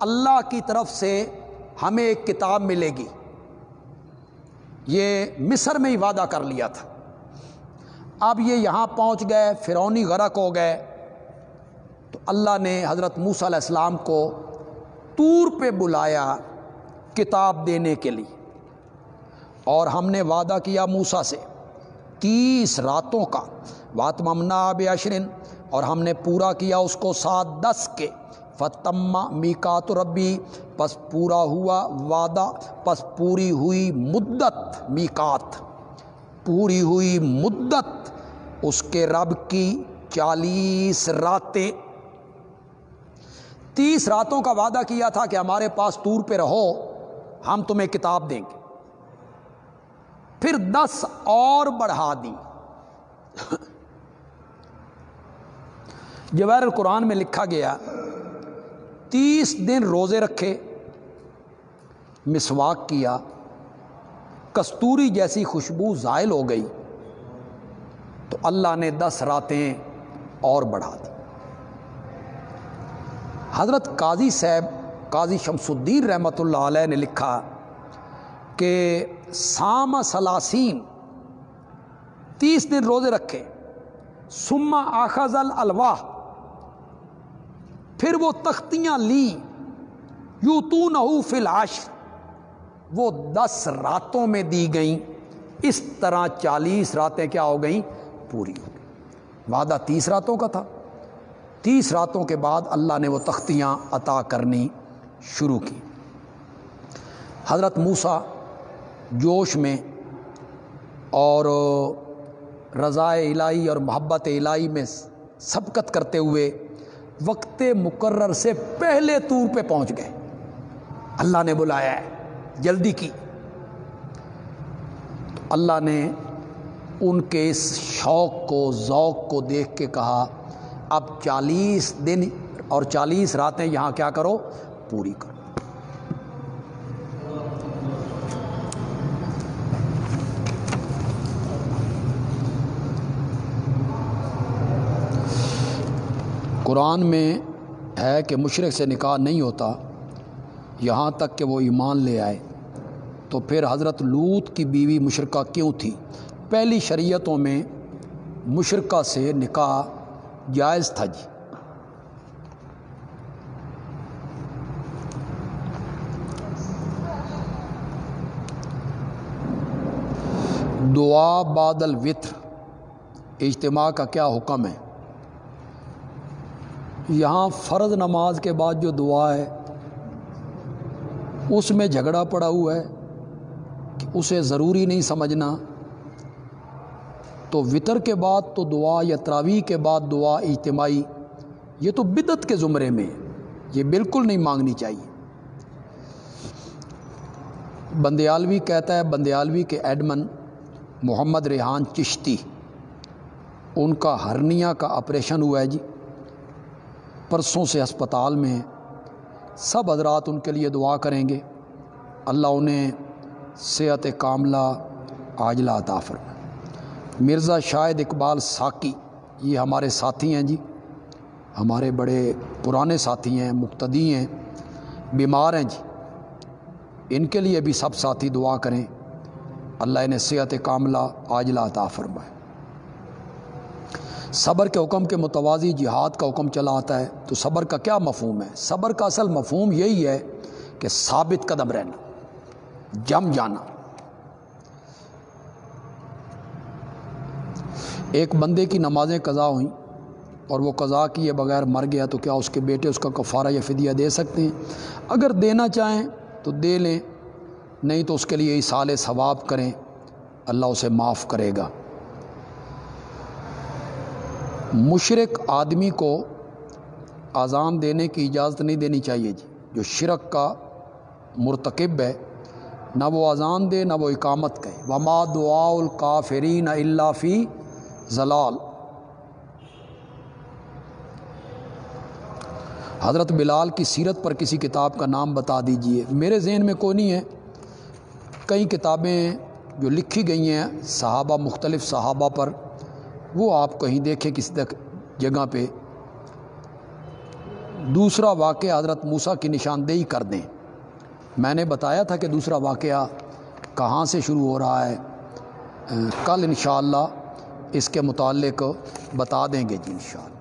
اللہ کی طرف سے ہمیں ایک کتاب ملے گی۔ یہ مصر میں ہی وعدہ کر لیا تھا۔ اب یہ یہاں پہنچ گئے فرونی غرق ہو گئے۔ تو اللہ نے حضرت موسیٰ علیہ السلام کو تور پہ بلایا کتاب دینے کے لیے۔ اور ہم نے وعدہ کیا موسا سے، تیس راتوں کا وات ممنا آب اشرن اور ہم نے پورا کیا اس کو سات دس کے۔ فتما میکات ربی پس پورا ہوا وعدہ، پس پوری ہوئی مدت میکات پوری ہوئی مدت۔ اس کے رب کی چالیس راتیں۔ تیس راتوں کا وعدہ کیا تھا کہ ہمارے پاس طور پہ رہو، ہم تمہیں کتاب دیں گے۔ پھر دس اور بڑھا دی۔ جوہر القرآن میں لکھا گیا، تیس دن روزے رکھے، مسواک کیا، کستوری جیسی خوشبو زائل ہو گئی۔ تو اللہ نے دس راتیں اور بڑھا دی۔ حضرت قاضی صاحب، قاضی شمس الدین رحمۃ اللہ علیہ نے لکھا کہ سام سلاسین، تیس دن روزے رکھے سما آخذ الواح پھر وہ تختیاں لی یو تو نہ فلاش وہ دس راتوں میں دی گئیں۔ اس طرح چالیس راتیں کیا ہو گئیں؟ پوری ہو۔ گئی وعدہ تیس راتوں کا تھا۔ تیس راتوں کے بعد اللہ نے وہ تختیاں عطا کرنی شروع کی۔ حضرت موسا جوش میں اور رضاء الہی اور محبت الہی میں سبقت کرتے ہوئے وقت مقرر سے پہلے طور پہ پہنچ گئے۔ اللہ نے بلایا ہے، جلدی کی۔ تو اللہ نے ان کے اس شوق کو، ذوق کو دیکھ کے کہا، اب چالیس دن اور چالیس راتیں یہاں کیا کرو؟ پوری کرو۔ قرآن میں ہے کہ مشرق سے نکاح نہیں ہوتا، یہاں تک کہ وہ ایمان لے آئے۔ تو پھر حضرت لوت کی بیوی مشرقہ کیوں تھی؟ پہلی شریعتوں میں مشرقہ سے نکاح جائز تھا جی۔ دعا بادل وطر اجتماع کا کیا حکم ہے؟ یہاں فرض نماز کے بعد جو دعا ہے، اس میں جھگڑا پڑا ہوا ہے کہ اسے ضروری نہیں سمجھنا۔ تو وطر کے بعد تو دعا یا تراویح کے بعد دعا اجتماعی۔ یہ تو بدت کے زمرے میں یہ بالکل نہیں مانگنی چاہیے۔ بندیالوی کہتا ہے بندیالوی کے ایڈمن محمد ریحان چشتی، ان کا ہرنیا کا آپریشن ہوا ہے جی۔ پرسوں سے ہسپتال میں سب حضرات ان کے لیے دعا کریں گے۔ اللہ انہیں صحت کاملہ، عاجلہ عطا فرمائے۔ مرزا شاہد اقبال ساکی، یہ ہمارے ساتھی ہیں جی۔ ہمارے بڑے پرانے ساتھی ہیں، مقتدی ہیں، بیمار ہیں جی۔ ان کے لیے بھی سب ساتھی دعا کریں۔ اللہ انہیں صحت کاملہ عاجلہ عطا فرمائے۔ صبر کے حکم کے متوازی جہاد کا حکم چلا آتا ہے، تو صبر کا کیا مفہوم ہے؟ صبر کا اصل مفہوم یہی ہے کہ ثابت قدم رہنا، جم جانا۔ ایک بندے کی نمازیں قضا ہوئیں اور وہ قضا کیے بغیر مر گیا تو کیا اس کے بیٹے اس کا کفارہ یا فدیہ دے سکتے ہیں؟ اگر دینا چاہیں تو دے لیں، نہیں تو اس کے لیے اصال ثواب کریں۔ اللہ اسے معاف کرے گا۔ مشرق آدمی کو اذان دینے کی اجازت نہیں دینی چاہیے جی۔ جو شرک کا مرتکب ہے، نہ وہ اذان دے، نہ وہ اقامت کہے وما دعا الکافرین اللہ فی زلال. حضرت بلال کی سیرت پر کسی کتاب کا نام بتا دیجیے. میرے ذہن میں کوئی نہیں ہے، کئی کتابیں جو لکھی گئی ہیں صحابہ، مختلف صحابہ پر، وہ آپ کہیں دیکھیں کسی تک جگہ پہ۔ دوسرا واقعہ حضرت موسیٰ کی نشاندہی کر دیں۔ میں نے بتایا تھا کہ دوسرا واقعہ کہاں سے شروع ہو رہا ہے۔ کل انشاءاللہ اس کے متعلق بتا دیں گے جی انشاءاللہ۔